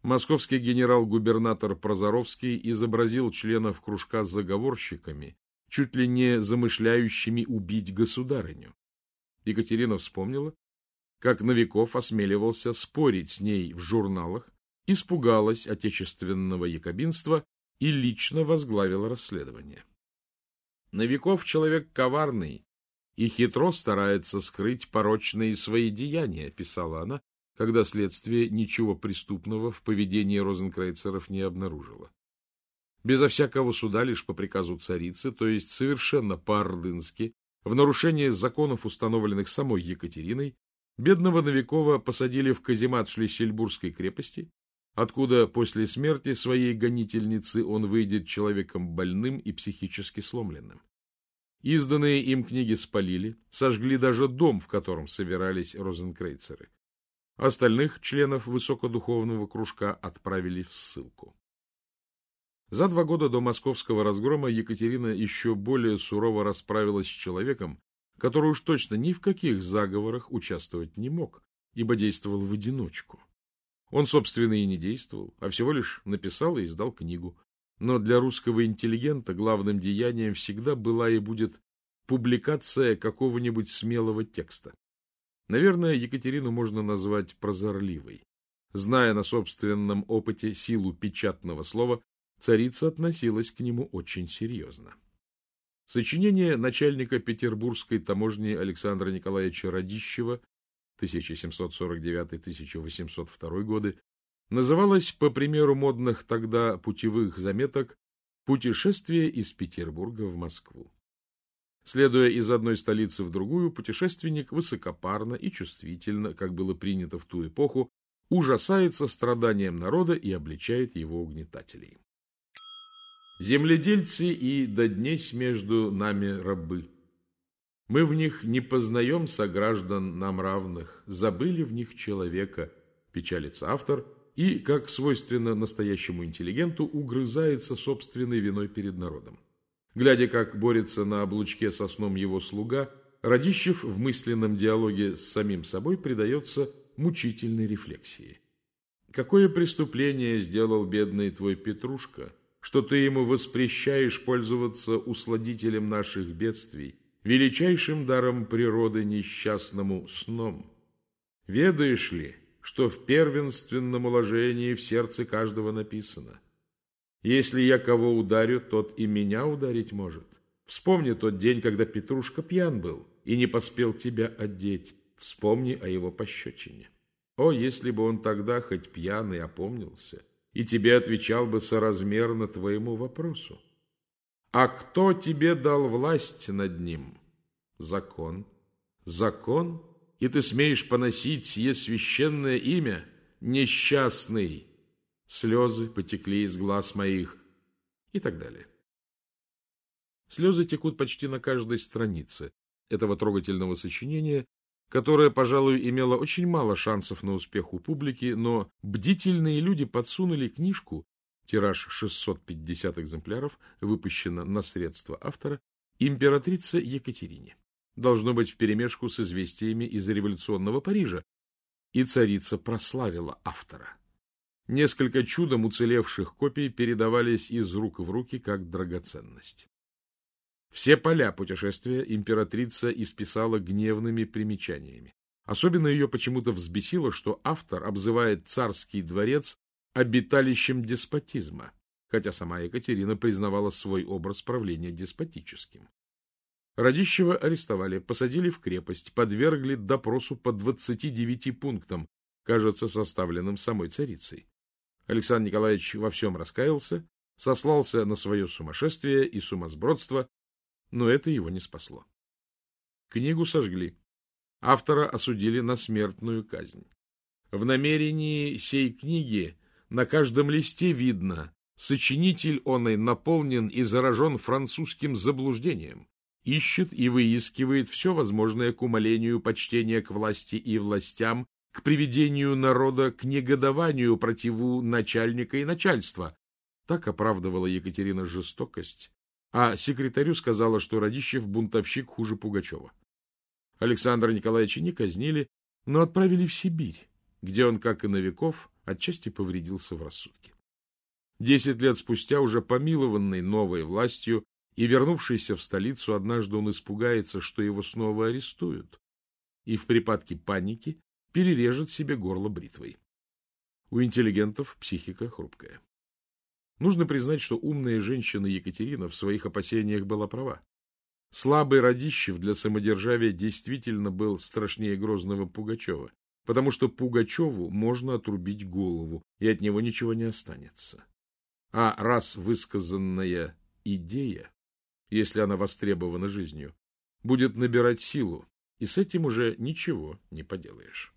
Московский генерал-губернатор Прозоровский изобразил членов кружка заговорщиками, чуть ли не замышляющими убить государыню. Екатерина вспомнила, как Новиков осмеливался спорить с ней в журналах, испугалась отечественного якобинства и лично возглавила расследование. Новиков человек коварный и хитро старается скрыть порочные свои деяния, писала она, когда следствие ничего преступного в поведении розенкрейцеров не обнаружило. Безо всякого суда лишь по приказу царицы, то есть совершенно по-ордынски, в нарушение законов, установленных самой Екатериной, бедного Новикова посадили в каземат Шлиссельбургской крепости, откуда после смерти своей гонительницы он выйдет человеком больным и психически сломленным. Изданные им книги спалили, сожгли даже дом, в котором собирались розенкрейцеры. Остальных членов высокодуховного кружка отправили в ссылку. За два года до московского разгрома Екатерина еще более сурово расправилась с человеком, который уж точно ни в каких заговорах участвовать не мог, ибо действовал в одиночку. Он, собственно, и не действовал, а всего лишь написал и издал книгу, но для русского интеллигента главным деянием всегда была и будет публикация какого-нибудь смелого текста. Наверное, Екатерину можно назвать прозорливой. Зная на собственном опыте силу печатного слова, царица относилась к нему очень серьезно. Сочинение начальника петербургской таможни Александра Николаевича Радищева 1749-1802 годы называлось, по примеру модных тогда путевых заметок, «Путешествие из Петербурга в Москву». Следуя из одной столицы в другую, путешественник высокопарно и чувствительно, как было принято в ту эпоху, ужасается страданием народа и обличает его угнетателей. Земледельцы и до днесь между нами рабы. Мы в них не познаем сограждан нам равных, забыли в них человека, печалится автор, и, как свойственно настоящему интеллигенту, угрызается собственной виной перед народом. Глядя, как борется на облучке со сном его слуга, Радищев в мысленном диалоге с самим собой предается мучительной рефлексии. «Какое преступление сделал бедный твой Петрушка, что ты ему воспрещаешь пользоваться усладителем наших бедствий, величайшим даром природы несчастному сном? Ведаешь ли, что в первенственном уложении в сердце каждого написано? Если я кого ударю, тот и меня ударить может. Вспомни тот день, когда Петрушка пьян был и не поспел тебя одеть. Вспомни о его пощечине. О, если бы он тогда хоть пьяный опомнился и тебе отвечал бы соразмерно твоему вопросу. А кто тебе дал власть над ним? Закон. Закон? И ты смеешь поносить сие священное имя? Несчастный слезы потекли из глаз моих и так далее. Слезы текут почти на каждой странице этого трогательного сочинения, которое, пожалуй, имело очень мало шансов на успех у публики, но бдительные люди подсунули книжку, тираж 650 экземпляров, выпущена на средства автора, императрице Екатерине. Должно быть вперемешку с известиями из революционного Парижа, и царица прославила автора. Несколько чудом уцелевших копий передавались из рук в руки как драгоценность. Все поля путешествия императрица исписала гневными примечаниями. Особенно ее почему-то взбесило, что автор обзывает царский дворец обиталищем деспотизма, хотя сама Екатерина признавала свой образ правления деспотическим. Радищева арестовали, посадили в крепость, подвергли допросу по 29 пунктам, кажется, составленным самой царицей. Александр Николаевич во всем раскаялся, сослался на свое сумасшествие и сумасбродство, но это его не спасло. Книгу сожгли. Автора осудили на смертную казнь. В намерении сей книги на каждом листе видно, сочинитель оной наполнен и заражен французским заблуждением, ищет и выискивает все возможное к умолению почтения к власти и властям к приведению народа к негодованию противу начальника и начальства. Так оправдывала Екатерина жестокость, а секретарю сказала, что Радищев бунтовщик хуже Пугачева. Александра Николаевича не казнили, но отправили в Сибирь, где он, как и Новиков, отчасти повредился в рассудке. Десять лет спустя, уже помилованный новой властью и вернувшийся в столицу, однажды он испугается, что его снова арестуют, и в припадке паники перережет себе горло бритвой. У интеллигентов психика хрупкая. Нужно признать, что умная женщина Екатерина в своих опасениях была права. Слабый Радищев для самодержавия действительно был страшнее грозного Пугачева, потому что Пугачеву можно отрубить голову, и от него ничего не останется. А раз высказанная идея, если она востребована жизнью, будет набирать силу, и с этим уже ничего не поделаешь.